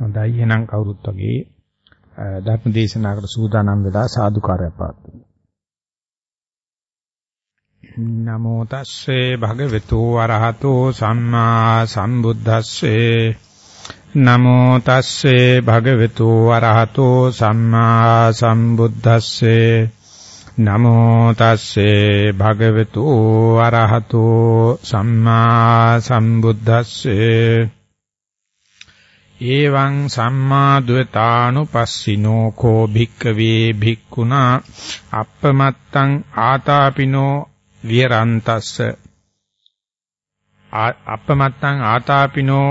හොඳයි. එහෙනම් කවුරුත් වගේ ධර්ම දේශනාවකට සූදානම් වෙලා සාදුකාරය පාත්තුමු. නමෝ තස්සේ භගවතු වරහතෝ සම්මා සම්බුද්දස්සේ. නමෝ තස්සේ භගවතු වරහතෝ සම්මා සම්බුද්දස්සේ. නමෝ තස්සේ භගවතු අරහතෝ සම්මා සම්බුද්දස්සේ. එවං සම්මා දුතානුපස්සිනෝ කෝ භික්කවේ භික්ඛුනා අප්පමත්තං ආතාපිනෝ විරන්තස්ස අප්පමත්තං ආතාපිනෝ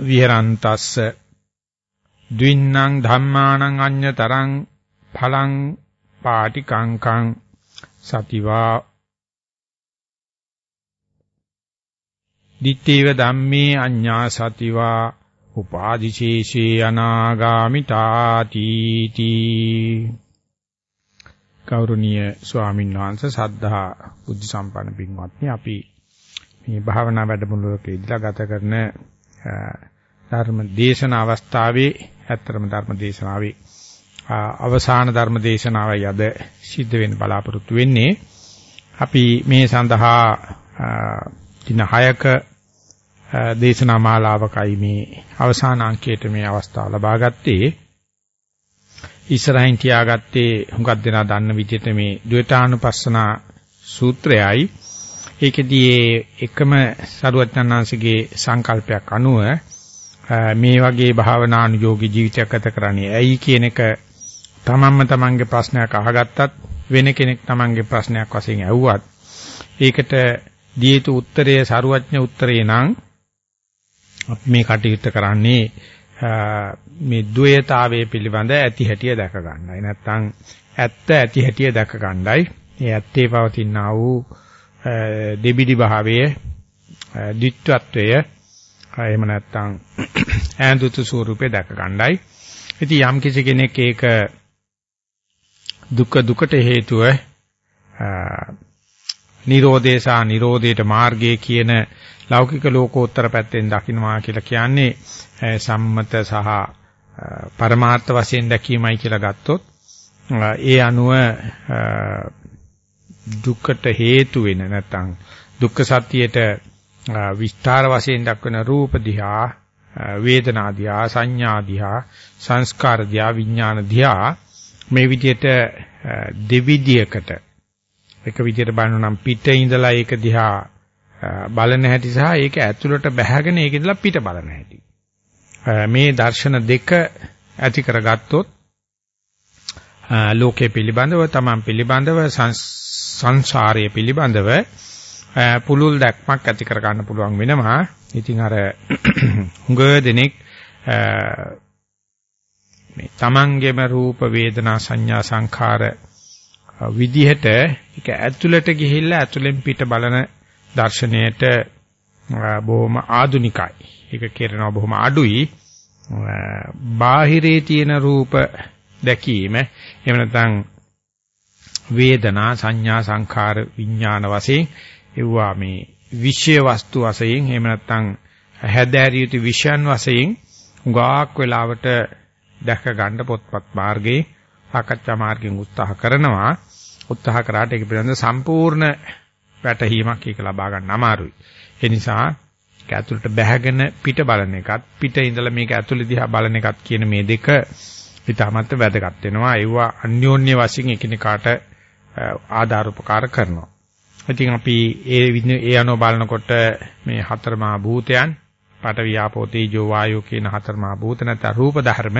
විරන්තස්ස ද්වින්නම් ධම්මානං අඤ්ඤතරං ඵලං පාටිකංකං සතිවා දිත්තේව ධම්මේ අඤ්ඤා සතිවා උපාදිශේෂේ අනාගාමිතාති තී ගෞරවනීය ස්වාමීන් වහන්සේ සද්ධා බුද්ධ සම්පන්න පින්වත්නි අපි මේ භාවනා වැඩමුළුවක ඉඳලා ගත කරන ධර්ම දේශන අවස්ථාවේ ඇත්තරම ධර්ම දේශනාවේ අවසාන ධර්ම දේශනාවයි අද සිද්ධ වෙන්න බලාපොරොත්තු වෙන්නේ. අපි මේ සඳහා දින 6ක දේශනා මාලාවකයි මේ අවසාන අංකයට මේ අවස්ථාව ලබා ගත්තේ. ඉස්සරහින් තියාගත්තේ හුඟක් දෙනා දන්න විදිහට මේ ද්වේතානුපස්සනා සූත්‍රයයි. ඒකෙදී එකම සරුවචනාංශගේ සංකල්පයක් අනුව මේ වගේ භාවනානුයෝගී ජීවිතයක් ගත කරන්නේ ඇයි කියන එක තමන්ම තමන්ගේ ප්‍රශ්නයක් අහගත්තත් වෙන කෙනෙක් තමන්ගේ ප්‍රශ්නයක් වශයෙන් ඇහුවත් ඒකට දීතු උත්තරයේ සරුවඥ උත්තරේ නම් අපි මේ කටයුත්ත කරන්නේ මේ ද්වේතාවයේ පිළිබඳ ඇති හැටිය දැක ගන්නයි නැත්නම් ඇත්ත ඇති හැටිය දැක ගන්නයි මේ ඇත්තේ පවතිනා වූ දෙබිඩි භාවයේ ද්විත්වත්වය එහෙම නැත්නම් ඈඳුතු ස්වරූපේ දැක ගන්නයි. ඉතින් යම් කිසි කෙනෙක් ඒක දුක දුකට හේතුව නිරෝධේසා නිරෝධයට මාර්ගයේ කියන ලෞකික ලෝකෝත්තර පැත්තෙන් දකින්නවා කියලා කියන්නේ සම්මත සහ පරමාර්ථ වශයෙන් දැකීමයි කියලා ගත්තොත් ඒ අනුව දුකට හේතු වෙන නැත්නම් දුක්ඛ සත්‍යයට විස්තර වශයෙන් දක්වන රූප දිහා වේදනා දිහා සංඥා දිහා සංස්කාර දිහා විඥාන දිහා මේ විදිහට දෙවිදියකට එක විදිහට බලනවා නම් පිට ඉඳලා ඒක දිහා බලන හැටි සහ ඒක ඇතුළට බැහැගෙන ඒක ඉඳලා පිට බලන හැටි මේ දර්ශන දෙක ඇති කරගත්තොත් ලෝකයේ පිළිබඳව තමන් පිළිබඳව සංසාරයේ පිළිබඳව පුලුල් දැක්මක් ඇති කර ගන්න පුළුවන් වෙනවා. ඉතින් අර හුඟ දෙනෙක් මේ තමන්ගේම රූප වේදනා සංඥා සංඛාර විදිහට ඒක ඇතුළට ගිහිල්ලා ඇතුළෙන් පිට බලන දර්ශනයට බොහොම ආදුනිකයි. ඒක කියනවා බොහොම අඩුයි. බාහිරේ තියෙන රූප දැකීම එහෙම නැත්නම් වේදනා සංඥා සංඛාර විඥාන වශයෙන් එවුවා මේ විෂය වස්තු වශයෙන් එහෙම නැත්නම් හැදෑරිය යුතු විෂයන් වශයෙන් උගාක් වෙලාවට දැක ගන්න පොත්පත් මාර්ගේ සාකච්ඡා මාර්ගෙන් උත්සාහ කරනවා උත්සාහ කරාට ඒක පිළිබඳ සම්පූර්ණ වැටහීමක් ඒක ලබා ගන්න අමාරුයි. ඒ නිසා ඒක ඇතුළට බැහැගෙන පිට බලන එකත් පිට ඉඳලා මේක ඇතුළේ දිහා බලන එකත් කියන මේ දෙක ඊටමත් වැදගත් වෙනවා. ඒවා අන්‍යෝන්‍ය වශයෙන් එකිනෙකාට ආධාර උපකාර කරනවා. ඉතින් අපි ඒ ඒ අනුව බලනකොට මේ හතරමා භූතයන් පඨ වියාපෝ තේජෝ වායෝ කියන හතරමා භූත නැත්නම් රූප ධර්ම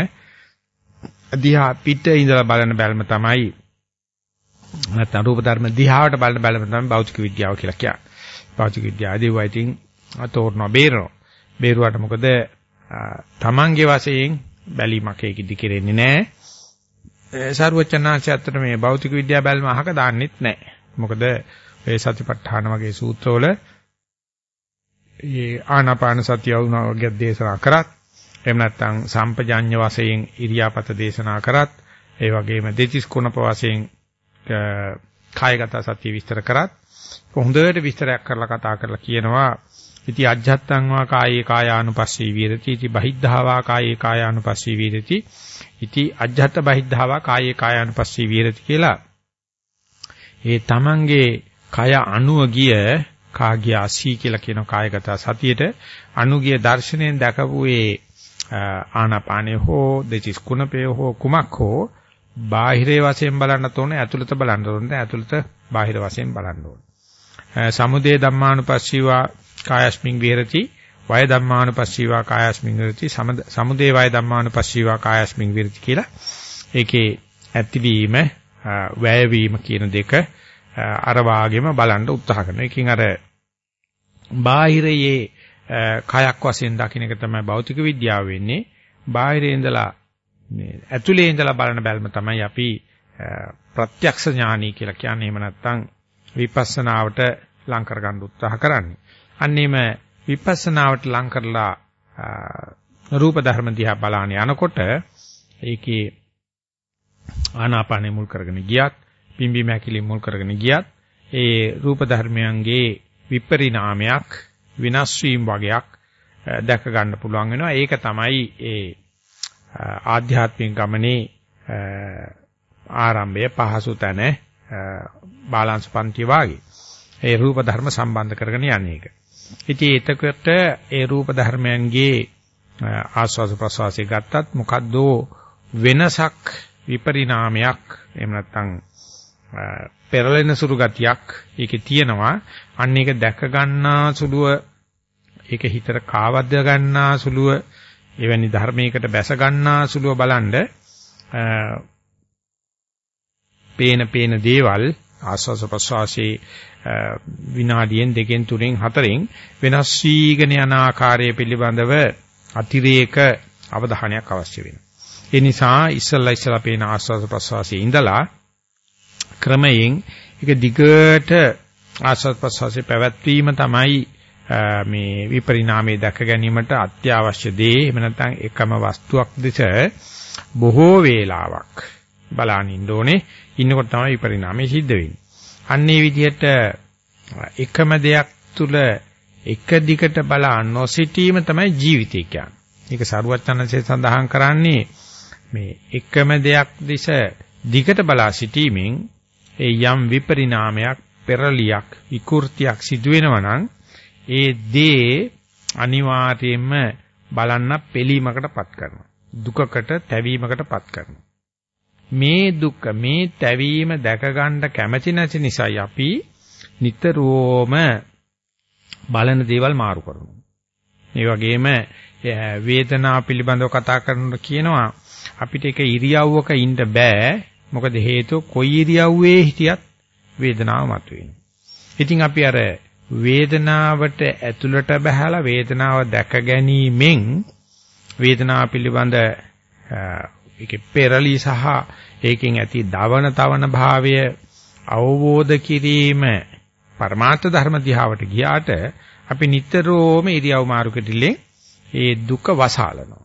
දිහා පිට ඉඳලා බලන බැල්ම තමයි නැත්නම් රූප ධර්ම දිහාවට බලන බැල්ම තමයි භෞතික විද්‍යාව කියලා කියන්නේ. භෞතික විද්‍යාවදී වයිටින් අතෝරන බේරනවා. බේරුවාට මොකද තමන්ගේ වශයෙන් බැලීමක් ඒක ඉදි කෙරෙන්නේ නැහැ. සරුවචනාංශය අතර මේ භෞතික විද්‍යාව බැල්ම අහක දාන්නෙත් නැහැ. මොකද ඒ සතිපට්ඨාන වගේ සූත්‍රවල ඒ ආනාපාන සතිය වුණා දේශනා කරත් එහෙම නැත්නම් සම්පජාඤ්ඤ වශයෙන් ඉරියාපත දේශනා කරත් ඒ වගේම දෙතිස් කුණප වශයෙන් කායගත සතිය විස්තර කරත් හොඳට විස්තරයක් කරලා කතා කරලා කියනවා. ඉති අජ්ජත්තං වා කායේ කායානුපස්සී විරති ඉති බහිද්ධා වා කායේ කායානුපස්සී විරති ඉති අජ්ජත්ත බහිද්ධා කායේ කායානුපස්සී විරති කියලා. ඒ තමන්ගේ කය අණුව ගිය කාගිය අසී කියලා කියන කායගත සතියට අනුගිය දර්ශනයෙන් දැකපු ඒ ආනාපානේ හෝ දෙචිස් කුණපේ හෝ කුමක් හෝ බාහිරේ වශයෙන් බලන්න තෝරන ඇතුළත බලන්න ඕනේ ඇතුළත බාහිර වශයෙන් බලන්න ඕනේ සමුදේ ධම්මානුපස්සීවා කායස්මින් විහෙරති වය ධම්මානුපස්සීවා කායස්මින් විහෙරති සමුදේ වය ධම්මානුපස්සීවා කායස්මින් විහෙරති කියලා ඒකේ ඇතිවීම වැයවීම කියන දෙක අර වාගෙම බලන්න උත්සාහ කරනවා. එකකින් අර බාහිරයේ කයක් වශයෙන් දකින්න එක තමයි භෞතික විද්‍යාව වෙන්නේ. බාහිරේ ඉඳලා මේ ඇතුලේ ඉඳලා බලන බැල්ම තමයි අපි ප්‍රත්‍යක්ෂ ඥානී කියලා කියන්නේ. එහෙම නැත්නම් විපස්සනාවට ලං කරගන්න උත්සාහ කරන්නේ. අන්නේම විපස්සනාවට ලං කරලා රූප ධර්ම දිහා බලාන යනකොට ඒකේ ආනාපානෙ මුල් කරගෙන ගියත් පිම්බි මැකිලි මුල් කරගෙන ගියත් ඒ රූප ධර්මයන්ගේ විපරිණාමයක් විනාශ වීම වගේක් දැක ගන්න පුළුවන් වෙනවා. ඒක තමයි ඒ ආධ්‍යාත්මික ගමනේ ආරම්භය පහසු තැන බාලන්ස් පන්ති වාගේ. ඒ රූප ධර්ම සම්බන්ධ කරගෙන යන්නේ ඒක. ඉතින් එතකොට ඒ රූප ධර්මයන්ගේ ආස්වාද ප්‍රසවාසය ගත්තත් මොකද්ද වෙනසක් විපරිණාමයක් එහෙම නැත්නම් පෙරලෙන සුළු ගතියක් ඒකේ තියෙනවා. අන්න ඒක දැක ගන්නා සුළුව ඒක හිතට කාවද්ද ගන්නා සුළුව එවැනි ධර්මයකට බැස ගන්නා සුළුව බලනද පේන පේන දේවල් ආස්වාස ප්‍රසවාසී විනාඩියෙන් දෙකෙන් තුනෙන් හතරෙන් වෙනස් වීගෙන යන ආකාරය පිළිබඳව අතිරේක අවධානයක් අවශ්‍ය වෙනවා. ඒ නිසා ඉස්සල්ලා ඉස්සලා පේන ආස්වාස ප්‍රසවාසයේ ඉඳලා ක්‍රමයෙන් ඒක දිගට ආස්වාද ප්‍රසවාසයේ පැවැත්වීම තමයි මේ විපරිණාමයේ දැක ගැනීමට අත්‍යවශ්‍ය දේ. එහෙම නැත්නම් එකම වස්තුවක් දෙස බොහෝ වේලාවක් බලාගෙන ඉන්න ඕනේ. ඉන්නකොට තමයි විපරිණාමය සිද්ධ වෙන්නේ. අන්නේ විදිහට එකම දෙයක් තුල එක දිගට බලා නොසිටීම තමයි ජීවිතය කියන්නේ. ඒක සරුවචනන්සේ සඳහන් කරන්නේ මේ එකම දෙයක් දිස දිගට බලා සිටීමෙන් ඒ යම් විපරිණාමයක් පෙරලියක් විකෘතියක් සිදු වෙනවා නම් ඒ දේ අනිවාර්යයෙන්ම බලන්න පිළීමකටපත් කරනවා. දුකකට තැවීමකටපත් කරනවා. මේ දුක මේ තැවීම දැක ගන්න කැමැති නැති නිසායි අපි නිතරම බලන දේවල් මාරු කරනවා. මේ වගේම වේදනාව පිළිබඳව කතා කරනකොට කියනවා අපිට එක ඉරියව්වක ඉන්න බෑ. මොකද හේතුව කොයි ඉරියව්වේ හිටියත් වේදනාව මතුවෙනවා. ඉතින් අපි අර වේදනාවට ඇතුළට බහැලා වේදනාව දැක ගැනීමෙන් වේදනාව පිළිබඳ ඒකේ පෙරලි සහ ඒකෙන් ඇති දවන තවන භාවය අවබෝධ කිරීම පරමාර්ථ ධර්ම දිහාවට ගියාට අපි නිතරම ඉරියව් මාරු කෙටිලෙන් ඒ දුක වසාලනවා.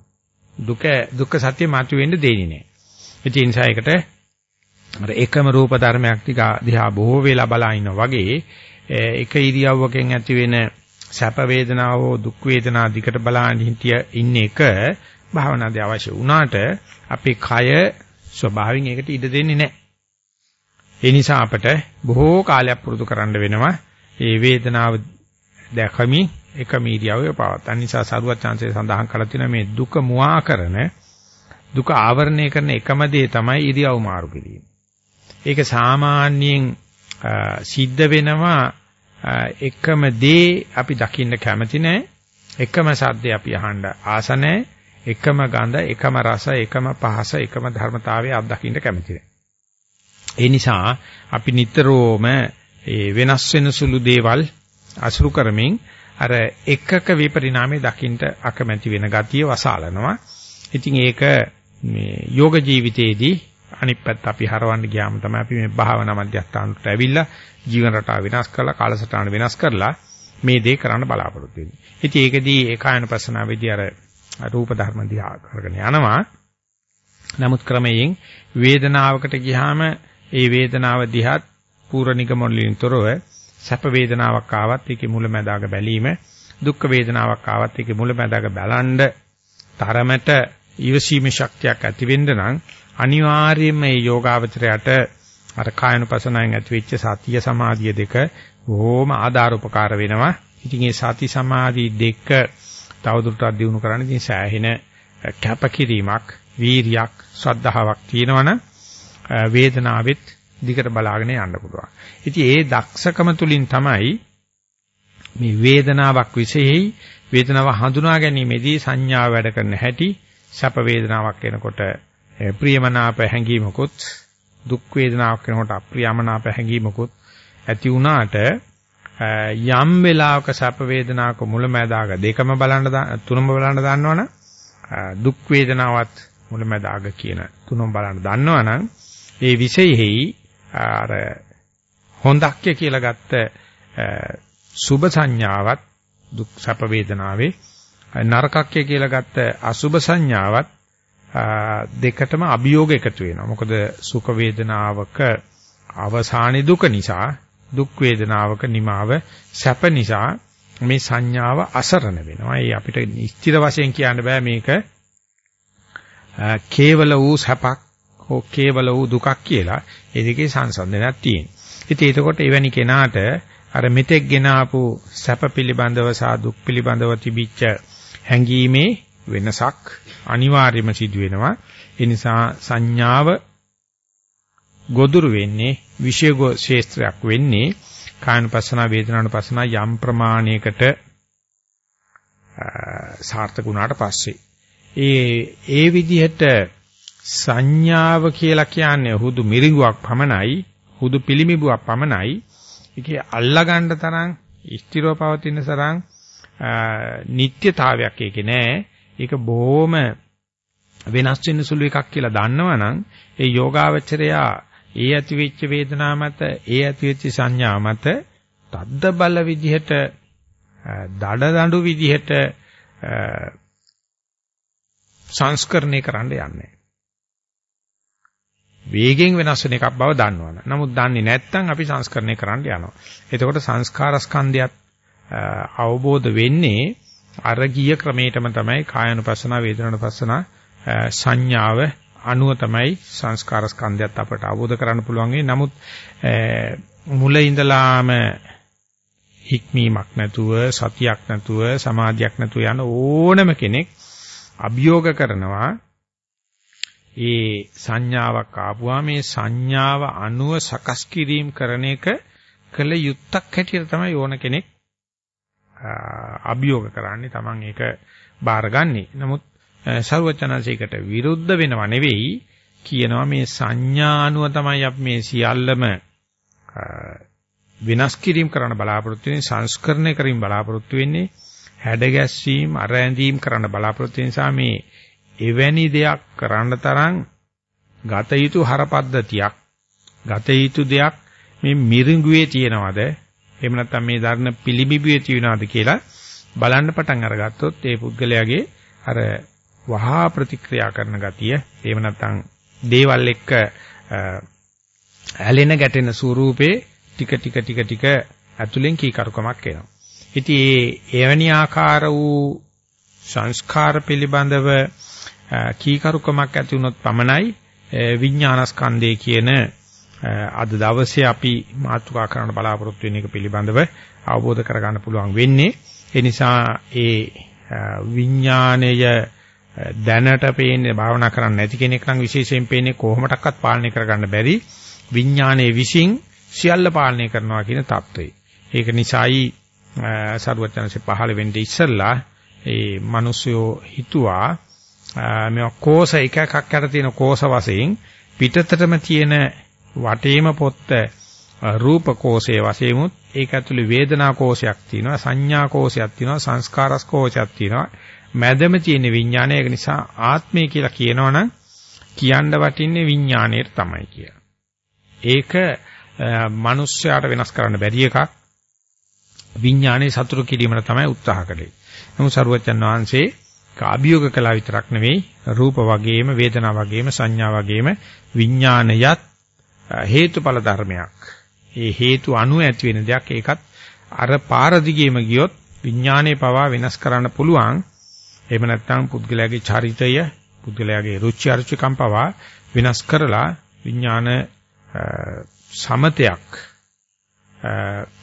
දුක දුක්ඛ සත්‍ය මතුවෙන්න දෙන්නේ නැහැ. ඒ නිසා ඒකට අර එකම රූප ධර්මයක් දිහා බොහෝ වෙලා බලා ඉන්නා වගේ එක ඉරියව්වකින් ඇති වෙන සැප වේදනාව හෝ දුක් වේදනා දිකට බලාගෙන හිටිය ඉන්න එක භාවනාදී අවශ්‍ය වුණාට අපේ කය ස්වභාවයෙන් ඒකට ඉඩ දෙන්නේ නැහැ. ඒ නිසා අපට බොහෝ කාලයක් පුරුදු කරන්න වෙනවා මේ වේදනාව දැකමින් එකම ඉරියව්වේ පවත්. අනිසා සරුවත් chance සඳහන් කරලා තියෙනවා මේ දුක මුවා කරන දුක ආවරණය කරන එකම දේ තමයි ඉරියව් මාරු කිරීම. ඒක සාමාන්‍යයෙන් සිද්ධ වෙනවා එකම දේ අපි දකින්න කැමති නැහැ. එකම සද්දේ අපි අහන්න ආස නැහැ. එකම ගඳ, එකම රස, එකම පහස, එකම ධර්මතාවය අත්දකින්න කැමති නැහැ. ඒ නිසා අපි නිතරම ඒ වෙනස් වෙන සුළු දේවල් අසුරු කරමින් අර එකක විපරිණාමය දකින්න අකමැති වෙන ගතිය වසාලනවා. ඉතින් ඒක මේ යෝග ජීවිතයේදී අනිත් පැත්ත අපි හරවන්න ගියාම තමයි අපි මේ භාවනා මධ්‍යස්ථානට ඇවිල්ලා ජීවන රටාව වෙනස් කරලා කාලසටහන වෙනස් කරලා මේ දේ කරන්න බලාපොරොත්තු වෙන්නේ. ඉතින් ඒකෙදී ඒකායන ප්‍රසනාවේදී අර රූප ධර්ම දිහා කරගෙන යනවා. නමුත් ක්‍රමයෙන් වේදනාවකට ගියාම ඒ වේදනාව දිහාත් පූර්ණිකමොල්ලින් තොරව සැප වේදනාවක් ආවත් ඒකේ මුල මැදාග බැලීම දුක් වේදනාවක් ආවත් ඒකේ මුලැමැදාක බලන්න තරමට ඊවසීමේ ශක්තියක් ඇති වෙන්න නම් අනිවාර්යයෙන්ම මේ යෝගාවචරයට අර කායනුපසනාවෙන් ඇති වෙච්ච සතිය සමාධිය දෙක බොහොම ආධාර උපකාර වෙනවා. ඉතින් මේ සති සමාධි දෙක තවදුරටත් දියුණු කරන්න ඉතින් සෑහෙන කැපකිරීමක්, වීරියක්, ශ්‍රද්ධාවක් තියෙනවනම් වේදනාවෙත් දිගට බලාගෙන යන්න පුළුවන්. ඉතින් ඒ දක්ෂකම තුලින් තමයි මේ වේදනාවක් විශේෂයි වේදනාව හඳුනා ගැනීමේදී සංඥාව වැඩ කරන හැටි සැප වේදනාවක් එනකොට ප්‍රියමනාප හැඟීමකුත් දුක් වේදනාවක් එනකොට අප්‍රියමනාප හැඟීමකුත් ඇති වුණාට යම් වෙලාවක සැප වේදනාවක මුලැමැදාග දෙකම බලන්න තුනම බලන්න දන්නවනම් දුක් වේදනාවත් මුලැමැදාග කියන තුනම බලන්න දන්නවනම් ඒ විශේෂෙහි අර හොඳක්ය කියලා ගත්ත සුභ සංඥාවත් දුක් සැප වේදනාවේ නරකක්ය කියලා ගත්ත අසුභ සංඥාවත් දෙකටම අභියෝග එකතු වෙනවා. මොකද සුඛ වේදනාවක අවසානයේ දුක නිසා දුක් වේදනාවක නිමාව සැප නිසා මේ සංඥාව අසරණ වෙනවා. ඒ අපිට නිශ්චිත වශයෙන් කියන්න බෑ මේක කේවල වූ සැපක් හෝ කේවල වූ දුකක් කියලා. ඒ දෙකේ සංසන්දනයක් තියෙනවා. ඉතින් එතකොට එවැනි කෙනාට අර මෙතෙක් ගෙන ආපු සැප පිළිබඳව සහ දුක් පිළිබඳව තිබිච්ච හැඟීමේ වෙනසක් අනිවාර්යම සිදු වෙනවා. ඒ නිසා සංඥාව ගොදුරු වෙන්නේ විෂය ශේස්ත්‍රයක් වෙන්නේ කායනුපස්සනා වේදනානුපස්සනා යම් ප්‍රමාණයකට සාර්ථක වුණාට පස්සේ. ඒ ඒ විදිහට සංඥාව කියලා කියන්නේ හුදු මිරිඟුවක් පමණයි හුදු පිළිමිබුවක් පමණයි. ඒකේ අල්ලා ගන්න තරම් ස්ථිරව පවතින තරම් නිට්ටයතාවයක් ඒකේ නෑ. ඒක බොහොම වෙනස් වෙන සුළු එකක් කියලා දන්නවනම් ඒ යෝගාවචරයා ඒ ඇති වෙච්ච වේදනාව මත ඒ ඇති වෙච්ච සංඥා මත තද්ද බල විදිහට දඩ දඬු විදිහට සංස්කරණය කරන්න යන්නේ. වේගෙන් වෙනස් වෙන එකක් බව දන්නවනේ. නමුත් දන්නේ නැත්නම් අපි සංස්කරණය කරන්න යනවා. එතකොට සංස්කාර ස්කන්ධයත් අවබෝධ වෙන්නේ අර ගිය ක්‍රමයටම තමයි කායानुපස්සන වේදනානුපස්සන සංඥාව අනුව තමයි සංස්කාර ස්කන්ධයත් අපට අවබෝධ කරගන්න පුළුවන් වෙන්නේ. නමුත් මුල ඉඳලාම හික්මීමක් නැතුව සතියක් නැතුව සමාධියක් නැතුව යන ඕනම කෙනෙක් අභියෝග කරනවා ඒ සංඥාවක් ආපුවා මේ සංඥාව අනුව සකස් කිරීම කරන එක කළ යුත්තක් හැටියට තමයි ඕන කෙනෙක් අභියෝග කරන්නේ Taman ඒක බාරගන්නේ. නමුත් ਸਰවචනසේකට විරුද්ධ වෙනව නෙවෙයි කියනවා මේ සංඥා අනුව තමයි අපි මේ සියල්ලම විනාශ කිරීම කරන්න බලාපොරොත්තු වෙන්නේ සංස්කරණය කිරීම බලාපොරොත්තු වෙන්නේ හැඩ ගැස්වීම අරැඳීම් කරන්න බලාපොරොත්තු වෙන නිසා මේ එවැනි දෙයක් කරන්න තරම් ගත යුතු හරපද්ධතියක් ගත යුතු දෙයක් මේ මිරිඟුවේ තියෙනවද එහෙම නැත්නම් මේ ධර්ම පිළිබිබුවේ තියෙනවද කියලා බලන්න පටන් අරගත්තොත් ඒ පුද්ගලයාගේ අර වහා ප්‍රතික්‍රියා කරන ගතිය එහෙම නැත්නම් දේවල් එක්ක ඇලෙන ගැටෙන ස්වරූපේ ටික ටික ටික ටික ඇතුලෙන් කීකරුකමක් එනවා. ඉතින් ඒ එවැනි ආකාර වූ සංස්කාර පිළිබඳව කීකරුකමක් ඇති වුණොත් පමණයි විඥානස්කන්ධය කියන අද දවසේ අපි මාතෘකා කරන්න බලාපොරොත්තු වෙන එක පිළිබඳව අවබෝධ කරගන්න පුළුවන් වෙන්නේ. ඒ නිසා ඒ විඥාණය දැනට පේන්නේ භාවනා කරන්න නැති කෙනෙක් නම් විශේෂයෙන් පේන්නේ කොහොමඩක්වත් පාලනය කරගන්න බැරි විඥානයේ විසින් සියල්ල පාලනය කරනවා කියන தত্ত্বය. ඒක නිසායි සරුවචනසේ පහළ වෙන්නේ ඉස්සල්ලා ඒ මිනිස්සුયો හිතුවා මේ කෝෂ එක එකක් යට තියෙන කෝෂ වශයෙන් පිටතටම තියෙන වටේම පොත්ත රූප කෝෂයේ වශයෙන්මුත් ඒක ඇතුළේ වේදනා කෝෂයක් තියෙනවා සංඥා කෝෂයක් තියෙනවා සංස්කාරස් කෝෂයක් තියෙනවා මැදම තියෙන විඥානය ඒක නිසා ආත්මය කියලා කියනවනම් කියන්න වටින්නේ විඥාණයට තමයි කියලා. ඒක මිනිස්යාට වෙනස් කරන්න බැරි එකක්. විඥානයේ සතුරු කිරීමට තමයි උත්සාහ කළේ. නමුත් සරුවචන් වහන්සේ කාභියෝග කළා විතරක් නෙවෙයි රූප වගේම වේදනා වගේම සංඥා වගේම විඥානයත් හේතුඵල ධර්මයක්. ඒ හේතු අණු ඇති වෙන දෙයක් ඒකත් අර පාරදිගේම ගියොත් විඥානයේ පවා වෙනස් කරන්න පුළුවන්. එහෙම නැත්නම් පුද්ගලයාගේ චරිතය, පුද්ගලයාගේ රුචි අරුචිකම් පවා වෙනස් කරලා විඥාන සමතයක්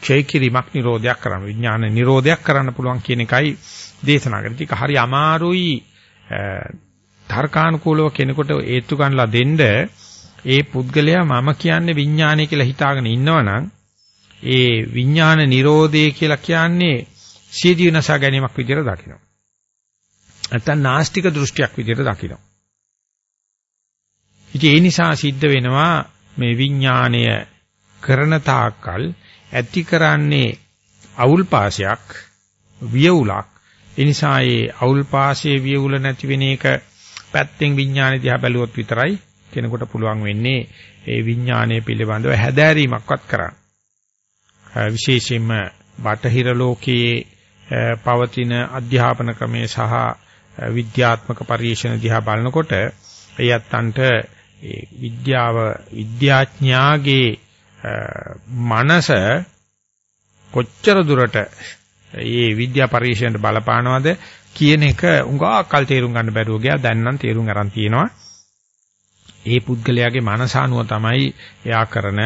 ක්ෂය කිරීමක් නිරෝධයක් කරන්න විඥාන නිරෝධයක් කරන්න පුළුවන් කියන එකයි දේශනා කරන්නේ. ඒක හරි අමාරුයි තර්කානුකූලව කෙනෙකුට ඒත්තු ගන්නලා දෙන්න ඒ පුද්ගලයා මම කියන්නේ විඥානය කියලා හිතාගෙන ඉන්නවනම් ඒ විඥාන නිරෝධය කියලා කියන්නේ සියදී විනාශ ගැනීමක් විදිහට දකිනවා. නැත්නම් නාස්තික දෘෂ්ටියක් විදිහට දකිනවා. ඉතින් ඒ නිසා සිද්ධ වෙනවා මේ විඥාණය කරන තාක්කල් ඇති කරන්නේ අවුල් පාසයක් වියවුලක් ඒ නිසා ඒ අවුල් පාසයේ වියවුල නැති වෙන එක පැත්තෙන් විඥානය දිහා බැලුවොත් විතරයි කෙනෙකුට පුළුවන් වෙන්නේ ඒ විඥානය පිළිබඳව හැදෑරීමක්වත් කරන්න. විශේෂයෙන්ම බටහිර ලෝකයේ පවතින අධ්‍යාපන ක්‍රමයේ සහ විද්‍යාත්මක පරිශන දිහා බලනකොට එයත්න්ට ඒ විද්‍යාව විද්‍යාඥයාගේ මනස කොච්චර දුරට මේ විද්‍යා පරිශනට බලපානවද කියන එක උඟා කල් තේරුම් ගන්න බැරුව ගියා දැන් නම් තේරුම් අරන් තියෙනවා ඒ පුද්ගලයාගේ මනස අනුව තමයි එයා කරන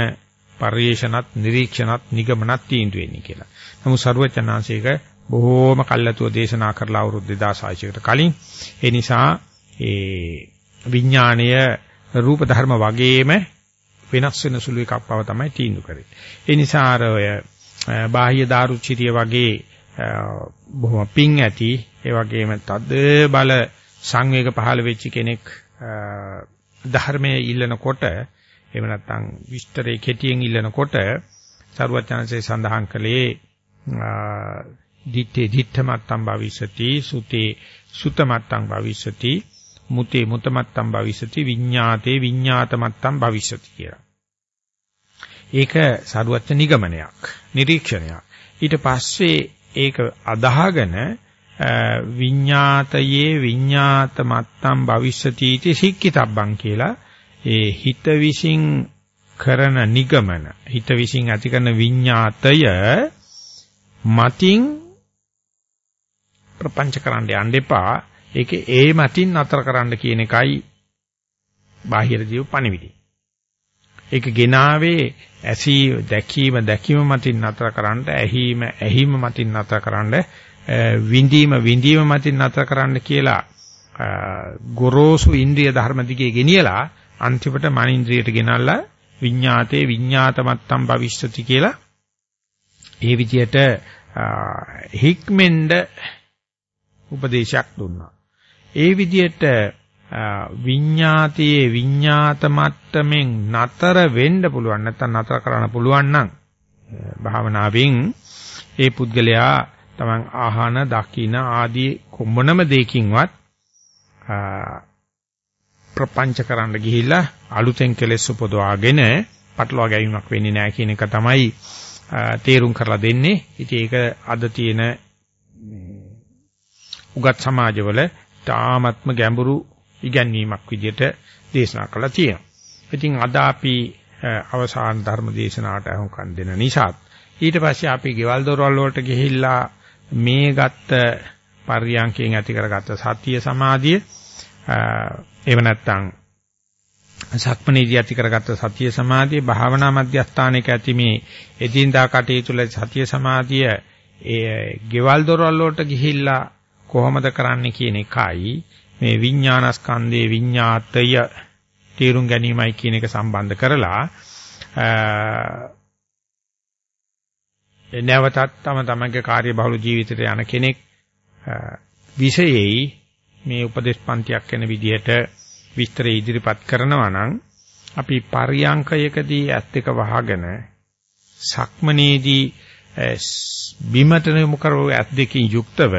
පරිේශනත් නිරීක්ෂණත් නිගමනත් තීන්දුව වෙන්නේ කියලා. නමුත් ਸਰවචනාංශයක බොහෝම කල්ැතුව දේශනා කරලා අවුරුදු 2600කට කලින් ඒ නිසා ඒ විඥාණය රූප ධර්ම වගේම වෙනස් වෙන සුළු එකක් බව තමයි තීන්දුව කරේ. ඒ නිසා අර ඔය බාහ්‍ය දාරුචිරිය වගේ බොහොම පිං ඇති ඒ වගේම තද බල සංවේග පහළ වෙච්ච කෙනෙක් ධර්මයේ ඉල්ලනකොට එහෙම නැත්නම් විස්තරේ කෙටියෙන් ඉල්ලනකොට සරුවචනසේ සඳහන් කළේ දිත්තේ දිත්තමත්තම් භවිෂති සුතේ සුතමත්තම් භවිෂති මුතේ මුතමත්තම් භවිෂති විඤ්ඤාතේ විඤ්ඤාතමත්තම් භවිෂති කියලා. ඒක සරුවචන නිගමනයක් නිරීක්ෂණයක්. ඊට පස්සේ ඒක අදාහගෙන විඤ්ඤාතයේ විඤ්ඤාතමත්තම් භවිෂති इति සික්කිතබ්බං කියලා ඒ හිත විසින් කරන නිගමන හිත විසින් ඇති කරන විඤ්ඤාතය මතින් ප්‍රපංච කරන්න යන්න එපා. ඒකේ ඒ මතින් නතර කරන්න කියන එකයි බාහිර ජීව පණිවිඩය. ඒක ගෙනාවේ ඇසී දැකීම දැකීම මතින් නතර කරන්න, ඇහිීම ඇහිීම මතින් නතර කරන්න, විඳීම විඳීම මතින් නතර කරන්න කියලා ගොරෝසු ඉන්ද්‍රිය ධර්ම දිගේ ගෙනියලා අන්තිමට මනින්ද්‍රියට ගෙනල්ලා විඤ්ඤාතේ විඤ්ඤාතමත්තම් භවිෂ්‍යති කියලා ඒ විදියට හික්මෙන්ඩ උපදේශයක් දුන්නා. ඒ විදියට විඤ්ඤාතියේ විඤ්ඤාත මට්ටමින් නතර වෙන්න පුළුවන් නැත්නම් නතර කරන්න පුළුවන් නම් භාවනාවෙන් ඒ පුද්ගලයා තමන් ආහන දකින ආදී කොමනම දෙයකින්වත් ප්‍රපංච කරන්න ගිහිල්ලා අලුතෙන් කෙලෙස් උපදවාගෙන පටලවා ගැනීමක් වෙන්නේ නැහැ කියන එක තමයි තේරුම් කරලා දෙන්නේ. ඉතින් ඒක අද තියෙන උගත් සමාජවල තාමත්ම ගැඹුරු ඉගැන්වීමක් විදිහට දේශනා කළා තියෙනවා. ඉතින් අද අපි අවසාන ධර්ම දේශනාවට අහුම්කම් දෙන නිසා ඊට පස්සේ අපි ගෙවල් දොරවල් වලට ගිහිල්ලා මේ ගත්ත පර්යාංකයෙන් ඇති කරගත්ත සතිය සමාධිය එහෙම නැත්නම් සක්මණේදී ඇති කරගත්ත සතිය සමාධිය භාවනා මධ්‍යස්ථානයක ඇති මේ එදින්දා කටයුතු වල සතිය සමාධිය ඒ ගෙවල් දොරවල් වලට ගිහිල්ලා කොහොමද කරන්නේ කියන එකයි මේ විඥානස්කන්ධයේ විඤ්ඤාතය තේරුම් ගැනීමයි කියන එක සම්බන්ධ කරලා නැවතත් තම තමගේ කාර්යබහුල ජීවිතයට යන කෙනෙක් විශේෂයි මේ උපදේශ පන්තියක් වෙන විදිහට විස්තර ඉදිරිපත් කරනවා නම් අපි පරියංකයකදී ඇස් දෙක වහගෙන සක්මනේදී බිමට යොමු කරව ඇස් දෙකින් යුක්තව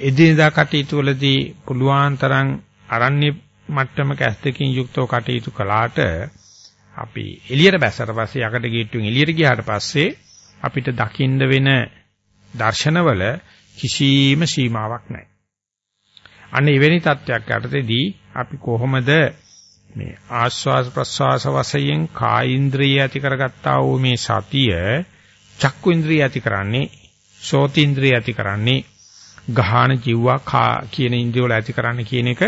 එදිනදා කටයුතු වලදී පුළුවන් තරම් අරණ්‍ය මට්ටමක ඇස් දෙකින් යුක්තව කටයුතු කළාට අපි එළියට බැස්සට පස්සේ යකට ගේට්ටුවෙන් එළියට ගියාට පස්සේ අපිට දකින්න වෙන දර්ශනවල කිසිම සීමාවක් නැහැ. අන්න එවැනි තත්වයක් යටතේදී අපි කොහොමද මේ ආස්වාද ප්‍රස්වාස වශයෙන් කායින්ද්‍රිය ඇති කරගත්තා වූ මේ සතිය චක්කු ඉන්ද්‍රිය ඇති කරන්නේ සෝතින්ද්‍රිය ඇති කරන්නේ ගහන ජීවවා කා කියන ඉන්ද්‍රිය වල ඇති කරන්න කියන එක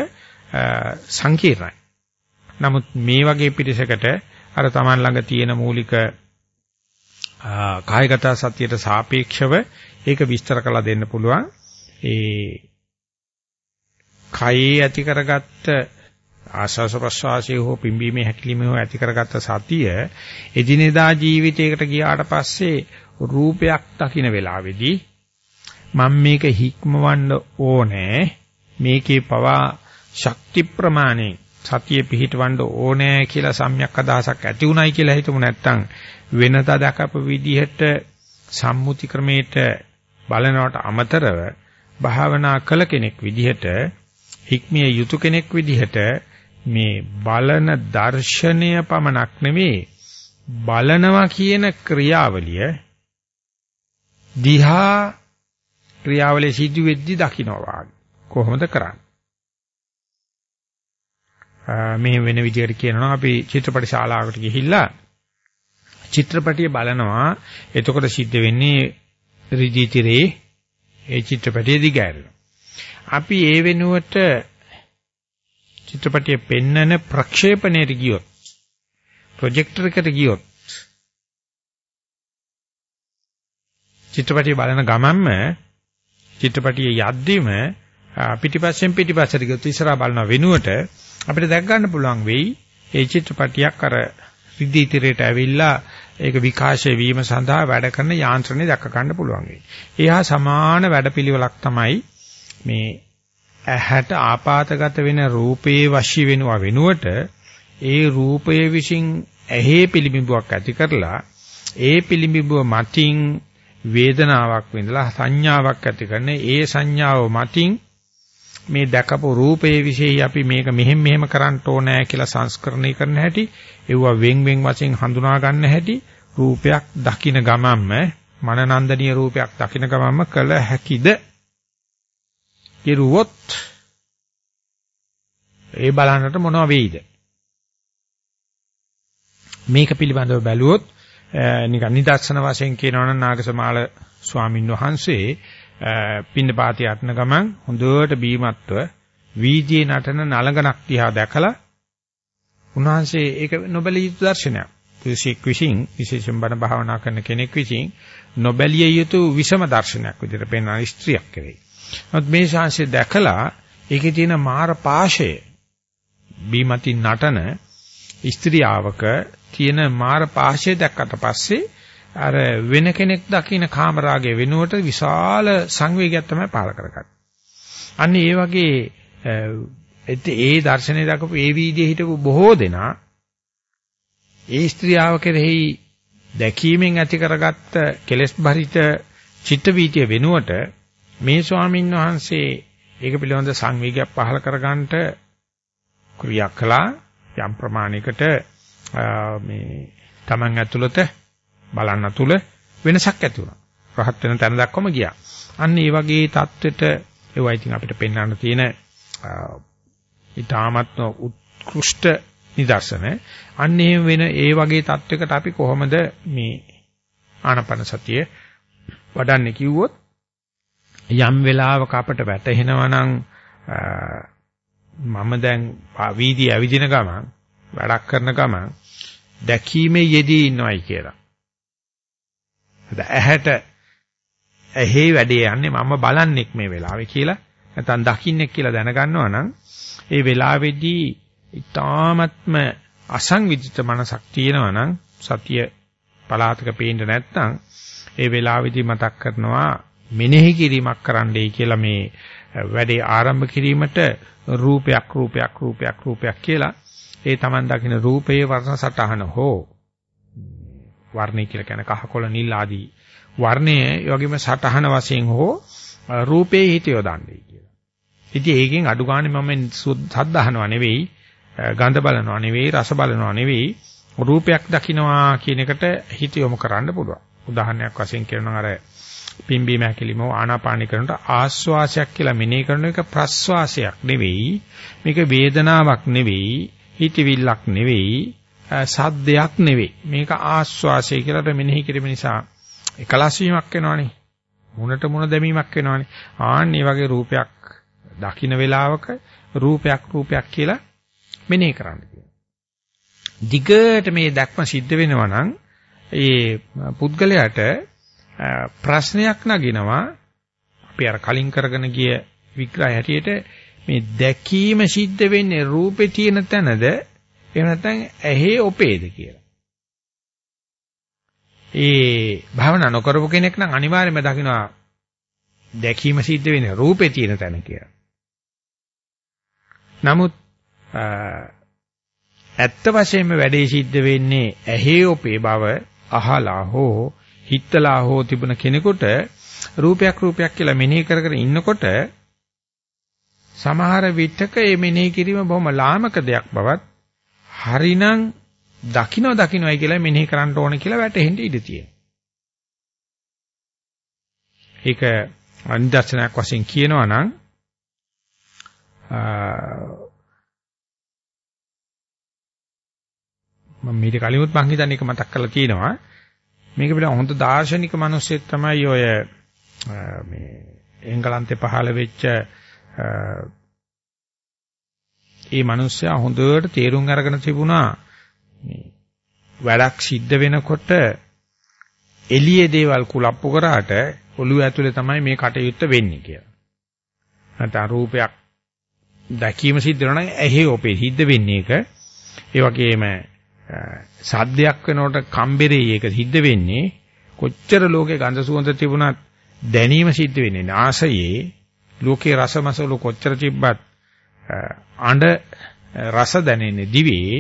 සංකීර්ණයි. නමුත් මේ වගේ පිටසකට අර Taman ළඟ තියෙන මූලික කායගත සතියට සාපේක්ෂව ඒක විස්තර කරලා දෙන්න පුළුවන්. ඒ කයේ ඇති කරගත්ත ආශාස ප්‍රසවාසයේ හෝ පිම්බීමේ හැකිලිමේ හෝ ඇති කරගත්ත සතිය එදිනෙදා ජීවිතයකට ගියාට පස්සේ රූපයක් දකින්න වෙලාවේදී මම මේක හික්මවන්න ඕනේ මේකේ පවා ශක්ති ප්‍රමාණය සතිය පිහිටවන්න ඕනේ කියලා සම්‍යක් අදහසක් ඇති උනායි කියලා හිතමු නැත්තම් වෙනත දකපු විදිහට සම්මුති ක්‍රමයට බලනවට අමතරව භාවනා කළ කෙනෙක් විදිහට හික්මිය යුතු කෙනෙක් විදිහට මේ බලන දර්ශනය පමණක් නෙවෙයි බලනවා කියන ක්‍රියාවලිය දිහා ක්‍රියාවලිය සිදු වෙද්දි දකින්නවා කොහොමද කරන්නේ? මේ වෙන විදිහට කියනවා. අපි චිත්‍රපට ශාලාවකට ගිහිල්ලා චිත්‍රපටිය බලනවා. එතකොට සිද්ධ වෙන්නේ රිජිතිරේ ඒ චිත්‍රපටිය දිගෑරෙනවා අපි ඒ වෙනුවට චිත්‍රපටිය පෙන්නන ප්‍රක්ෂේපණයට ගියොත් ප්‍රොජෙක්ටර් එකට ගියොත් චිත්‍රපටිය බලන ගමන්ම චිත්‍රපටිය යද්දිම පිටිපස්සෙන් පිටිපස්සට ගියොත් ඉස්සරහා බලන වෙනුවට අපිට දැක් ගන්න පුළුවන් වෙයි ඒ චිත්‍රපටියක් අර රිදී තිරයට ඇවිල්ලා ඒක විකාශය වීම සඳහා වැඩ කරන යාන්ත්‍රණය දැක ගන්න පුළුවන් වෙයි. එහා සමාන වැඩපිළිවෙලක් තමයි මේ ඇහැට ආපాతගත වෙන රූපේ වශී වෙනවා වෙනුවට ඒ රූපයේ විසින් ඇහි පිළිඹුවක් ඇති කරලා ඒ පිළිඹුව මතින් වේදනාවක් විඳලා සංඥාවක් ඇති කරන ඒ සංඥාව මතින් මේ දැකපු රූපයේ විශේෂයි අපි මේක මෙහෙම මෙහෙම කරන්න ඕනෑ කියලා සංස්කරණය කරන හැටි ඒවා වෙන් වෙන් වශයෙන් හඳුනා ගන්න හැටි රූපයක් දකින ගමන්ම මනනන්දනීය රූපයක් දකින ගමන්ම කළ හැකිද? කෙරුවොත් ඒ බලන්නට මොනව වෙයිද? මේක පිළිබඳව බැලුවොත් නිකන් නිදර්ශන වශයෙන් කියනවනම් නාගසමාල ස්වාමින් වහන්සේ පින්නපාතේ යටන ගමන් හොඳට බීමත්ව වීදියේ නටන නලගණක් දිහා දැකලා උන්වහන්සේ ඒක නොබැලිය යුතු දර්ශනයක්. කුසික් විසින් විශේෂයෙන් බණ භාවනා කරන කෙනෙක් විසින් නොබැලිය යුතු විෂම දර්ශනයක් විදිහට පෙන්වන ස්ත්‍රියක් කෙරෙහි. නමුත් මේ ශාංශය දැකලා ඒකේ තියෙන මාර පාෂය බීමතින් නටන ස්ත්‍රියාවක තියෙන මාර පාෂය දැක්කට පස්සේ අර වෙන කෙනෙක් දකින්න කාමරාගය වෙනුවට විශාල සංවේගයක් තමයි පාල කරගන්නේ. අන්න ඒ වගේ ඒ දර්ශනය දක්වපු ඒ වීදියේ හිටපු බොහෝ දෙනා ඒ ස්ත්‍රියාව කෙරෙහි දැකීමෙන් ඇති කරගත්ත කෙලෙස් බරිත චිත්ත වීතිය වෙනුවට මේ ස්වාමීන් වහන්සේ ඒක පිළිබඳ සංවේගයක් පහල කරගන්නට ක්‍රියා කළා යම් ප්‍රමාණයකට මේ Taman ඇතුළත බලන්න තුල වෙනසක් ඇති වුණා. රහත් වෙන තැන දක්වම ගියා. අන්න ඒ වගේ தත්වෙට ඒවා ඉතින් අපිට පෙන්වන්න තියෙන ඊටාත්ම උත්කෘෂ්ඨ නිදර්ශන. අන්න එහෙම වෙන ඒ වගේ தත්වයකට අපි කොහොමද මේ ආනපන සතිය වඩන්නේ කිව්වොත් යම් වෙලාවක අපට වැටහෙනවා නම් මම දැන් වීදියේ ඇවිදින ගමන් වැඩක් කරන ගමන් දැකීමේ යෙදී ඉන්නවයි කියලා. ඇහැට ඇහි වැඩේ යන්නේ මම බලන්නෙක් මේ වෙලාවේ කියලා. නැත්නම් දකින්නෙක් කියලා දැනගන්නවා නම් ඒ වෙලාවේදී ඊ타ත්ම අසංවිධිත මනසක් තියෙනවා නම් සතිය පලාතක පේන්න නැත්නම් ඒ වෙලාවේදී මතක් කරනවා මෙනෙහි කිරීමක් කරන්නයි කියලා මේ වැඩේ ආරම්භ කිරීමට රූපයක් රූපයක් රූපයක් රූපයක් කියලා ඒ Taman දකින රූපයේ වර්ණ සටහන හෝ වර්ණය කියලා කියන කහකොළ නිල් ආදී වර්ණයේ ඒ වගේම සටහන වශයෙන් හෝ රූපේ හිත යොදන්නේ කියලා. ඉතින් ඒකෙන් අඩු ගන්න මම සද්දහනවා නෙවෙයි, ගඳ බලනවා නෙවෙයි, රස බලනවා නෙවෙයි, රූපයක් දකින්නවා කියන එකට හිත යොමු කරන්න පුළුවන්. උදාහරණයක් වශයෙන් කියනවා අර පිම්බීම හැකිලිම ආනාපානි කරනට ආස්වාසයක් කියලා මෙනෙහි කරන එක ප්‍රස්වාසයක් නෙවෙයි. මේක වේදනාවක් නෙවෙයි, හිතවිල්ලක් නෙවෙයි, සද්දයක් නෙවෙයි. මේක ආස්වාසය කියලාට මෙනෙහි කිරීම නිසා එකලස් වීමක් වෙනවනේ. මුණට මුණ දැමීමක් වෙනවනේ. ආන්න මේ වගේ රූපයක් දකින්න වෙලාවක රූපයක් රූපයක් කියලා මෙනෙහි කරන්න කියනවා. දිගට මේ දැක්ම සිද්ධ වෙනවා නම් ඒ පුද්ගලයාට ප්‍රශ්නයක් නගිනවා අපි අර කලින් කරගෙන ගිය විග්‍රහය හැටියට මේ දැකීම සිද්ධ වෙන්නේ රූපේ තියෙන තැනද එහෙම නැත්නම් ඇහි ඔපේද කියලා. ඒ භාවනා නොකරපු කෙනෙක් නම් අනිවාර්යයෙන්ම දකිනවා දැකීම සිද්ධ වෙන්නේ රූපේ තියෙන තැන කියලා. නමුත් ඇත්ත වශයෙන්ම වැඩේ සිද්ධ වෙන්නේ ඇහි ඔපේ බව අහලා හෝ හිතලා හෝ තිබුණ කෙනෙකුට රූපයක් රූපයක් කියලා මෙනෙහි කර කර ඉන්නකොට සමහර විටක මේ මෙනෙහි කිරීම බොහොම ලාමක දෙයක් බවත් හරිනම් දකින්න දකින්නයි කියලා මෙනෙහි කරන්න ඕන කියලා වැටහෙන්න ඉඩ තියෙනවා. ඒක අනිදර්ශනයක් වශයෙන් කියනවා නම් මම මීට කලිමුත් මං හිතන්නේ ඒක මතක් කරලා තියෙනවා. මේක පිළිබඳ හොඳ දාර්ශනික මිනිස්සෙක් තමයි ඔය මේ එංගලන්තේ පහළ වෙච්ච ඒ මිනිස්සයා හොඳට තේරුම් අරගෙන තිබුණා මේ වැඩක් සිද්ධ වෙනකොට එළියේ දේවල් කුලප්පු කරාට ඔළුව ඇතුලේ තමයි මේ කටයුත්ත වෙන්නේ කියලා. නැත්නම් රූපයක් දැකීම සිද්ධ වෙනවා නම් ඇහි ඔපේ සිද්ධ වෙන්නේ ඒක. ඒ වගේම සද්දයක් වෙනකොට කම්බරේ ඒක සිද්ධ වෙන්නේ කොච්චර ලෝකේ ගඳ සුවඳ තිබුණත් දැනීම සිද්ධ වෙන්නේ නාසයේ ලෝකේ රසමසවල කොච්චර තිබ්බත් අඬ රස දැනෙන්නේ දිවේ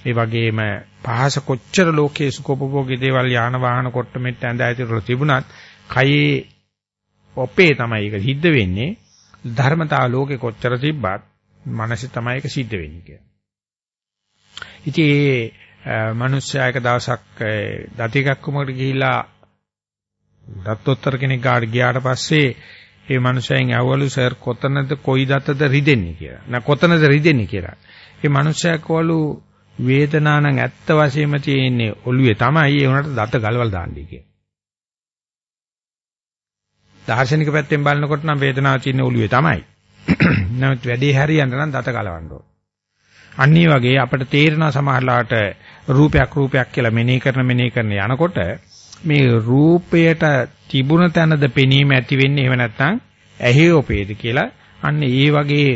ඒ වගේම පහස කොච්චර ලෝකයේ සුඛෝපභෝගී දේවල් යාන වාහන කොට මෙට්ට ඇඳ ඇතිවල තිබුණත් කයේ ඔපේ තමයි ඒක සිද්ධ වෙන්නේ ධර්මතාව ලෝකේ කොච්චර තිබ්බත් මනසේ තමයි ඒක සිද්ධ වෙන්නේ කියලා. ඉතින් ඒ මිනිස්සයා එක දවසක් දතිගක්කමකට ගිහිලා දත්තොත්තර කෙනෙක් ගාඩ ගියාට පස්සේ ඒ මනුස්සයන් ඇවවලු සර් කොතනද කොයි දතද රිදෙන්නේ කියලා. නැ කොතනද රිදෙන්නේ කියලා. ඒ මනුස්සයා කවලු වේදනා නම් ඇත්ත වශයෙන්ම තියෙන්නේ ඔළුවේ තමයි ඒ උනට දත ගලවල් දාන්නේ කියලා. දාර්ශනික පැත්තෙන් බලනකොට නම් වේදනාව තියෙන්නේ ඔළුවේ තමයි. නමුත් වැඩේ හරියන්න නම් දත ගලවන්න ඕන. අනිත් වගේ අපිට තේරෙනවා සමහරලාට රූපයක් රූපයක් කියලා මෙනෙහි කරන මෙනෙහි කරන යනකොට මේ රූපයට තිබුණ තැනද පෙනීම ඇති වෙන්නේ එහෙම නැත්නම් ඇහි ඔපේද කියලා අන්න ඒ වගේ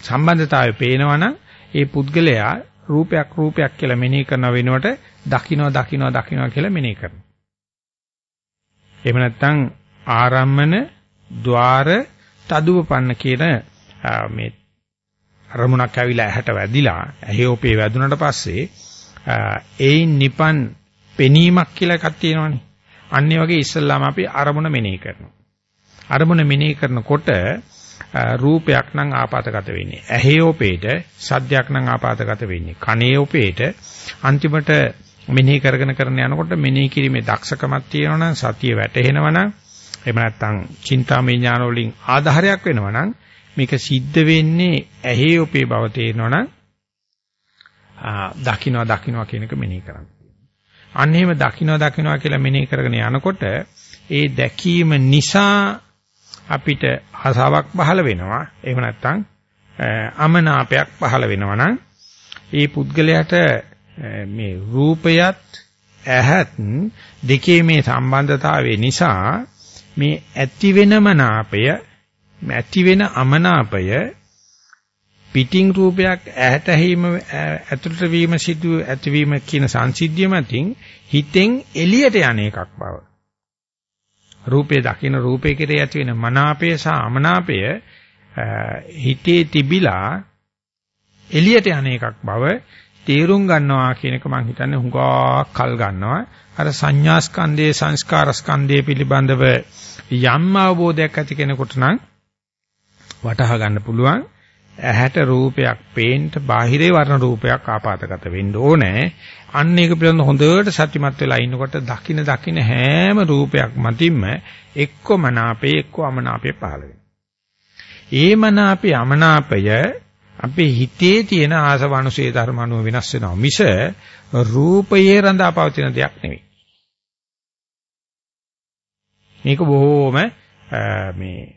සම්බන්ධතාවය පේනවනම් ඒ පුද්ගලයා රූපයක් රූපයක් කියලා මෙනෙහි කරන වෙනුවට දකින්න දකින්න දකින්න කියලා මෙනෙහි කරනවා. එහෙම නැත්නම් ආරම්මන ద్వාර තදුවපන්න කියන මේ අරමුණක් ඇවිල්ලා ඇහැට වැදිලා ඇහි ඔපේ වැදුනට පස්සේ ඒයින් නිපන් පෙනීමක් කියලා එකක් තියෙනවනේ. අන්න ඒ වගේ ඉස්සල්ලාම අපි අරමුණ මෙනෙහි කරනවා. අරමුණ මෙනෙහි කරනකොට රූපයක් නම් ආපాతගත වෙන්නේ. ඇහි ඔපේට සද්දයක් නම් ආපాతගත වෙන්නේ. කනේ ඔපේට අන්තිමට මෙනෙහි කරගෙන කරන යනකොට මෙනෙහි කිරීමේ දක්ෂකමක් තියෙනවනම් සතිය වැටහෙනවනම් එහෙම නැත්නම් චින්තාමය ඥාන වලින් ආධාරයක් වෙනවනම් මේක සිද්ධ වෙන්නේ ඇහි ඔපේ බව තේරෙනවනම් දකින්නවා දකින්නවා කියන එක මෙනෙහි කරන්න. අන්න එහෙම දකින්නවා දකින්නවා කියලා මෙනෙහි කරගෙන යනකොට ඒ දැකීම නිසා අපිට ආසාවක් පහළ වෙනවා. එහෙම නැත්නම් අමනාපයක් පහළ වෙනවා නම් ඒ පුද්ගලයාට මේ රූපයත් ඇහත් දෙකේ මේ සම්බන්ධතාවය නිසා මේ ඇති වෙනම නාපය ඇති වෙන අමනාපය පිටින් රූපයක් ඇහැට ඇහිම ඇතුළට වීම සිදු ඇතිවීම කියන සංසිද්ධිය මතින් හිතෙන් එළියට යන එකක් බව. රූපේ දකින්න රූපේ කෙරේ ඇති වෙන මනාපය සහ අමනාපය හිතේ තිබිලා එළියට යන එකක් බව තේරුම් ගන්නවා කියන එක මම හිතන්නේ හුඟා කල් ගන්නවා. අර සංඥා ස්කන්ධයේ සංස්කාර ස්කන්ධයේ පිළිබඳව යම් අවබෝධයක් ඇති කෙනෙකුට නම් වටහා ගන්න පුළුවන්. ඇහැට රූපයක් පේන්න බාහිරේ වර්ණ රූපයක් ආපాతගත වෙන්න ඕනේ. අන්න ඒක පිළිබඳ හොඳට සත්‍යමත් වෙලා ඉන්නකොට දකින දකින හැම රූපයක් මතින්ම එක්ක මනාපේ එක්ක අමනාපේ පහළ වෙනවා. ඒ මනාපේ අමනාපය අපේ හිතේ තියෙන ආසවනුසේ ධර්ම අනුව වෙනස් වෙනවා මිස රූපයේ රඳා පවතින දෙයක් නෙවෙයි. මේක බොහෝම මේ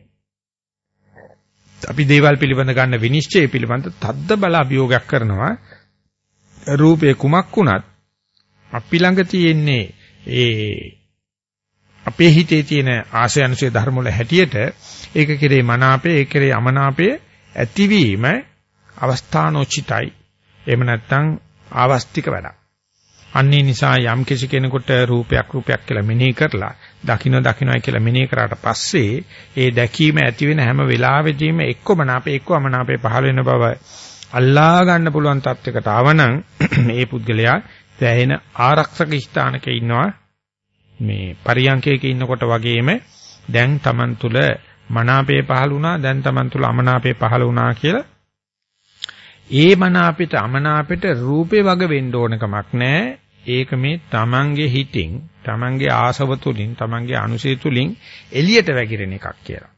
අපි දේවල් පිළිබඳ ගන්න විනිශ්චය පිළිබඳ තද්ද බල අභියෝගයක් කරනවා. රූපේ කුමක් වුණත් අපි ළඟ තියෙන්නේ ඒ අපේ හිතේ තියෙන ආශය අනුශය ධර්ම වල හැටියට ඒක කෙරේ මනාපේ ඒක කෙරේ අමනාපේ ඇතිවීම අවස්ථානෝචිතයි. එහෙම නැත්නම් ආවස්තික වැඩක්. අන්නේ නිසා යම් කිසි කෙනෙකුට රූපයක් රූපයක් කියලා මෙනෙහි කරලා දකින්න දකින්නයි කියලා මෙනෙහි කරාට පස්සේ ඒ දැකීම ඇති වෙන හැම වෙලාවෙදීම එක්කම නාපේ එක්කම නාපේ පහළ වෙන බව අල්ලා ගන්න පුළුවන් තත්යකට ආවනම් මේ පුද්ගලයා දැහෙන ආරක්ෂක ස්ථානක ඉන්නවා. මේ පරියංකයක ඉන්නකොට වගේම දැන් Taman තුල මනාපේ පහළ වුණා දැන් Taman තුල අමනාපේ පහළ වුණා කියලා ඒ මනාපෙට අමනාපෙට රූපේ වග වෙන්න ඕන කමක් නැහැ. ඒක මේ Tamanගේ හිතින් Tamanගේ ආසව තුලින් Tamanගේ අනුසය තුලින් එළියට වැగిරෙන එකක් කියලා.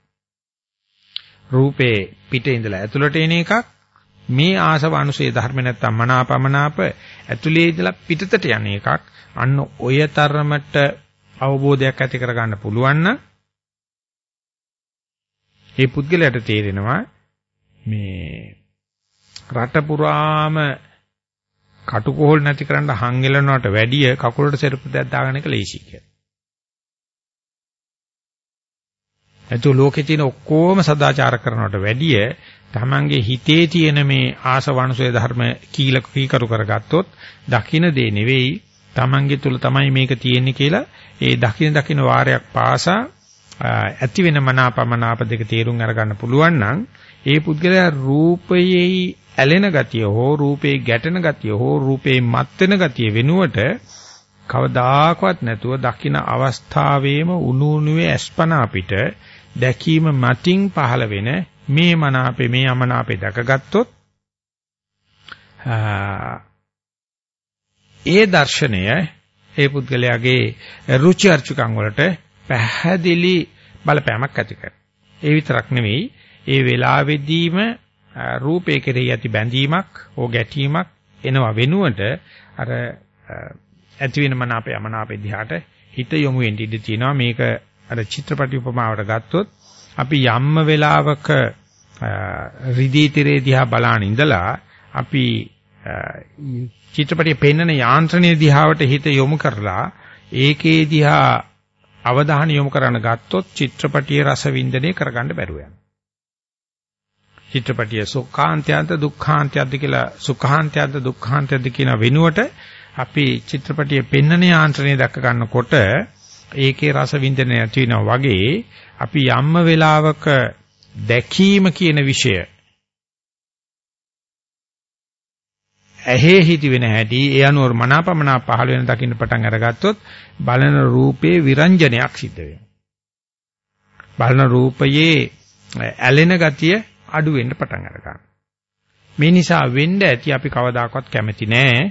රූපේ පිටේ ඉඳලා ඇතුළට එන එකක් මේ ආසව අනුසය ධර්ම නැත්තම් මනාපමනාප ඇතුලේ ඉඳලා පිටතට යන එකක්. අන්න ඔය තරමට අවබෝධයක් ඇති කරගන්න පුළුවන් නම් ඒ පුද්ගලයාට තේරෙනවා මේ රට පුරාම කටුකොහල් නැති කරන්න හංගෙලනවට වැඩිය කකුලට සෙරප්පු දෙයක් දාගන්න එක ලේසි කියලා. එතකොට ලෝකේ තියෙන ඔක්කොම සදාචාර කරනවට වැඩිය තමන්ගේ හිතේ තියෙන මේ ආසවංශය ධර්ම කීල කීකරු කරගත්තොත් දකින්න දේ නෙවෙයි තමන්ගේ තුල තමයි මේක තියෙන්නේ කියලා ඒ දකින දකින වාරයක් පාසා ඇති වෙන මනාපමනාප දෙක තේරුම් අරගන්න පුළුවන් නම් ඒ පුද්ගලයා රූපයේ ඇලෙන ගතිය හෝ රූපේ ගැටෙන ගතිය හෝ රූපේ මත් වෙන ගතිය වෙනුවට කවදාකවත් නැතුව දකින අවස්ථාවේම උණු උණුවේ අස්පනා පිට දැකීම මතින් පහළ වෙන මේ මනාපේ මේ අමනාපේ දැකගත්තොත් ඒ දර්ශනය ඒ පුද්ගලයාගේ රුචි අරුචිකම් වලට පැහැදිලි බලපෑමක් ඇති කරනවා. ඒ විතරක් නෙවෙයි ඒ වෙලාවෙදීම රූපේ කෙරෙහි ඇති බැඳීමක් හෝ ගැටීමක් එනවා වෙනුවට අර ඇති වෙන මන අපේ යමන අපේ දිහාට හිත යොමු වෙන්න ඉඩ තියෙනවා මේක අර චිත්‍රපටි උපමාවට ගත්තොත් අපි යම්ම වෙලාවක රිදී තිරේ දිහා බලාන ඉඳලා අපි චිත්‍රපටියේ පෙන්වන යාන්ත්‍රණයේ දිහාවට හිත යොමු කරලා ඒකේ දිහා අවධානය යොමු කරන්න ගත්තොත් චිත්‍රපටියේ රස වින්දනය කරගන්න බැරුව යනවා. චිත්‍රපටියේ සුඛාන්තයන්ත දුක්ඛාන්තයන්ද කියලා සුඛාන්තයන්ද දුක්ඛාන්තයන්ද කියන වෙනුවට අපි චිත්‍රපටියේ පෙන්වන යාන්ත්‍රණය දැක ගන්නකොට ඒකේ රස වින්දනය ඇති වෙනවා වගේ අපි යම්ම වෙලාවක දැකීම කියන විෂය ඇහි හිති වෙන හැටි ඒ අනුව මනාපමනා පහළ වෙන දකින්න පටන් අරගත්තොත් බලන රූපේ විරංජනයක් සිද්ධ වෙනවා. බලන රූපයේ ඇලෙන ගතිය අඩු වෙන්න පටන් අරගන්නවා. මේ නිසා වෙන්න ඇති අපි කවදාකවත් කැමති නෑ.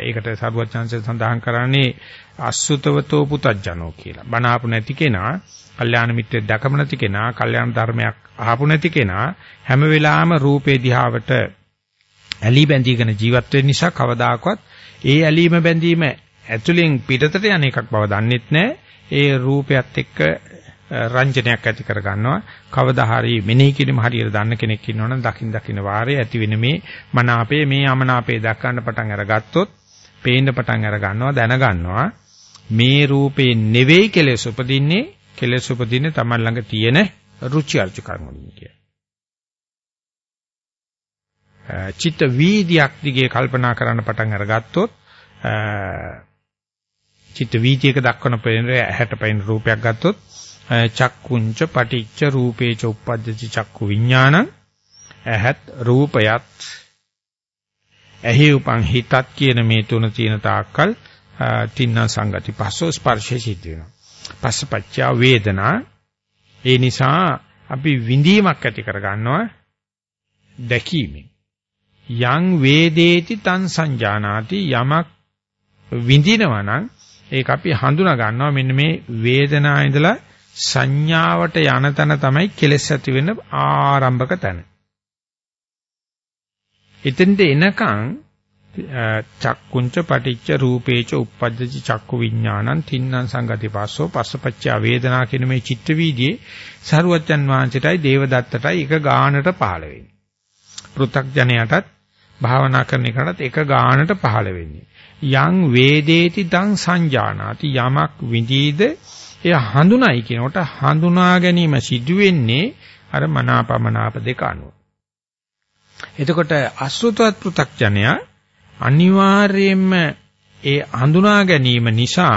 ඒකට සරුවත් chance සඳහන් කරන්නේ අසුතවතෝ පුතඥෝ කියලා. බණ ආපු නැති කෙනා, කල්යාණ මිත්‍රෙක් දැකම නැති කෙනා, කල්යාණ ධර්මයක් අහපු නැති කෙනා හැම වෙලාවෙම රූපේ දිහාවට ඇලී බැඳීගෙන ජීවත් වෙන්න නිසා කවදාකවත් ඒ ඇලීම බැඳීම ඇතුලෙන් පිටතට යන එකක් බව දන්නෙත් නැහැ. ඒ රූපයත් එක්ක රංජනයක් ඇති කර ගන්නවා. කවදා හරි මෙනෙහි කිරීම හරියට දන්න කෙනෙක් ඉන්නවනම් දකින් දකින්න වාරේ ඇති වෙන මේ මනාපේ මේ අමනාපේ දක්වන්න පටන් අරගත්තොත් පේන්න පටන් අර ගන්නවා දැන ගන්නවා මේ රූපේ නෙවෙයි කෙලෙස් උපදින්නේ කෙලෙස් උපදින්නේ Taman ළඟ තියෙන රුචි අරුචිකම් වලින් කියලා. චිත්ත වීදියක් දිගේ කල්පනා කරන්න පටන් අරගත්තොත් චිත්ත වීදියක දක්වන පේන ඇහැට පේන රූපයක් ගත්තොත් චක්කුංච පටිච්ච රූපේච උප්පද්දති චක්කු විඥානං. ඇහත් රූපයත්. ඇහි උපන් හිතත් කියන මේ තුන තියෙන තාක්කල් තින්න සංගති පස්සෝ ස්පර්ශය සිද්ධ වෙනවා. පස්සපච්චා වේදනා. ඒ නිසා අපි විඳීමක් ඇති කර ගන්නවා දැකීමෙන්. යං වේදේති තං සංජානාති යමක් විඳිනවා නම් ඒක අපි හඳුනා ගන්නවා මෙන්න මේ වේදනාව ඉඳලා සංඥාවට යන තැන තමයි කෙලෙස් ඇති වෙන ආරම්භක තැන. එතෙන්ට එනකන් චක්කුංච පටිච්ච රූපේච uppajjati චක්කු විඥානං තින්නම් සංගති පස්සෝ පස්සපච්චා වේදනා කියන මේ චිත්ත වීදියේ සරුවච්චන් වහන්සේටයි දේවදත්තටයි එක ගානට පහළ වෙන්නේ. පෘ탁ජනයටත් භාවනා කරන එකටත් එක ගානට පහළ වෙන්නේ. යං වේදේති තං සංජානාති යමක් විඳීද එය හඳුනයි කියනකොට හඳුනා ගැනීම සිදු වෙන්නේ අර මනාපමනාප දෙක අනුව. එතකොට අසෘතවත් පෘ탁ජනයා අනිවාර්යයෙන්ම ඒ හඳුනා ගැනීම නිසා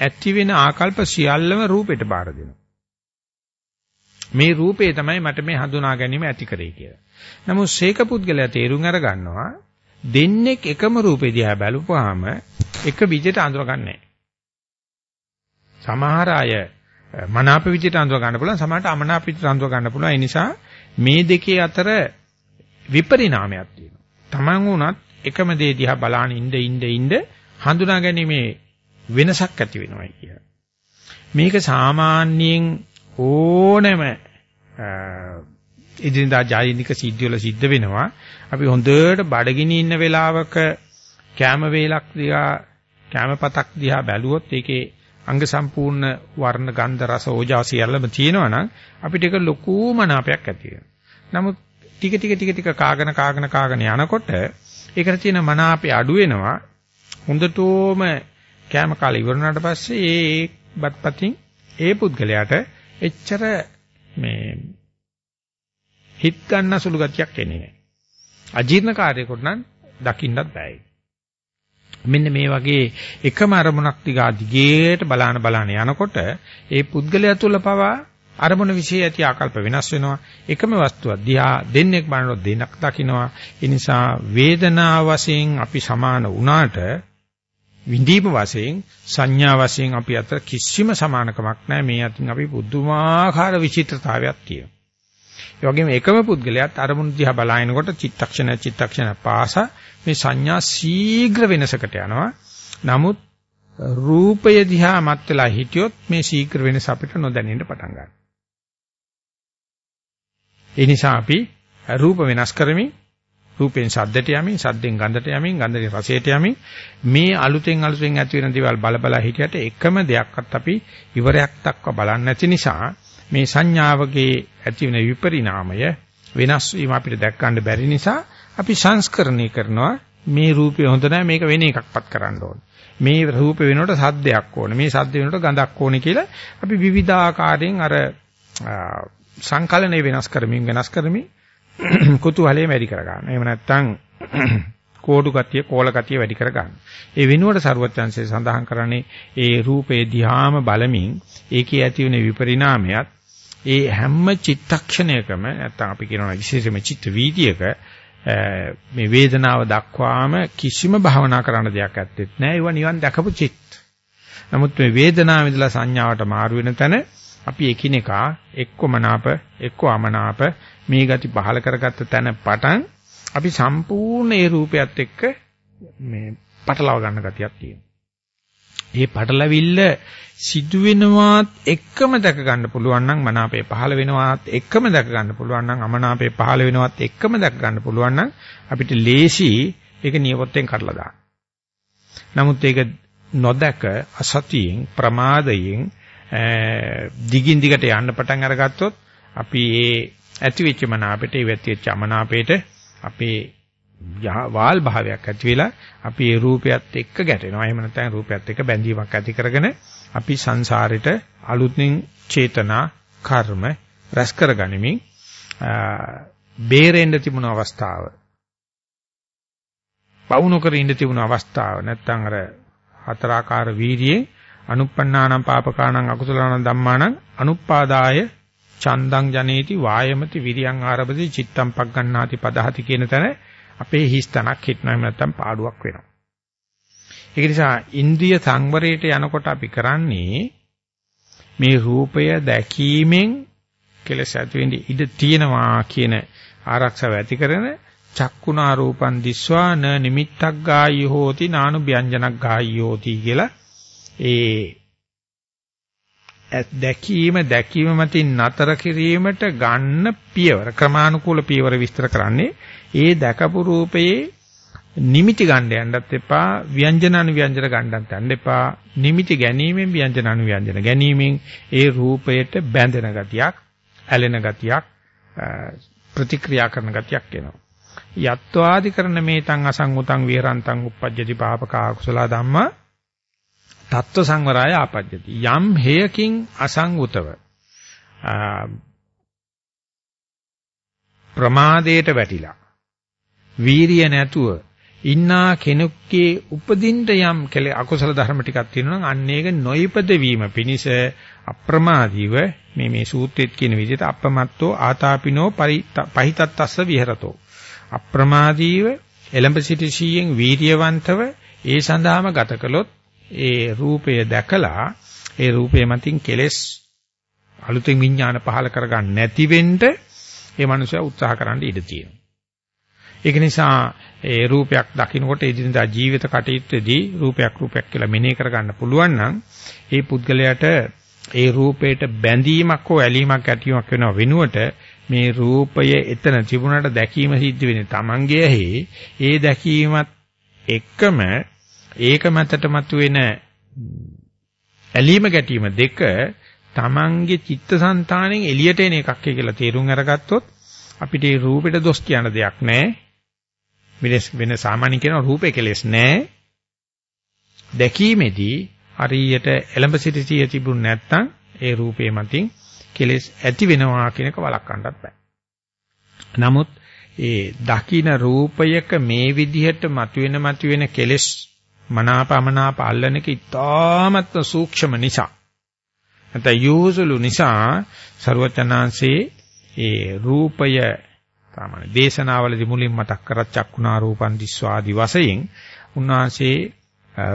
ඇති වෙන ආකල්ප සියල්ලම රූපෙට බාර දෙනවා. මේ රූපේ තමයි මට මේ හඳුනා ගැනීම ඇති කරේ කියලා. නමුත් ශේක පුද්ගලයා තේරුම් අර ගන්නවා දෙන්නෙක් එකම රූපේ දිහා බැලුවාම එක විදිහට අඳුරගන්නේ සමහර අය මනාප විදිහට අඳුර ගන්න පුළුවන් සමහරට අමනාප විදිහට අඳුර ගන්න පුළුවන් ඒ නිසා මේ දෙකේ අතර විපරිණාමයක් තියෙනවා. Taman උනත් එකම දේ දිහා බලාන ඉඳ ඉඳ ඉඳ හඳුනා ගැනීමේ වෙනසක් ඇති වෙනවා කියලා. මේක සාමාන්‍යයෙන් ඕනෑම ඉදින්දා ජායිනික සිද්ධිවල සිද්ධ වෙනවා. අපි හොඳට බඩගිනි ඉන්න වෙලාවක කැම වේලක් දිහා කැමපතක් දිහා බැලුවොත් ඒකේ අංග සම්පූර්ණ වර්ණ ගන්ධ රස ඕජා සියල්ලම තියෙනවා නම් අපිට ඒක ලොකු මනාපයක් ඇති වෙනවා. නමුත් ටික ටික ටික ටික කාගෙන කාගෙන කාගෙන යනකොට ඒකට තියෙන මනාපය අඩු වෙනවා. හොඳටම කැම කාලේ ඉවරනාට පස්සේ ඒ බත්පතින් ඒ පුද්ගලයාට එච්චර මේ හිත ගන්න සුළු ගතියක් එන්නේ නැහැ. අජීර්ණ කාර්යයකට නම් දකින්නත් බෑ. මෙන්න මේ වගේ එකම අරමුණක් දිගා දිගේට බලාන බලාන යනකොට ඒ පුද්ගලයා තුළ පවා අරමුණ વિશે ඇති ආකල්ප වෙනස් වෙනවා. එකම වස්තුවක් දිහා දෙන්නෙක් බලනකොට දෙනක් දකින්නවා. ඒ නිසා වේදනාව වශයෙන් අපි සමාන වුණාට විඳීම වශයෙන් සංඥා වශයෙන් අපි අතර කිසිම සමානකමක් නැහැ. මේ අතින් අපි පුදුමාකාර විචිත්‍රතාවයක් තියෙනවා. ඒ වගේම එකම පුද්ගලයාත් අරමුණු දිහා බලනකොට චිත්තක්ෂණ චිත්තක්ෂණ පාස මේ සංඥා ශීඝ්‍ර වෙනසකට යනවා. නමුත් රූපය දිහා මත් වෙලා හිටියොත් මේ ශීඝ්‍ර වෙනස අපිට නොදැනෙන්න පටන් ගන්නවා. ඒ නිසා අපි රූප වෙනස් කරමින් රූපෙන් ශබ්දයට යමින් ශබ්දෙන් ගන්ධයට යමින් ගන්ධයෙන් රසයට යමින් මේ අලුතෙන් අලුතෙන් ඇති වෙන දේවල් බල බල හිටියට එකම දෙයක්වත් අපි ඉවරයක් දක්වා බලන්නේ නැති නිසා මේ සංඥාවගේ ඇති වෙන විපරිණාමය වෙනස් වීම අපිට දැක් ගන්න බැරි නිසා අපි සංස්කරණය කරනවා මේ රූපය හොඳ නැහැ මේක වෙන එකක්පත් කරන්න ඕන මේ රූප වෙනකොට සද්දයක් ඕන මේ සද්ද වෙනකොට ගඳක් ඕනේ කියලා අපි විවිධාකාරයෙන් අර සංකලනය වෙනස් කරමින් වෙනස් කරමින් කුතුහලයේ වැඩි කර ගන්න. එහෙම නැත්නම් කෝඩු ගතිය, කෝල ගතිය වැඩි කර ගන්න. ඒ වෙනුවට ਸਰුවත්‍යංශය සඳහන් කරන්නේ ඒ රූපේ දිහාම බලමින් ඒකේ ඇති වෙන විපරිණාමයත් ඒ හැම චිත්තක්ෂණයකම නැත්නම් අපි කියනවා විශේෂයෙන්ම චිත්ත වීදියේක මේ වේදනාව දක්වාම කිසිම භවනා කරන්න දෙයක් ඇත්තෙත් නෑ. ඒවා නිවන් දැකපු චිත්ත. නමුත් මේ වේදනාව ඉදලා සංඥාවට මාරු වෙන තැන අපි එකිනෙකා එක්කමනාප එක්ක අමනාප මේ ගති පහල කරගත්ත තැන පටන් අපි සම්පූර්ණ ඒ රූපයත් එක්ක මේ පටලවා ගන්න ගතියක් තියෙනවා. මේ පටලවිල්ල සිදු වෙනවත් එක්කම දැක ගන්න පුළුවන් නම් මනාපේ පහළ වෙනවත් එක්කම දැක ගන්න පුළුවන් නම් අමනාපේ පහළ වෙනවත් එක්කම දැක ගන්න පුළුවන් නම් අපිට ලේසි ඒක නියපොත්තෙන් කඩලා දාන්න. නමුත් ඒක නොදක අසතියෙන් ප්‍රමාදයෙන් දිගින් දිගට යන්න පටන් අරගත්තොත් අපි ඒ ඇති වෙච්ච මනාපයට ඒ ඇති වෙච්ච අමනාපයට අපේ වාල් භාවයක් ඇති වෙලා අපි ඒ රූපයත් එක්ක ගැටෙනවා. එහෙම නැත්නම් රූපයත් එක්ක බැඳීමක් ඇති කරගෙන අපි සංසාරෙට අලුත්ෙන් චේතනා කර්ම රැස් කරගනිමින් බේරෙන්න තිබුණ අවස්ථාව පවුණු කර ඉඳ තිබුණ අවස්ථාව නැත්නම් අර හතරාකාර වීර්යයෙන් අනුප්පන්නානම් පාපකානම් අකුසලානම් ධම්මානම් අනුප්පාදාය චන්දං ජනේති වායමති විරියං ආරබති චිත්තම් පග්ගණ්ණාති පදහති කියන තැන අපේ හිස් තනක් හිටනම නැත්තම් පාඩුවක් වෙනවා. ඒක නිසා ඉන්ද්‍රිය සංවරයට යනකොට අපි කරන්නේ මේ රූපය දැකීමෙන් කෙලස ඇති වෙන්නේ ඉඩ තියෙනවා කියන ආරක්ෂාව ඇති කරන චක්කුණා රූපං දිස්වා න නිමිත්තක් ගායී හෝති නානු ව්‍යංජනක් ගායී හෝති කියලා ඒ දැකීම දැකීම මතින් නතර කිරීමට ගන්න පියවර ක්‍රමානුකූල පියවර විස්තර කරන්නේ ඒ දැකපු රූපයේ නිමිති ගන්න යන්නත් එපා ව්‍යංජන අනුව්‍යංජන ගන්නත් යන්න එපා. නිමිති ගැනීමෙන් ව්‍යංජන අනුව්‍යංජන ගැනීමෙන් ඒ රූපයට බැඳෙන ගතියක් ඇලෙන ගතියක් ප්‍රතික්‍රියා කරන ගතියක් එනවා. යත්වාදි කරන මේතං අසංගුතං විහරන්තං uppajjati පාපකා කුසල ධම්මා තත්ත්ව සංවරය ආපජ්ජති. යම් හේයකින් අසංගුතව ප්‍රමාදයට වැටිලා වීරිය නැතුව ඉන්නා කෙනෙක්ගේ උපදින්න යම් කෙල අකුසල ධර්ම ටිකක් තියෙනවා නම් අන්න ඒක නොයිපද වීම පිණිස අප්‍රමාදීව මේ මේ සූත්‍රෙත් කියන විදිහට අපමත්තෝ ආතාපිනෝ පහිතත්තස්ස විහෙරතෝ. අප්‍රමාදීව එලඹ සිටි සීයෙන් වීර්යවන්තව ඒ සඳහාම ගත කළොත් ඒ රූපය දැකලා ඒ රූපය මතින් කෙලෙස් අලුතෙන් විඥාන පහල කරගන්න නැති වෙන්න ඒ මනුස්සයා උත්සාහ කරන්න ඉඩ තියෙනවා. ඒක නිසා ඒ රූපයක් දකින්නකොට එදිනදා ජීවිත කටයුත්තේදී රූපයක් රූපයක් කියලා මෙනෙහි කරගන්න පුළුවන් නම් ඒ පුද්ගලයාට ඒ රූපයට බැඳීමක් හෝ ඇලීමක් ඇතිවීමක් වෙනව වෙනුවට මේ රූපය එතන තිබුණාට දැකීම සිද්ධ වෙන්නේ Tamange ඇහි. ඒ දැකීමත් එක්කම ඒක මතට මතුවෙන ඇලීම ගැටීම දෙක Tamange චිත්තසංතාණයෙන් එළියට එන එකක් කියලා තේරුම් අරගත්තොත් අපිට ඒ රූපෙට දොස් කියන දෙයක් නැහැ වෙනස් වෙන සාමාන්‍ය කියන රූපේ කෙලෙස් නැහැ. දැකීමේදී හරියට එලඹ සිටිය තිබුණ නැත්නම් ඒ රූපේ මතින් කෙලෙස් ඇති වෙනවා කියන එක වළක්වන්නත් බෑ. නමුත් ඒ දකින රූපයක මේ විදිහට මතුවෙන මතුවෙන කෙලෙස් මනාපමනාප අල්ලන එක ඉතාමත්ම සූක්ෂම නිසා නැත්නම් යෝසුලු නිසා ਸਰවචනාංශේ ඒ රූපය සාමාන්‍ය දේශනාවලදී මුලින් මතක් කරත් චක්කුණා රූපන් දිස්වාදි වශයෙන් උන්වහන්සේ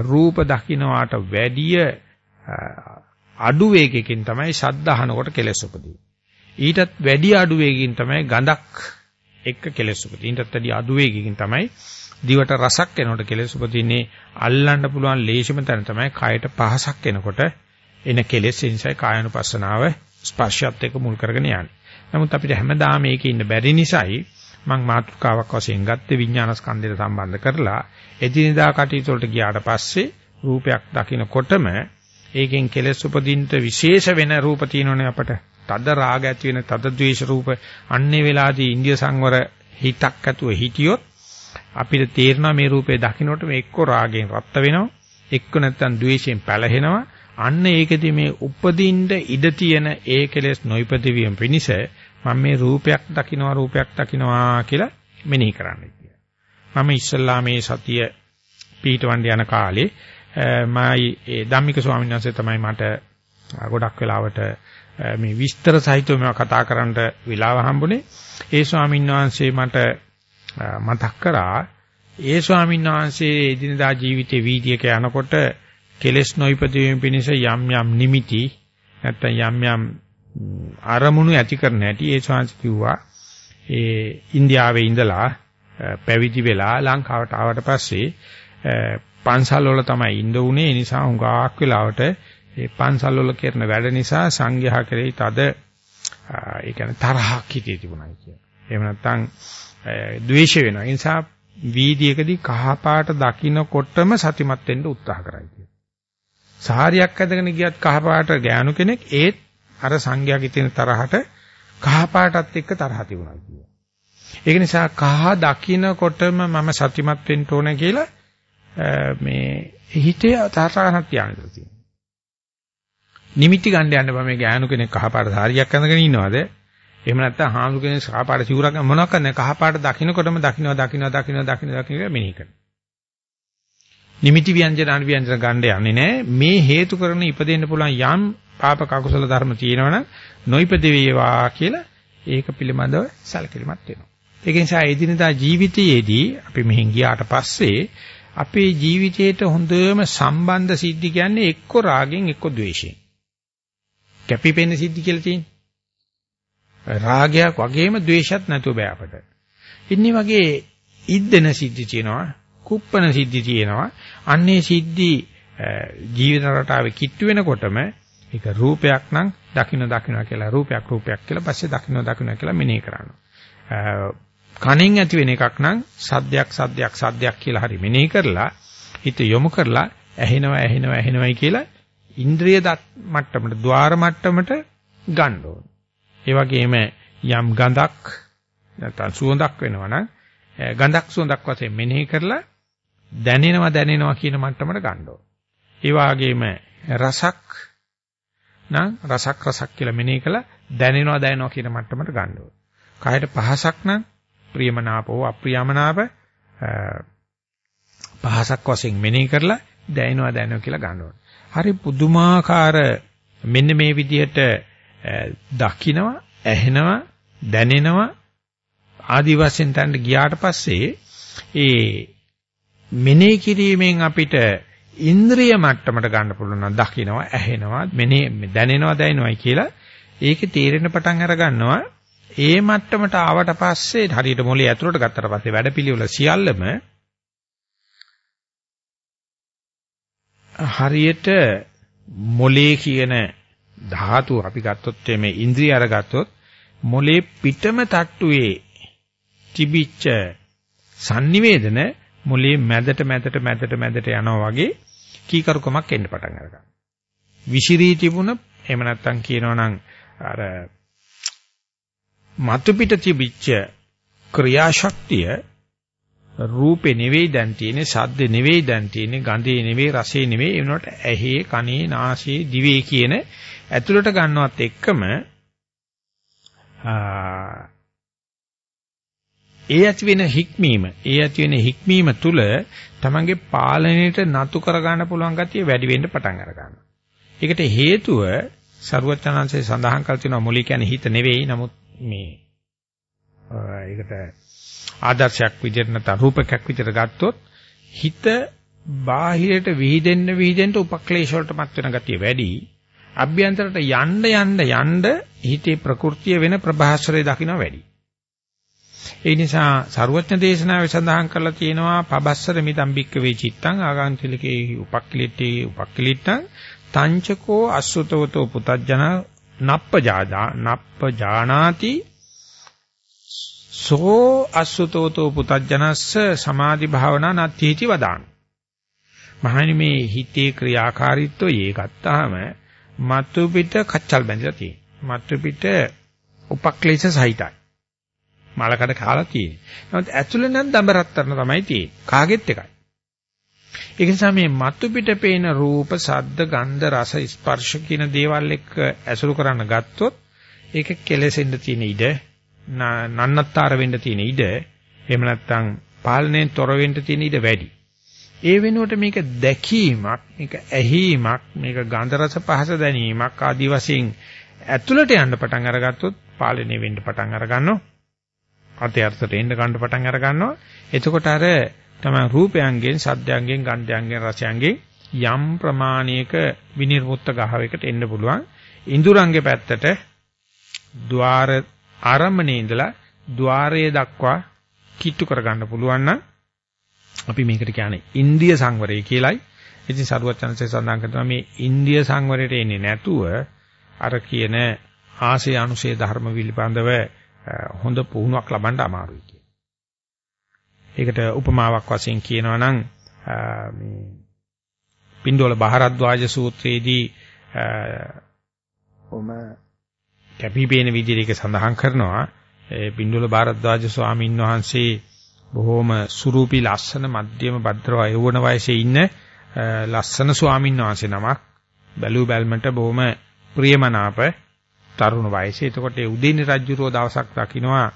රූප දකින්නට වැඩිය අඩු වේගයකින් තමයි ශබ්ද අහනකොට කෙලෙස් උපදී. ඊටත් වැඩි අඩු වේගකින් තමයි ගඳක් එක්ක කෙලෙස් උපදී. ඊටත් වැඩි අඩු වේගකින් තමයි දිවට රසක් එනකොට කෙලෙස් උපදින්නේ අල්ලන්න පුළුවන් ලේසිම තැන තමයි කයට පහසක් එනකොට එන කෙලෙස් ඒ නිසා කායනුපස්සනාව ස්පර්ශයත් එක්ක මුල් කරගෙන යන්නේ. නමුත් අපිට හැමදාම මේකේ ඉන්න බැරි නිසායි මම මාතෘකාවක් වශයෙන් ගත්තේ විඥාන ස්කන්ධයට සම්බන්ධ කරලා එදිනදා කටයුතු වලට ගියාට පස්සේ රූපයක් දකිනකොටම ඒකෙන් කෙලෙස් උපදින්න විශේෂ වෙන රූප තියෙනවනේ අපට. තද රාග ඇති වෙන තද ද්වේෂ රූප අන්නේ වෙලාදී ඉන්දිය සංවර හිතක් ඇතුව හිටියොත් අපිට තේරෙනවා මේ රූපේ දකින්නට මේ එක්ක රාගයෙන් රත් වෙනවා එක්ක නැත්තම් ද්වේෂයෙන් පැලහෙනවා අන්න ඒකෙදි මේ උපදින්න ඉඩ තියෙන ඒ කෙලෙස් නොයිපදවීම පිණිස මම මේ රූපයක් දකින්නවා රූපයක් දකින්නවා කියලා මෙනෙහි කරන්න කියලා. මම ඉස්සල්ලා මේ සතිය පීඨවණ්ඩ යන කාලේ මයි ඒ ධම්මික ස්වාමීන් වහන්සේ තමයි මට ගොඩක් වෙලාවට මේ විස්තර සහිතව මේවා කතා කරන්න වෙලාව හම්බුනේ. ඒ ස්වාමීන් වහන්සේ මට මතක් කරා ඒ ස්වාමීන් වහන්සේ එදිනදා ජීවිතේ වීදියේක යනකොට කෙලෙස් නොයිපදීම පිණිස යම් යම් නිමිති නැත්නම් යම් යම් අරමුණු ඇති කරන හැටි ඒ ශාන්ති කිව්වා ඒ ඉන්දියාවේ ඉඳලා පැවිදි වෙලා ලංකාවට ආවට පස්සේ පන්සල් වල තමයි ඉන්න උනේ ඒ නිසා හුඟක් වෙලාවට ඒ පන්සල් වල කරන වැඩ නිසා සංඝයා කෙරෙහි තද ඒ කියන්නේ තරහක් හිතේ තිබුණා කියන. එහෙම නැත්නම් ද්වේෂ වෙනවා. ඒ නිසා වීදියේකදී කහපාට දකින්නකොටම සතිමත් වෙන්න උත්සාහ කරයි කියන. සාහරියක් ඇදගෙන ගියත් කහපාට ගෑනු කෙනෙක් ඒත් අර සංඝයාගේ තියෙන තරහට කහපාටත් එක්ක තරහ තිබුණා කියනවා. ඒක නිසා කහ දකින්නකොටම මම සතිමත් වෙන්න ඕන කියලා මේ හිතේ තරහක් තියාගෙන තියෙනවා. නිමිති ගන්න යන්න බෑ මේ ගෑනු කෙනෙක් කහපාට සාරියක් අඳගෙන ඉන්නවද? එහෙම නැත්නම් හාමුදුර කෙනෙක් කහපාට සිවුරක් මොනවක් කරන්නේ කහපාට දකින්නකොටම දකින්නවා දකින්නවා දකින්නවා දකින්නවා දකින්නවා මෙනෙහි කරනවා. නිමිති ව්‍යංජන අනුව්‍යංජන ගන්න යන්නේ නැහැ. මේ හේතු කරන ඉපදෙන්න පුළුවන් යම් පාපක අකුසල ධර්ම තියෙනවනම් නොයිපද වේවා කියලා ඒක පිළිබඳව සැලකිලිමත් වෙනවා. ඒක නිසා එදිනදා ජීවිතයේදී අපි මෙහෙන් ගියාට පස්සේ අපේ ජීවිතේට හොඳම සම්බන්ධ සිද්ධි කියන්නේ එක්ක රාගෙන් එක්ක ද්වේෂයෙන්. කැපිපෙන සිද්ධි කියලා තියෙන්නේ. රාගයක් වගේම ද්වේෂයක් නැතුව බෑ අපට. ඉන්නේ වගේ ඉද්දෙන සිද්ධි තියෙනවා, කුප්පන සිද්ධි තියෙනවා. අන්නේ සිද්ධි ජීවිත රටාවේ කිට්ටු වෙනකොටම ඒක රූපයක් නම් දකින්න දකින්න කියලා රූපයක් රූපයක් කියලා පස්සේ දකින්න දකින්න කියලා මෙනෙහි කරනවා. කණෙන් ඇති වෙන එකක් නම් සද්දයක් සද්දයක් සද්දයක් කියලා හරි මෙනෙහි කරලා හිත යොමු කරලා ඇහෙනවා ඇහෙනවා ඇහෙනවයි කියලා ඉන්ද්‍රිය මට්ටමට ద్వාර මට්ටමට ගන්න ඕන. ඒ වගේම යම් ගඳක් නැත්නම් සුවඳක් වෙනවා නම් ගඳක් සුවඳක් වශයෙන් මෙනෙහි කරලා දැනෙනවා දැනෙනවා කියන මට්ටමට ගන්න ඕන. ඒ වගේම රසක් නම් රසක් රසක් කියලා මෙනෙහි කළා දැනෙනවා දැනෙනවා කියන මට්ටමට ගන්න ඕන. කායට පහසක් නම් ප්‍රියමනාපෝ අප්‍රියමනාප පහසක් වශයෙන් මෙනෙහි කරලා දැනෙනවා දැනෙනවා කියලා ගන්න ඕන. හරි පුදුමාකාර මෙන්න මේ විදිහට දකිනවා, ඇහෙනවා, දැනෙනවා ආදි වශයෙන් තැන්න ගියාට පස්සේ ඒ මෙනෙහි කිරීමෙන් අපිට ඉන්ද්‍රිය මට්ටමට ගන්න පුළුවන් නම් දකිනවා, ඇහෙනවා, මෙනෙහි දැනෙනවා, දැනෙනවායි කියලා ඒකේ තේරෙන පටන් අර ගන්නවා. ඒ මට්ටමට ආවට පස්සේ හරියට මොලේ ඇතුළට ගත්තට පස්සේ වැඩපිළිවෙල සියල්ලම හරියට මොලේ කියන ධාතු අපි ගත්තොත් මේ ඉන්ද්‍රිය අරගත්තොත් මොලේ පිටම තට්ටුවේ තිබිච්ච sannivedana මොලේ මැදට මැදට මැදට මැදට යනවා වගේ කීකරුකමක් එන්න පටන් ගන්නවා. විසිරී තිබුණ එහෙම නැත්නම් කියනවා නම් අර මතු පිට තිබිච්ච ක්‍රියාශක්තිය රූපේ නෙවෙයි දැන් තියෙන්නේ සද්දේ නෙවෙයි දැන් තියෙන්නේ ගඳේ නෙවෙයි රසේ නෙවෙයි ඒ වෙනකොට ඇහි කනේ නාසයේ දිවේ කියන ඇතුළට ගන්නවත් එක්කම ඒ ඇති වෙන හික්මීම ඒ ඇති වෙන හික්මීම තුල තමන්ගේ පාලනයට නතු කර ගන්න පුළුවන් ගතිය වැඩි වෙන්න පටන් අර ගන්නවා. ඒකට හේතුව සරුවචනංශයේ සඳහන් කර තියෙනවා මුලික කියන්නේ හිත නෙවෙයි නමුත් මේ ඒකට ආදර්ශයක් විදිහට නැත්නම් රූපකයක් විදිහට ගත්තොත් හිත බාහිරට විහිදෙන්න විහිදෙන්න උපක්ලේශ වලට මත් වෙන ගතිය වැඩි. අභ්‍යන්තරට යන්න යන්න යන්න හිතේ ප්‍රകൃතිය වෙන ප්‍රභාස්වරය දකින්න වැඩි. ඒ නිසා සරුවත්න දේශනාවේ සඳහන් කරලා තියෙනවා පබස්සර මිදම් බික්ක වේ චිත්තං ආගාන්තිලකේ උපක්ලිටේ උපක්ලිටං තංචකෝ අසුතවතෝ පුතජන නප්පජාදා නප්පජානාති සෝ අසුතෝතෝ පුතජනස්ස සමාධි භාවනා නත්ථීති වදාන. මහණනි මේ හිතේ ක්‍රියාකාරීත්වය ඒ ගත්තාම මතු පිට කච්චල් බැඳලා තියෙනවා. මතු පිට උපක්ලේශ සහිතයි. මලකඩ කාලා තියෙනවා. නමුත් ඇතුළේ නම් දඹරත්තරන තමයි තියෙන්නේ. කාගෙත් එකයි. ඒක නිසා මේ මතු පිට පේන රූප, ශබ්ද, ගන්ධ, රස, ස්පර්ශ කියන දේවල් එක්ක ඇසුරු කරන්න ගත්තොත් ඒක කෙලෙසෙන්න තියෙන ඉඩ, නන්නත්තර වෙන්න තියෙන ඉඩ, එහෙම නැත්නම් පාලනයෙන් තොර වෙන්න තියෙන ඉඩ වැඩි. ඒ වෙනුවට මේක දැකීමක්, මේක ඇහිීමක්, මේක ගන්ධ රස පහස දැනීමක් ආදී වශයෙන් ඇතුළට යන්න පටන් අරගත්තොත් පාලනය වෙන්න පටන් අර ගන්නවා. අතේ අර්ථයට එන්න ගන්න පටන් අර ගන්නවා. එතකොට අර තමයි රූපයන්ගෙන්, සද්දයන්ගෙන්, ගන්ධයන්ගෙන්, රසයන්ගෙන් යම් ප්‍රමාණයක විනිර්මුක්ත ගහවයකට එන්න පුළුවන්. ඉඳුරංගේ පැත්තට ద్వාර ආරම්භණේ ඉඳලා ద్వාරයේ දක්වා කිට්ටු කරගන්න පුළුවන් නම් අපි මේකට කියන්නේ ඉන්දිය සංවරය කියලයි. ඉතින් සරුවචනසේ සඳහන් කරනවා මේ ඉන්දිය සංවරයට එන්නේ නැතුව අර කියන ආශය අනුශේ ධර්ම පිළිබඳව හොඳ පුහුණුවක් ලබන්න අමාරුයි. ඒකට උපමාවක් වශයෙන් කියනවා නම් මේ පින්ඩෝල බහරද්වාජ සූත්‍රයේදී ඔම කැපිපේන විදිහට ඒක සඳහන් කරනවා ඒ පින්ඩෝල බහරද්වාජ ස්වාමීන් වහන්සේ බොහොම සුරූපී ලස්සන මධ්‍යම භද්‍ර වයෝවන වයසේ ඉන්න ලස්සන ස්වාමීන් වහන්සේ නමක් බැලු බැල්මට බොහොම ප්‍රියමනාප තරුණ වයසේ. එතකොට ඒ උදේනි රජුරෝ දවසක් දකින්නවා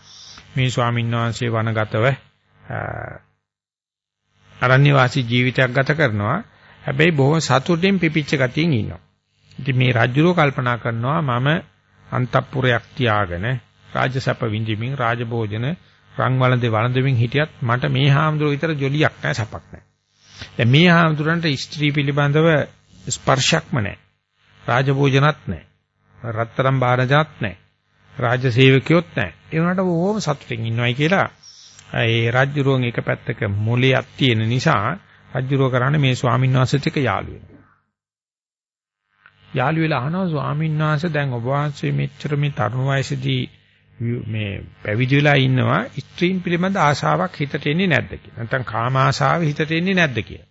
මේ ස්වාමීන් වහන්සේ වනගතව අරණ්‍ය වාසී ජීවිතයක් ගත කරනවා. හැබැයි බොහොම සතුටින් පිපිච්ච ගතියෙන් ඉන්නවා. ඉතින් මේ රජුරෝ කල්පනා කරනවා මම අන්තපුරයක් තියාගෙන රාජසප විඳිමින් රාජභෝජන රන් වළඳේ වළඳමින් හිටියත් මට මේ හාමුදුරුවෝ විතර ජොලියක් නැහැ සපක් නැහැ. දැන් මේ හාමුදුරන්ට ස්ත්‍රී පිළිබඳව ස්පර්ශයක්ම නැහැ. රාජභෝජනත් නැහැ. රත්තරන් බාරජාත් නැහැ. රාජසේවකියොත් නැහැ. ඒ වුණාට බොහොම සතුටින් ඉන්නවයි කියලා ඒ රාජ්‍යරුවන් එක පැත්තක මොලයක් තියෙන නිසා රාජ්‍යරුව කරන්නේ මේ ස්වාමීන් වහන්සේත් එක්ක යාළු වෙනවා. යාළු වෙලා අහනවා ස්වාමීන් වහන්සේ දැන් ඔබ වහන්සේ මෙච්චර මේ තරුණ වයසේදී මේ පැවිදි වෙලා ඉන්නවා ස්ත්‍රීන් පිළිබඳ ආශාවක් හිතට එන්නේ නැද්ද කියලා. නැත්නම් කාම ආශාව හිතට එන්නේ නැද්ද කියලා.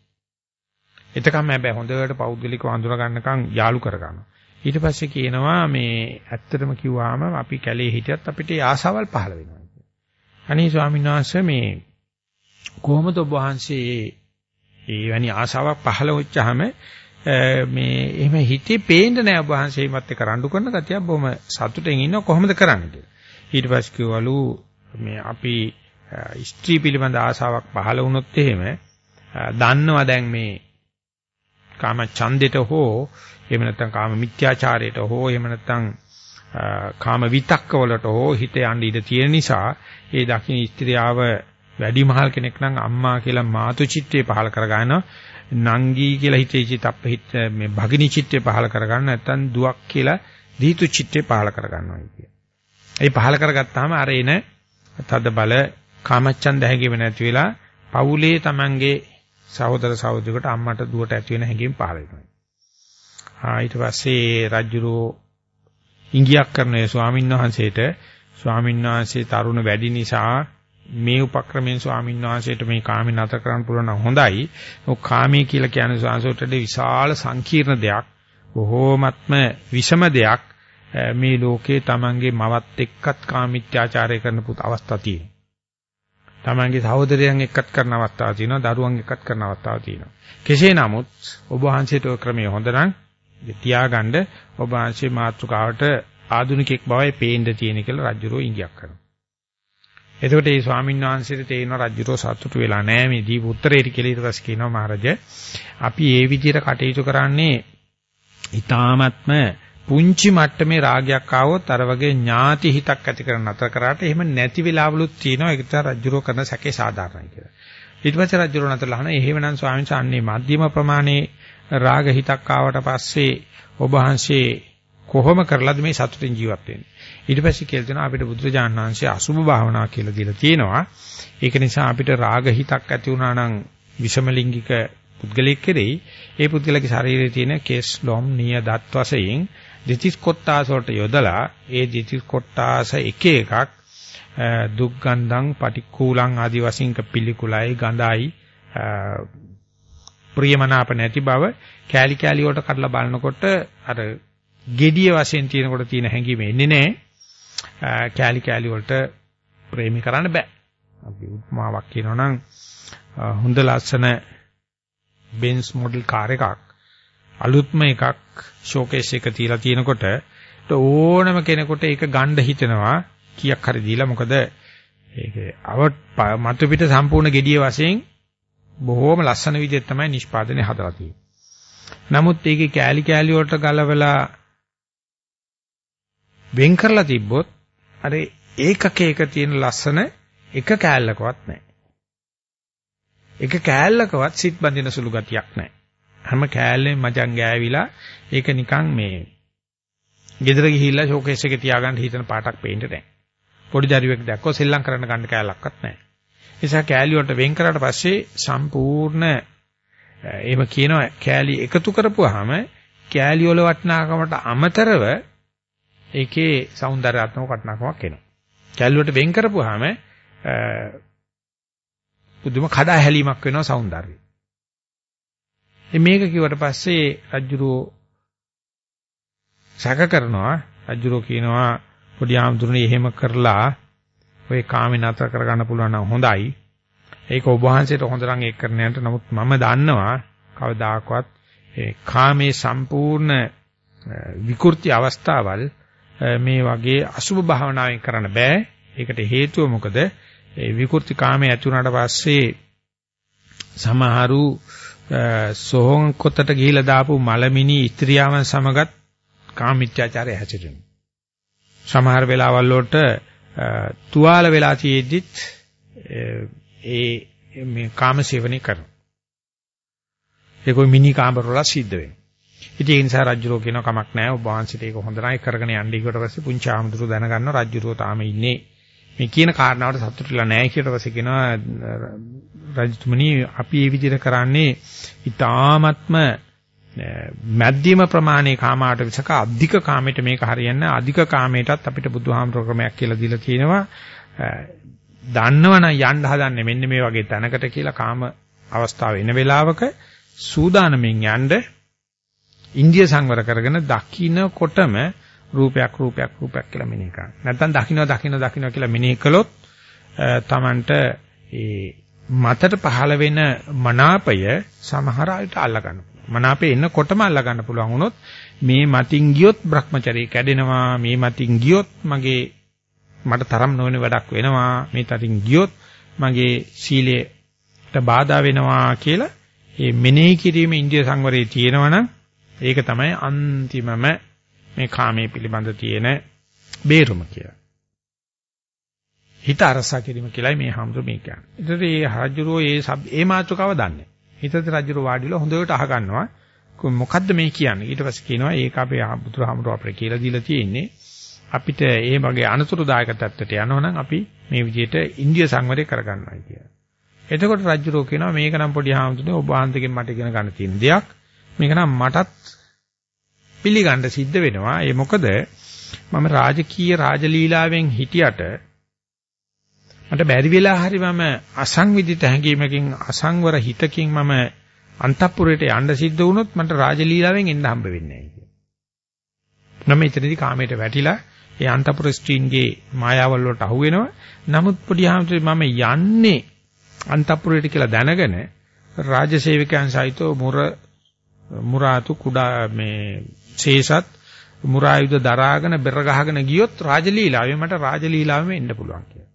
එතකම හැබැයි හොඳට පෞද්ගලිකව අඳුර ගන්නකම් යාලු කර ගන්නවා. ඊට පස්සේ කියනවා මේ ඇත්තටම කිව්වාම අපි කැලේ හිටියත් අපිට ආශාවල් පහළ වෙනවා. අනේ ස්වාමීන් වහන්සේ මේ කොහොමද ඔබ වහන්සේ ඒ වැනි ආශාවක් පහළ වෙච්චාම මේ එහෙම හිතේ පේන්න නෑ ඔබ වහන්සේ මත් එක්ක රණ්ඩු කරන ගතිය බොහොම සතුටෙන් ඉන්න කොහොමද කරන්නේ කියලා. ඊට පස්සේ කිව්වලු මේ අපි ස්ත්‍රී පිළිබඳ ආශාවක් පහළ වුණොත් එහෙම දන්නවා දැන් මේ කාම ඡන්දෙට හෝ එහෙම නැත්නම් කාම මිත්‍යාචාරයට හෝ එහෙම නැත්නම් කාම විතක්ක වලට හෝ හිත යන්න ඉඩ තියෙන නිසා ඒ දකින්න ස්ත්‍රියාව වැඩිමහල් කෙනෙක් නම් අම්මා කියලා මාතු චිත්තේ පහල කරගන්නවා නංගී කියලා හිතේ චිත්තප්ප හිත මේ භගිනී චිත්තේ පහල කරගන්න නැත්නම් දුවක් කියලා දීතු චිත්තේ පහල කරගන්නවා කිය. ඒ පහල කරගත්තාම අර එන තද බල කාමච්ඡන්ද හැඟීම නැති වෙලා පවුලේ Tamange සහෝදර සහෝදරියකට අම්මට දුවට ඇති වෙන හැඟීම් පහල වෙනවා. ආ ඊට පස්සේ රජුරෝ ඉංගියක් කරන ස්වාමීන් වහන්සේට ස්වාමීන් වහන්සේ තරුණ වැඩි නිසා මේ උපක්‍රමයෙන් ස්වාමීන් වහන්සේට මේ කාමේ නතර කරන්න පුළුවන් නම් හොඳයි. ඔක් කාමයේ කියලා කියන්නේ ස්වාමීන්සෝට විශාල සංකීර්ණ දෙයක්. බොහෝමත්ම විෂම දෙයක්. මේ ලෝකේ Tamange මවත් එක්කත් කාමීත්‍යාචාරය කරන පුත අවස්ථා තියෙනවා. Tamange සහෝදරයන් එක්කත් කරන අවස්ථා තියෙනවා. දරුවන් එක්කත් කරන අවස්ථා තියෙනවා. කෙසේ නමුත් ඔබ වහන්සේට ඔය ක්‍රමය හොඳ නම් තියාගන්න ඔබ වහන්සේ මාතෘකාවට ආදුනිකෙක් බවයි පේන්න තියෙන කියලා රජුරෝ ඉඟියක් කරනවා. එතකොට මේ ස්වාමීන් වහන්සේට තේරෙන රජුරෝ සතුටු වෙලා නැහැ මේ දීප උත්තරේටි කියලා ඊට පස්සේ කියනවා මහරජ අපි මේ විදිහට කටයුතු කරන්නේ ඊ타ත්ම පුංචි මට්ටමේ රාගයක් ආවොත් අර වගේ ඥාති හිතක් ඇති කරන අතර කරාට එහෙම නැති වෙලාවලුත් තියෙනවා ඒක තමයි රජුරෝ කරන සැකේ සාධාරණයි කියලා. ඊට පස්සේ රජුරෝ නතරලා අහන එහෙමනම් ස්වාමීන් වහන්සේ මධ්‍යම ප්‍රමාණයේ රාග හිතක් ආවට පස්සේ ඔබ වහන්සේ කොහොම කරලාද මේ සතුටින් ජීවත් වෙන්නේ? ඊට පස්සේ කියලා දෙනවා අපිට බුදුරජාණන් වහන්සේ අසුභ භාවනා කියලා දීලා තියෙනවා. ඒක නිසා අපිට රාග හිතක් ඇති වුණා නම් විෂම ලිංගික පුද්ගලයෙක් කෙරෙහි ඒ පුද්ගලගේ ශරීරයේ තියෙන කෙස් ලොම් නිය දත් වශයෙන් දෙතිස් කොට්ටාස වලට යොදලා ඒ දෙතිස් කොට්ටාස එක එකක් දුක්ගන්ධං පටික්කුලං ආදි වශයෙන් පිළිකුලයි ගඳයි ප්‍රියමනාප නැති බව කෑලි කෑලි වලට කඩලා බලනකොට අර gediya වශයෙන් තියෙනකොට තියෙන හැඟීම එන්නේ නැහැ කෑලි කෑලි වලට ප්‍රේමී කරන්න බෑ. අපි උපමාවක් කියනවා නම් හොඳ ලස්සන බෙන්ස් මොඩල් කාර් එකක් අලුත්ම එකක් ෂෝකේස් එක තියලා තියෙනකොට ඕනම කෙනෙකුට ඒක ගන්න හිතෙනවා කීයක් හරි දීලා මොකද ඒක අවට මතු පිට සම්පූර්ණ gediye වශයෙන් බොහෝම ලස්සන විදිහට තමයි නිෂ්පාදනය හදලා තියෙන්නේ. නමුත් ඒකේ කෑලි කෑලි වලට ගලවලා වෙන් කරලා තිබ්බොත් අර ඒකක එක තියෙන ලස්සන එක කෑල්ලකවත් නැහැ. එක කෑල්ලකවත් සිත් බඳින සුළු ගතියක් නැහැ. හැම කෑල්ලෙම මචං ගෑවිලා ඒක නිකන් මේ ගෙදර ගිහිල්ලා ෂෝකේස් එකේ තියාගන්න හිතන පාටක් පේන්න නැහැ. පොඩි දරුවෙක් දැක්කොත් සෙල්ලම් කරන්න ගන්න කෑල්ලක්වත් නැහැ. ඒ නිසා කෑලි වලට වෙන් කරාට පස්සේ සම්පූර්ණ එහෙම කියනවා කෑලි එකතු කරපුවාම කෑලි වල වටිනාකමට අමතරව ඒකේ సౌందర్యාත්මක වටිනාකමක් එනවා. කැලුවට වෙන් කරපුවාම පුදුම කඩා හැලීමක් වෙනවා సౌందර්යය. මේක කිව්වට පස්සේ රජුරෝ සැක කරනවා රජුරෝ කියනවා පොඩි ආම්තුරුනේ එහෙම කරලා ඔය කාමේ නතර කරගන්න පුළුවන් නම් හොඳයි. ඒක ඔබ වහන්සේට හොඳ නම් ඒක කරන්න යන්න. නමුත් මම දන්නවා කවදාකවත් ඒ කාමේ සම්පූර්ණ විකෘති අවස්ථාවල් මේ වගේ අසුභ භාවනාවෙන් කරන්න බෑ. ඒකට හේතුව මොකද? ඒ විකෘති කාමයේ ඇති වුණාට පස්සේ සමහරු සෝහන් කොටට ගිහිලා දාපු මලමිනි ස්ත්‍රියවන් සමගත් කාමීත්‍යාචාරය හැසිරෙනවා. සමහර වෙලාවල් වලට තුවාල වෙලා තියෙද්දිත් ඒ මේ කාම සේවනය කරනවා. ඒක මිනි කාමරවල සිද්ධ වෙනවා. ඉතින් ඒ නිසා රජුරෝ කියන කමක් නැහැ. ඔබ වහන්සේට ඒක හොඳ නැහැ කරගෙන යන්න. ඊට පස්සේ පුංචි ආමතුරු දැනගන්නවා රජුරෝ තාම ඉන්නේ. මේ කියන කාරණාවට සතුටුලා නැහැ කියලා පස්සේ කියනවා රජතුමනි අපි මේ විදිහට කරන්නේ ඊ타ත්ම මැද්දිම ප්‍රමාණයේ කාමාට විසක අධික කාමයට මේක හරියන්නේ අධික කාමයටත් අපිට බුදුහාමුදුර ක්‍රමයක් කියලා දීලා තියෙනවා. දන්නවනම් යන්න හදන්නේ මෙන්න මේ වගේ තැනකට කියලා කාම අවස්ථාව එන වෙලාවක සූදානමින් යන්න ඉන්දිය සංවර කරගෙන දකින්නකොටම රූපයක් රූපයක් රූපයක් කියලා මෙනෙහි කරන්න. නැත්නම් දකින්න දකින්න දකින්න කියලා මෙනෙහි කළොත් තමන්ට ඒ මතට පහළ වෙන මනාපය සමහර අයට අල්ල ගන්න. මනාපේ එන්නකොටම අල්ල ගන්න පුළුවන් වුණොත් මේ මතින් ගියොත් Brahmacharya කැඩෙනවා මේ මතින් ගියොත් මගේ මට තරම් නොවන වැඩක් වෙනවා මේ තරින් ගියොත් මගේ සීලයට බාධා වෙනවා කියලා මේ මෙනෙහි කිරීම ඉන්දිය සංවරයේ තියෙනවනම් ඒක තමයි අන්තිමම මේ කාමයේ පිළිබඳ තියෙන බේරුම කියලා. හිත අරසා කිරීම කියලායි මේ හැමදෙම මේ කියන්නේ. ඒතර මේ රජුරෝ ඒ ඒ මාතෘකාව දන්නේ. හිතේ රජුරෝ වාඩිලා හොඳට අහ ගන්නවා. මොකද්ද මේ කියන්නේ? ඊට පස්සේ කියනවා ඒක අපේ බුදුරහමරෝ අපිට කියලා දීලා තියෙන්නේ. අපිට ඒ වගේ අනතුරුදායක තත්ත්වයට යනවනම් අපි මේ විදිහට ඉන්දිය සංවරය කරගන්නවා කියලා. එතකොට රජුරෝ කියනවා මේක නම් පොඩි හාමුදුරනේ ඔබ වහන්සේගෙන් මට ඉගෙන ගන්න තියෙන දෙයක්. මේක නම් මටත් පිළිගන්න සිද්ධ වෙනවා. ඒ මොකද මම රාජකීය රාජලීලාවෙන් හිටියට මට බැරි වෙලා හරි මම අසංවිධිත හැඟීමකින් අසංවර හිතකින් මම අන්තපුරයට යන්න සිද්ධ වුණොත් මට රාජලීලාවෙන් එන්න හම්බ වෙන්නේ නැහැ. මම එතනදී කාමයට වැටිලා ඒ අන්තපුර ස්ත්‍රීන්ගේ මායාවල් වලට අහු වෙනවා. නමුත් පොඩි ආමතුරේ මම යන්නේ අන්තපුරයට කියලා දැනගෙන රාජසේවකයන් සහිතව මුර මුරාතු කුඩා මේ ශේෂත් මුරායුධ දරාගෙන බෙර ගහගෙන ගියොත් රාජලීලාවේ මට රාජලීලාවෙම එන්න පුළුවන් කියලා.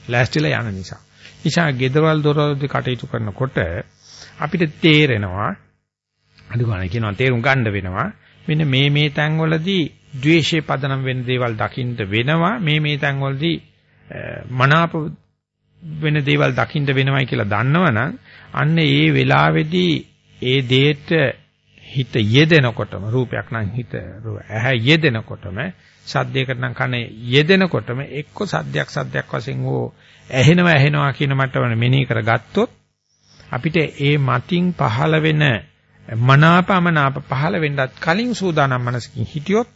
ලෑස්තිලා යන නිසා. නිසා ගෙදරවල් දොරවල් කටයුතු කරනකොට අපිට තේරෙනවා අඩු ගන්න කියනවා තේරුම් ගන්න වෙනවා මෙන්න මේ මේ තැන්වලදී ද්වේෂයේ පදනම් වෙන දේවල් දකින්න වෙනවා මේ මේ තැන්වලදී මනාප වෙන දේවල් දකින්න වෙනවයි කියලා දන්නවනම් අන්න ඒ වෙලාවේදී ඒ දේට හිත යෙදෙනකොටම රූපයක් නම් හිත ඇහැ යෙදෙනකොටම සද්දයකට නම් කන යෙදෙනකොටම එක්ක සද්දයක් සද්දයක් වශයෙන් හෝ ඇහෙනවා ඇහෙනවා කියන මට්ටම මෙනෙහි කරගත්තොත් අපිට ඒ මතින් පහළ වෙන මනාපමනාප පහළ වෙන්නත් කලින් සූදානම් මනසකින් හිටියොත්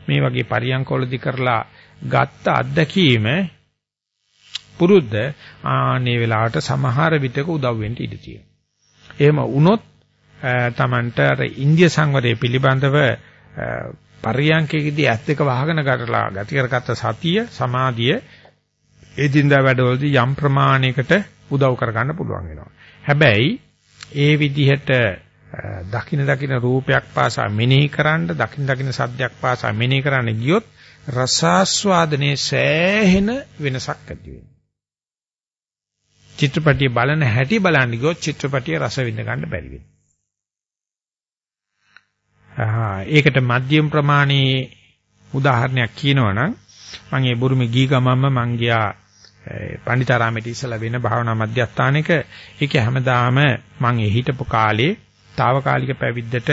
මේ වගේ පරියන්කවලදී කරලා ගත්ත අත්දැකීම පුරුද්ද ආනේ වෙලාවට සමහර විටක උදව් වෙන්න ඉඩ තියෙනවා. එහෙම වුණොත් තමන්ට අර ඉන්දිය සංවරය පිළිබඳව පරියන්කේදී ඇස් දෙක වහගෙන ගටලා ගති කරගත්ත සතිය සමාධිය එදින්දා වැඩවලදී යම් ප්‍රමාණයකට උදව් කරගන්න පුළුවන් වෙනවා. හැබැයි ඒ විදිහට දකින දකින රූපයක් පාසා මෙනෙහි කරන්න දකින දකින සද්දයක් පාසා මෙනෙහි කරන්න ගියොත් රසාස්වාදනයේ සෑහෙන වෙනසක් ඇති වෙනවා. චිත්‍රපටිය බලන හැටි බලන්න ගියොත් චිත්‍රපටිය රස විඳ ගන්න බැරි වෙනවා. ඒකට මධ්‍යම ප්‍රමාණයේ උදාහරණයක් කියනවනම් මම ඒ බුරුමේ ගී ගමම්ම මං ගියා පණ්ඩිතාරාමේට ඉස්සලා වෙන භාවනා මධ්‍යස්ථානයක ඒක හැමදාම මං ඒ හිටපු කාලේ తాවකාලික පැවිද්දට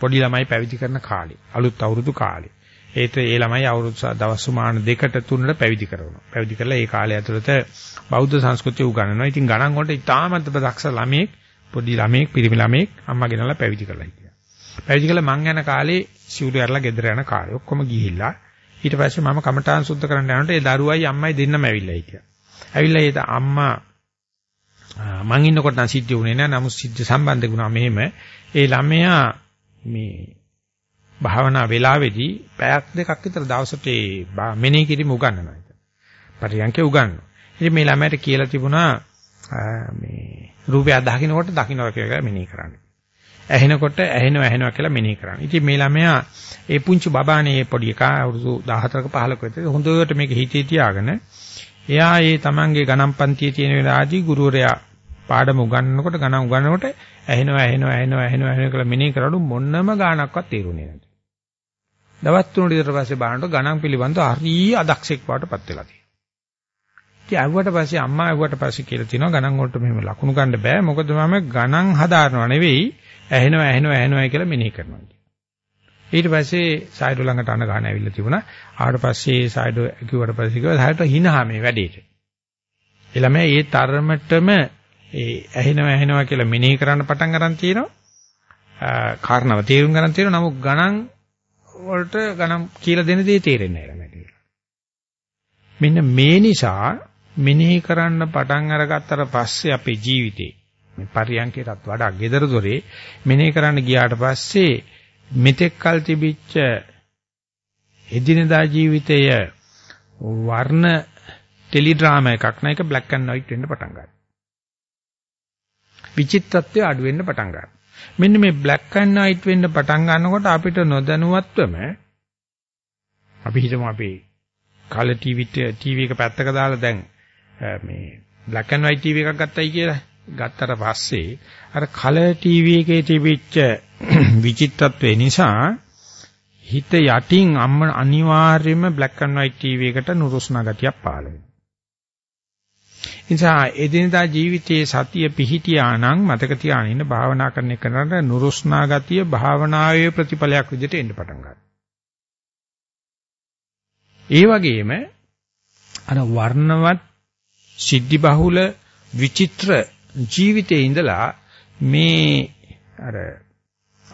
පොඩි ළමයි පැවිදි කරන කාලේ අලුත් අවුරුදු කාලේ ඒත් ඒ ළමයි අවුරුදු දවස් සුමාන දෙකට තුනට පැවිදි කරනවා. පැවිදි කරලා ඒ කාලය ඇතුළත බෞද්ධ සංස්කෘතිය උගන්වනවා. ඉතින් ගණන් වලට ඉතාමත් දක්ෂ ළමෙක් පොඩි ළමෙක් පිරිමි ළමෙක් අම්මා ගෙනලා පැවිදි කරලා හිටියා. පැවිදි කළ මං යන කාලේ සිවුරු ඇරලා ගෙදර යන කාලේ ඔක්කොම ගිහිල්ලා ඊට පස්සේ මම කමඨාන් සුද්ධ කරන්න යනකොට ඒ දරුවයි අම්මයි දෙන්නම ඇවිල්ලා හිටියා. ඇවිල්ලා ඒ අම්මා මං ඉන්නකොට නම් සිද්ධ වුණේ නෑ. නමුත් සිද්ධ සම්බන්ධ වුණා මෙහෙම. ඒ ළමයා මේ භාවනා වෙලාවේදී පැයක් දෙකක් විතර දවසට මෙනෙහි කිරීම උගන්වනවා. පරියන්කේ උගන්වනවා. ඉතින් මේ ළමයාට කියලා තිබුණා මේ රූපය දකින්නකොට දකින්නවා කියලා මෙනෙහි කරන්න. ඇහෙනකොට ඇහෙනවා ඇහෙනවා කියලා මෙනෙහි කරන්න. ඉතින් මේ ළමයා ඒ පුංචි බබානේ පොඩි එකා අවුරුදු 14ක 15ක විතර හොඳට මේක හිතේ තියාගෙන එයා ඒ තමන්ගේ ගණන් පන්තියේ තියෙන වෙලාවදී ගුරුවරයා පාඩම උගන්වනකොට ගණන් උගන්වනකොට ඇහෙනවා ඇහෙනවා ඇහෙනවා ඇහෙනවා ඇහෙනවා කියලා මෙනෙහි කරනු මොන්නම ගාණක්වත් තේරුනේ නැහැ. දවස් තුනකට විතර පස්සේ බලනකොට ගණන් පිළිබඳව හරිය අදක්ෂෙක් වඩටපත් වෙලා තියෙනවා. ඉතින් ආවුවට පස්සේ අම්මා ආවුවට පස්සේ කියලා තිනවා ගණන් වලට මෙහෙම ලකුණු ගන්න බෑ මොකද මම ගණන් හදාරනවා නෙවෙයි ඇහෙනවා ඇහෙනවා ඇහෙනවා කියලා මෙනෙහි කරනවා. ඊට පස්සේ සායඩෝ ළඟට අන ගන්න ඇවිල්ලා තිබුණා. ආවට පස්සේ සායඩෝ කිව්වට පස්සේ කිව්වා සායඩෝ හිනහා මේ වැඩේට. එළමයි ඒ තරමටම ඒ ඇහෙනවා ඇහෙනවා කියලා මෙනෙහි කරන්න පටන් ගන්න තියෙනවා. කාරණාව තේරුම් ගන්න තියෙනවා. නමුත් ගණන් වලට ගණන් කියලා දෙන දේ තේරෙන්නේ නැහැ මෙන්න මේ නිසා මෙනෙහි කරන්න පටන් අරගත්තට පස්සේ අපේ ජීවිතේ මේ පරියන්කේටත් වඩා gedara dore මෙනෙහි කරන්න ගියාට පස්සේ මෙතෙක් කල් තිබිච්ච එදිනදා ජීවිතය වර්ණ ටෙලි ඩ්‍රාමා එකක් නෑ ඒක බ්ලැක් ඇන්ඩ් වයිට් වෙන්න පටන් ගන්නවා. විචිත්තත්වය අඩු වෙන්න පටන් ගන්නවා. මෙන්න මේ බ්ලැක් ඇන්ඩ් වයිට් වෙන්න පටන් ගන්නකොට අපිට නොදැනුවත්වම අපි හිතමු අපි කල ටීවී ටීවී එක පැත්තක දාලා දැන් මේ බ්ලැක් ඇන්ඩ් වයිට් ටීවී එකක් ගත්තයි කියලා ගත්තට පස්සේ අර කලර් ටීවී එකේ තිබිච්ච විචිත්තත්වය නිසා හිත යටින් අම්ම අනිවාර්යයෙන්ම බ්ලැක් ඇන්ඩ් වයිට් ටීවී එකට නුරුස්නා ගතියක් පහළ වෙනවා. නිසා එදිනදා ජීවිතයේ සතිය පිහිටියා නම් මතක තියාගෙන ඉන්න භාවනා කරන එකනට නුරුස්නා ගතිය භාවනාවේ ප්‍රතිඵලයක් විදිහට එන්න පටන් ගන්නවා. ඒ වගේම අර වර්ණවත් සිද්ධි බහුල විචිත්‍ර ජීවිතේ ඉඳලා මේ අර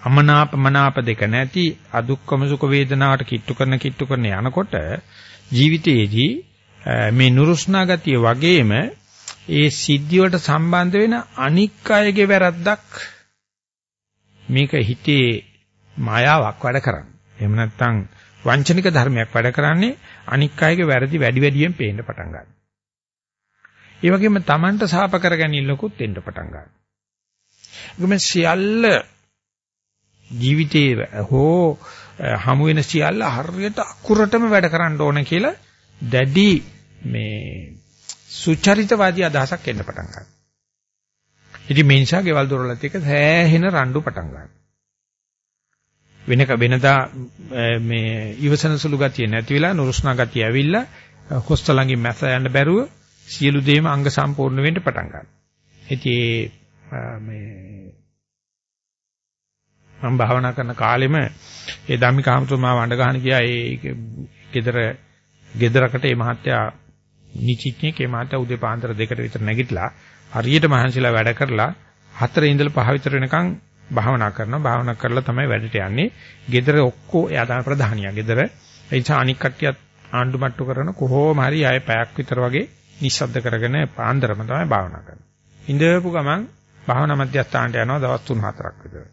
අමනාප මනාප දෙක නැති අදුක්කම සුඛ වේදනාවට කිට්ටු කරන කිට්ටු කරන යනකොට ජීවිතයේදී මේ නුරුස්නා ගතිය වගේම ඒ සිද්ධි වලට සම්බන්ධ වෙන අනික් අයගේ වැරද්දක් මේක හිතේ මායාවක් වැඩ කරන්නේ. එහෙම නැත්නම් වංචනික ධර්මයක් වැඩ කරන්නේ අනික් අයගේ වැරදි වැඩි වැඩියෙන් පේන්න පටන් ගන්නවා. ඒ වගේම Tamanට සාප කරගැනීමකුත් එන්න පටන් ගන්නවා. ඒකම සියල්ල ජීවිතේ හෝ හමු වෙන සියල්ල හරියට අකුරටම වැඩ කරන්න ඕන කියලා දැඩි මේ සුචරිතවාදී අදහසක් එන්න පටන් ගන්නවා. ඉතින් මේ නිසා ගෙවල් දොරලත් එක සෑහෙන රණ්ඩු පටන් ගන්නවා. වෙනක වෙනදා මේ ඉවසන සුළු ගතිය නැති වෙලා නුරුස්නා ගතිය ඇවිල්ලා කොස්ත ළඟින් මැස යන්න බැරුව සියලු දේම අංග සම්පූර්ණ වෙන්න පටන් ගන්නවා. ඉතින් මේ මම භාවනා කරන කාලෙම ඒ ධම්මික ආමතුමා වණ්ඩ ගහන ගියා ඒ ගෙදර ගෙදරකට ඒ මහත්තයා නිචිඥේ කේ මහත්තයා උදේ පාන්දර දෙකට විතර නැගිටලා හරියට මහන්සිලා වැඩ කරලා හතර ඉඳලා පහ විතර වෙනකන් භාවනා කරනවා භාවනා කරලා තමයි වැඩට යන්නේ ගෙදර ඔක්කොම එයා තමයි ප්‍රධානියා ගෙදර ඒ නිසා අනික් කට්ටියත් ආණ්ඩු මට්ටු කරන කොහොම හරි ආයේ පැයක් විතර වගේ නිස්සද්ද කරගෙන පාන්දරම තමයි භාවනා කරන්නේ. ඉඳපු ගමන් භාවනා මධ්‍යස්ථානට යනවා දවස් 3-4ක් විතර.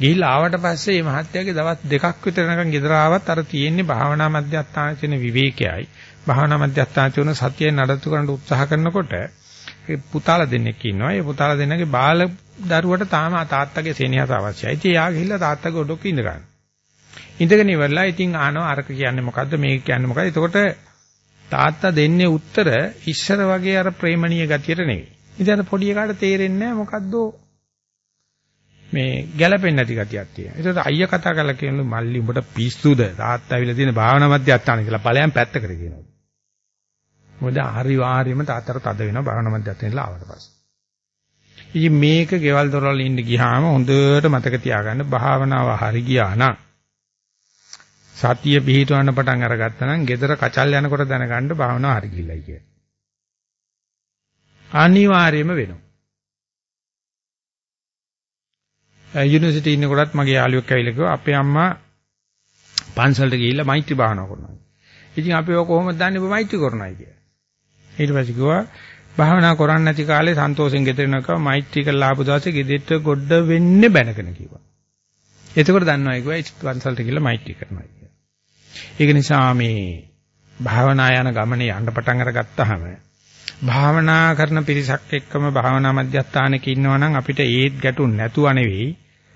ගිහිල්ලා ආවට පස්සේ මේ මහත්තයාගේ දවස් දෙකක් විතර යනකම් ගෙදර ආවත් අර තියෙන්නේ භාවනා මධ්‍යස්ථානයේ තියෙන විවේකයයි. භාවනා මධ්‍යස්ථානයේ තියෙන සතිය නඩත්තු කරන්න උත්සාහ කරනකොට ඒ පුතාලා දෙන්නෙක් ඉන්නවා. ඒ පුතාලා දෙන්නගේ බාල දරුවට තාම තාත්තගේ සෙනෙහස අවශ්‍යයි. ඉතින් යා ගිහිල්ලා තාත්තගේ ඔඩොක්ක ඉඳ ගන්න. ඉඳගෙන ඉවරලා ඉතින් ආනවා අරක කියන්නේ මොකද්ද මේක කියන්නේ මොකද්ද? එතකොට තාත්තා දෙන්නේ උත්තර ඉස්සර වගේ අර ප්‍රේමණීය ගතියට නෙවෙයි. ඉතින් අර පොඩි එකාට තේරෙන්නේ නැහැ මොකද්ද මේ ගැළපෙන්නේ නැති ගතියක් තියෙනවා. ඒකට අයියා කතා කරලා කියනලු මල්ලි උඹට පිස්සුද? තාත්තා ඇවිල්ලා තියෙන භාවනා මධ්‍යස්ථාන කියලා ඵලයන් පැත්තකට කියනවා. මොකද හරි වාරියම තාත්තට තද වෙනවා භාවනා මධ්‍යස්ථානෙලා ආවට පස්සේ. ඉතින් මේක ගෙවල් දොරවල් ඉන්න ගියාම හොඳට මතක තියාගන්න භාවනාව හරි ගියා නම් සතිය පිහිටවන්න පටන් අරගත්තා නම් gedara කචල් යනකොට දැනගන්න භාවනාව හරි ගිහිල්ලයි කිය. අනිවාර්යයෙන්ම වෙනවා. යුනිවර්සිටි ඉන්න කොටත් මගේ යාළුවෙක් ඇවිල්ලා කිව්වා අපේ අම්මා පන්සලට ගිහිල්ලා මෛත්‍රී භාවනා කරනවා. ඉතින් අපි ඔය කොහොමද දන්නේ ඔබ මෛත්‍රී කරනවායි කියලා. ඊට පස්සේ කිව්වා භාවනා කරන්නේ නැති කාලේ සන්තෝෂෙන් ගෙදර එනකව මෛත්‍රී කරලා ආපු දවසේ ගෙදෙට්ට ගොඩ වෙන්නේ බැනගෙන කිව්වා. එතකොට දන්නවා කිව්වා පන්සලට ගිහිල්ලා මෛත්‍රී කරනවා කියලා. ඒක නිසා මේ භාවනා යන ගමනේ යන්න පටන් අරගත්තාම භාවනා කරන පිරිසක් එක්කම භාවනා මධ්‍යස්ථානක ඉන්නවා නම් අපිට ඒත් ගැටුම් නැතුව නෙවෙයි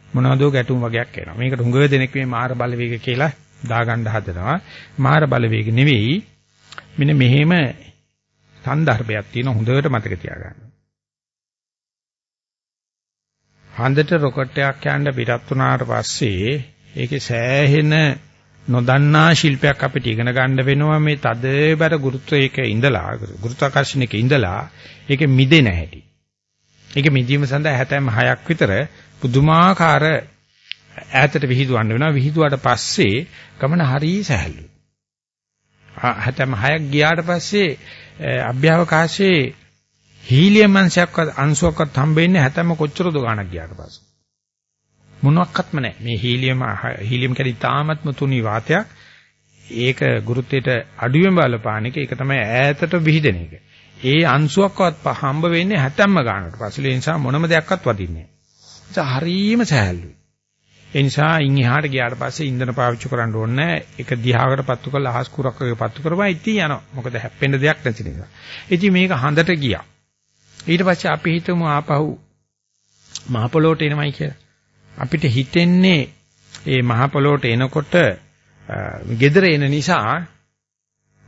මොනවදෝ ගැටුම් වගේක් එනවා. මේකට හුඟ දෙනෙක් මේ මාර බලවේග කියලා දාගන්න හදනවා. මාර බලවේග නෙවෙයි. මෙන්න මෙහෙම සන්දර්භයක් තියෙන හොඳට මතක තියාගන්න. හන්දට රොකට් එකක් යන්න පිටත් වුණාට පස්සේ ඒකේ සෑහෙන නොදන්නා ශිල්පයක් අපිට ඉගෙන ගන්න වෙනවා මේ තදබර ගුරුත්වයක ඉඳලා ගුරුත්වාකර්ෂණයක ඉඳලා ඒක මිදෙන හැටි. ඒක මිදීම සඳහා හැතැම් 6ක් විතර පුදුමාකාර ඈතට විහිදුවන්න වෙනවා. විහිදුවාට පස්සේ ගමන හරිය සැහැල්ලුයි. හැතැම් 6ක් ගියාට පස්සේ අභ්‍යවකාශයේ හීලියම් අංශයක්වත් අංශුවක්වත් හම්බෙන්නේ හැතැම් කොච්චරද ගාණක් ගියාට පස්සේ. මොනක්වත්ම නැහැ. මේ හීලියම් හීලියම් කැඩි තාමත්ම තුනි වාතයක්. ඒක ගුරුත්වයට අඩුවෙන් බලපාන එක. ඒක තමයි ඈතට විහිදෙන එක. ඒ අංශුවක්වත් හම්බ වෙන්නේ හැතැම්ම ගන්නට. පස්සේ ඒ නිසා මොනම දෙයක්වත් වදින්නේ නැහැ. ඒ හරීම සහැල්ලුයි. ඒ නිසා ඉන් එහාට ගියාට පස්සේ ඉන්ධන පාවිච්චි කරන්න ඕනේ ඒක දිහාකට පත්තු කරලා අහස් කුරක් වගේ පත්තු කරපුවා ඉතින් යනවා. මොකද හැප්පෙන්න දෙයක් නැති නිසා. ඉතින් මේක හඳට ගියා. ඊට පස්සේ අපි හිතමු ආපහු මහ පොළොවට එනවයි කියලා. අපිට හිතෙන්නේ ඒ මහ පොළොවට එනකොට gedara එන නිසා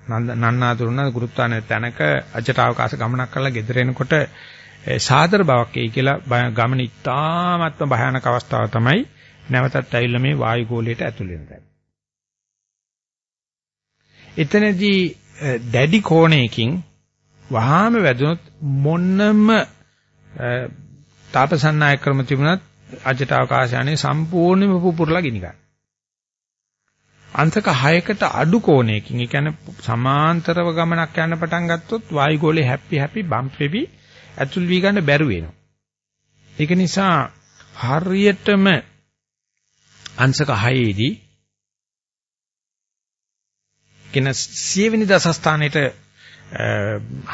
නන්නාතුරුන ගුරුත්වාන තැනක අජටාවකාශ ගමනක් කරලා gedara එනකොට සාදර බවක් එයි කියලා ගමන ඉතාමත්ම භයානක අවස්ථාව තමයි නැවතත් ඇවිල්ලා මේ වායු ගෝලයට ඇතුල් වෙන තැන. එතනදී දැඩි කෝණයකින් වහාම වැදුනොත් මොන්නම තාපසන්නායක ක්‍රම තිබුණත් අජට අවකාශයනේ සම්පූර්ණයෙන්ම පුපුරලා ගිනි ගන්න. අන්තක 6කට අඩු කෝණයකින් ඒ කියන්නේ සමාන්තරව ගමනක් යන්න පටන් ගත්තොත් වායු ගෝලේ හැපි හැපි බම්ප් වෙවි ඇතුල් වී ගන්න බැරුව වෙනවා. ඒක නිසා හරියටම අංශක 6 දී කියන සියවෙනි දසස්ථානෙට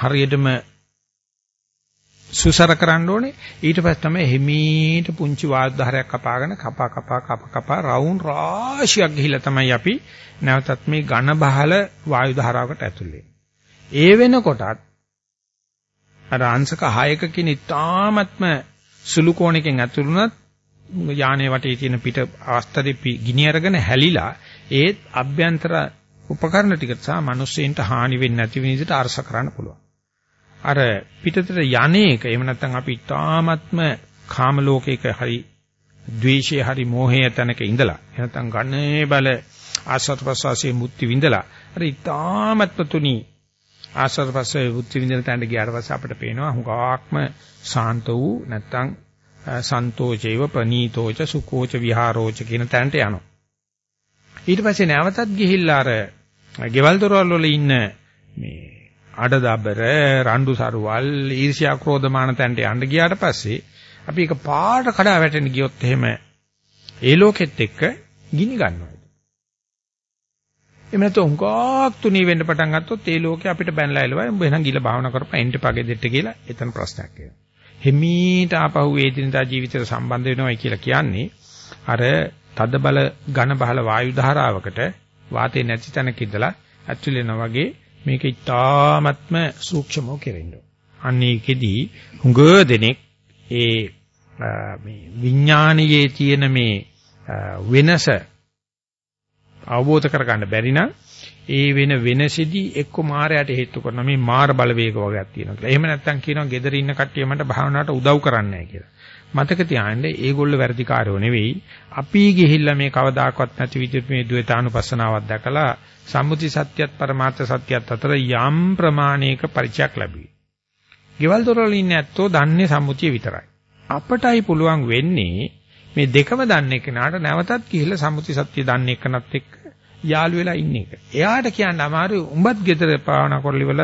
හරියටම සුසර කරන්න ඕනේ ඊට පස්සේ තමයි හිමීට පුංචි වාද්දාරයක් කපාගෙන කපා කපා කපා කපා රවුම් රාශියක් ගිහිලා තමයි අපි නැවතත් මේ ඝන බහල වායු ධාරාවකට ඇතුල් ඒ වෙනකොටත් අර අංශක 6ක කින ඉතාමත්ම සුළු කෝණයකින් ඇතුළුනත් යානේ වටේ තියෙන පිට අවස්ථරේ ගිනි අරගෙන හැලිලා ඒත් අභ්‍යන්තර උපකරණ ටික සහ මිනිස්සෙන්ට හානි වෙන්නේ නැති විදිහට අරස කරන්න පුළුවන්. අර පිටතට යන්නේක එහෙම නැත්නම් අපි තාමත්ම කාම ලෝකයක හරි ද්වේෂයේ හරි මෝහයේ තැනක ඉඳලා එහෙනම් ගන්නේ බල ආසත් ප්‍රසවාසයේ මුක්ති විඳලා අර ඊ타මත්ම තුනි ආසත් ප්‍රසවාසයේ මුක්ති විඳලා තැනට ගියාට පස්සේ අපිට පේනවා හුඟක්ම සාන්ත වූ නැත්නම් සන්තෝෂේව ප්‍රනීතෝච සුකෝච විහාරෝච කියන තැනට යනවා. ඊට පස්සේ නැවතත් ගිහිල්ලා අර ගෙවල් දොරවල් වල ඉන්න මේ අඩදබර රණ්ඩු සරුවල් ඊර්ෂ්‍යා ක්‍රෝධමාන තැන්ට යන්න ගියාට පස්සේ අපි ඒක පාට කඩා වැටෙන්න ගියොත් එහෙම ඒ ලෝකෙත් එක්ක ගිනි ගන්නවා. එහෙම නැත්නම් උංගාක් තුනී වෙන්න පටන් ගත්තොත් ඒ ලෝකේ අපිට බැනලා එළවයි උඹ එහෙනම් ගිල භාවනා කරපන් එන්ට පගේ දෙට්ට කියලා එතන ප්‍රශ්නයක් එනවා. හිමීට ආපහු වේදිනදා ජීවිතයට සම්බන්ධ වෙනවයි කියලා කියන්නේ අර තද බල ඝන බහල වායු ධාරාවකට වාතේ නැති තැනක ඉඳලා ඇතුල් වෙනා වගේ මේක ඉතාමත්ම සූක්ෂමව කෙරෙන්න. අන්න ඒකෙදී හුඟ දෙනෙක් ඒ මේ විඥානයේ තියෙන මේ වෙනස අවබෝධ කරගන්න බැරි නම් ඒ වෙන වෙනසෙදී එක්ක මායයට හේතු කරන මේ මාර බලවේග වගේක් තියෙනවා කියලා. එහෙම නැත්නම් කියනවා gedara ඉන්න කට්ටිය මට භාවනාවට උදව් කරන්නේ නැහැ කියලා. මතක තියාගන්න ඒගොල්ලෝ වැරදිකාරයෝ නෙවෙයි. අපි ගිහිල්ලා මේ කවදාකවත් නැති විදිහට මේ ද්වේතානුපස්සනාවක් දැකලා සම්මුති සත්‍යයත් පරමාර්ථ සත්‍යයත් අතර යම් ප්‍රමාණයක පරිචයක් ලැබුවේ. ගෙවල් දොරවල ඉන්නේ ඇත්තෝ දන්නේ සම්මුතිය විතරයි. අපටයි පුළුවන් වෙන්නේ මේ දෙකම දන්නේ කෙනාට නැවතත් ගිහිල්ලා සම්මුති සත්‍ය දන්නේ කෙනත් එක්ක යාළු වෙලා ඉන්න එක. එයාට කියන්න අමාරුයි උඹත් ගෙදර පාවනා කරලි වල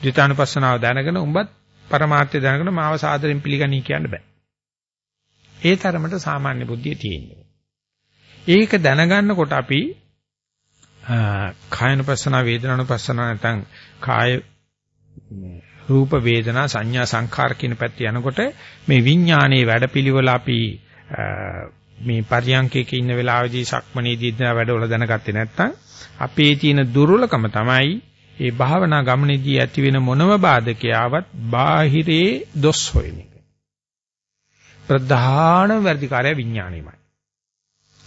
ද්විතානුපස්සනාව දැනගෙන උඹත් පරමාර්ථය දැනගෙන මාව සාදරෙන් පිළිගනී කියන්න බෑ. ඒ තරමට සාමාන්‍ය බුද්ධිය තියෙනවා. ඒක දැනගන්නකොට අපි කායනුපස්සන වේදනානුපස්සන නැත්නම් කාය රූප වේදනා සංඥා සංඛාර කියන පැත්ත යනකොට මේ විඥානයේ වැඩපිළිවෙල අපි මේ පරියන්කේක ඉන්න වෙලාවේදී සක්මණේදී ඉඳලා වැඩවල දැනගත්තේ නැත්නම් අපේ තියෙන දුර්වලකම තමයි මේ භාවනා ගමනේදී ඇති වෙන මොනම බාධකයාවත් බාහිරේ දොස් හොයන එක. ප්‍රධාන වැඩිකාරය විඥාණයමයි.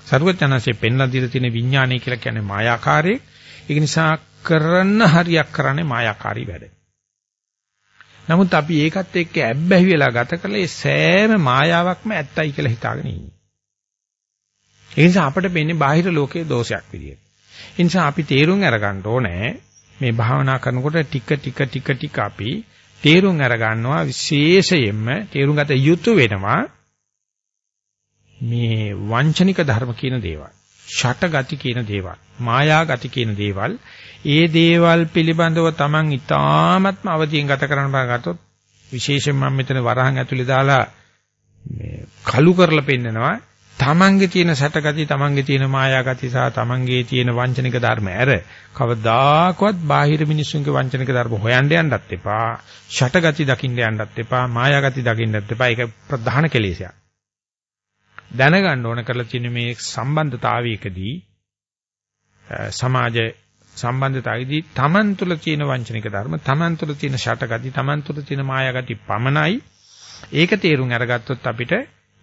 සරුවචනanse පෙන්ලා දීලා තියෙන විඥානය කියලා කියන්නේ මායාකාරයේ. ඒක නිසා කරන්න හරියක් කරන්නේ මායාකාරී වැඩ. නමුත් අපි ඒකත් එක්ක ඇබ්බැහි වෙලා ගත කළේ සෑම මායාවක්ම ඇත්තයි කියලා හිතාගෙන ඉන්නේ. ඒ නිසා අපිට වෙන්නේ බාහිර ලෝකයේ දෝෂයක් විදියට. ඒ නිසා අපි තේරුම් අරගන්න ඕනේ මේ භාවනා කරනකොට ටික ටික ටික ටික අපි තේරුම් අරගන්නවා විශේෂයෙන්ම තේරුම් ගත යුතු වෙනවා මේ වංචනික ධර්ම කියන දේවල්, ෂට ගති කියන දේවල්, මායා ගති කියන දේවල්, ඒ දේවල් පිළිබඳව Taman ඊ타ත්ම අවදීන් ගත කරන්න බාගත්තොත් විශේෂයෙන් මම මෙතන වරහන් ඇතුලේ දාලා මේ කලු කරලා පෙන්නනවා. තමන්ගේ තියෙන සැටගති, තමන්ගේ තියෙන මායාගති සහ තමන්ගේ තියෙන වංචනික ධර්ම ඇර කවදාකවත් බාහිර මිනිස්සුන්ගේ වංචනික ධර්ම හොයන්න යන්නත් එපා. ෂටගති දකින්න යන්නත් එපා. මායාගති දකින්නත් එපා. ඒක ප්‍රධාන කෙලෙසයක්. දැනගන්න ඕන කරලා තියෙන මේ සම්බන්ධතාවයකදී සමාජ සම්බන්ධතාවයේදී තමන් තුළ තියෙන වංචනික ධර්ම, තමන් තුළ තියෙන ෂටගති, තමන් තුළ තියෙන මායාගති පමණයි. ඒක තේරුම් අරගත්තොත් අපිට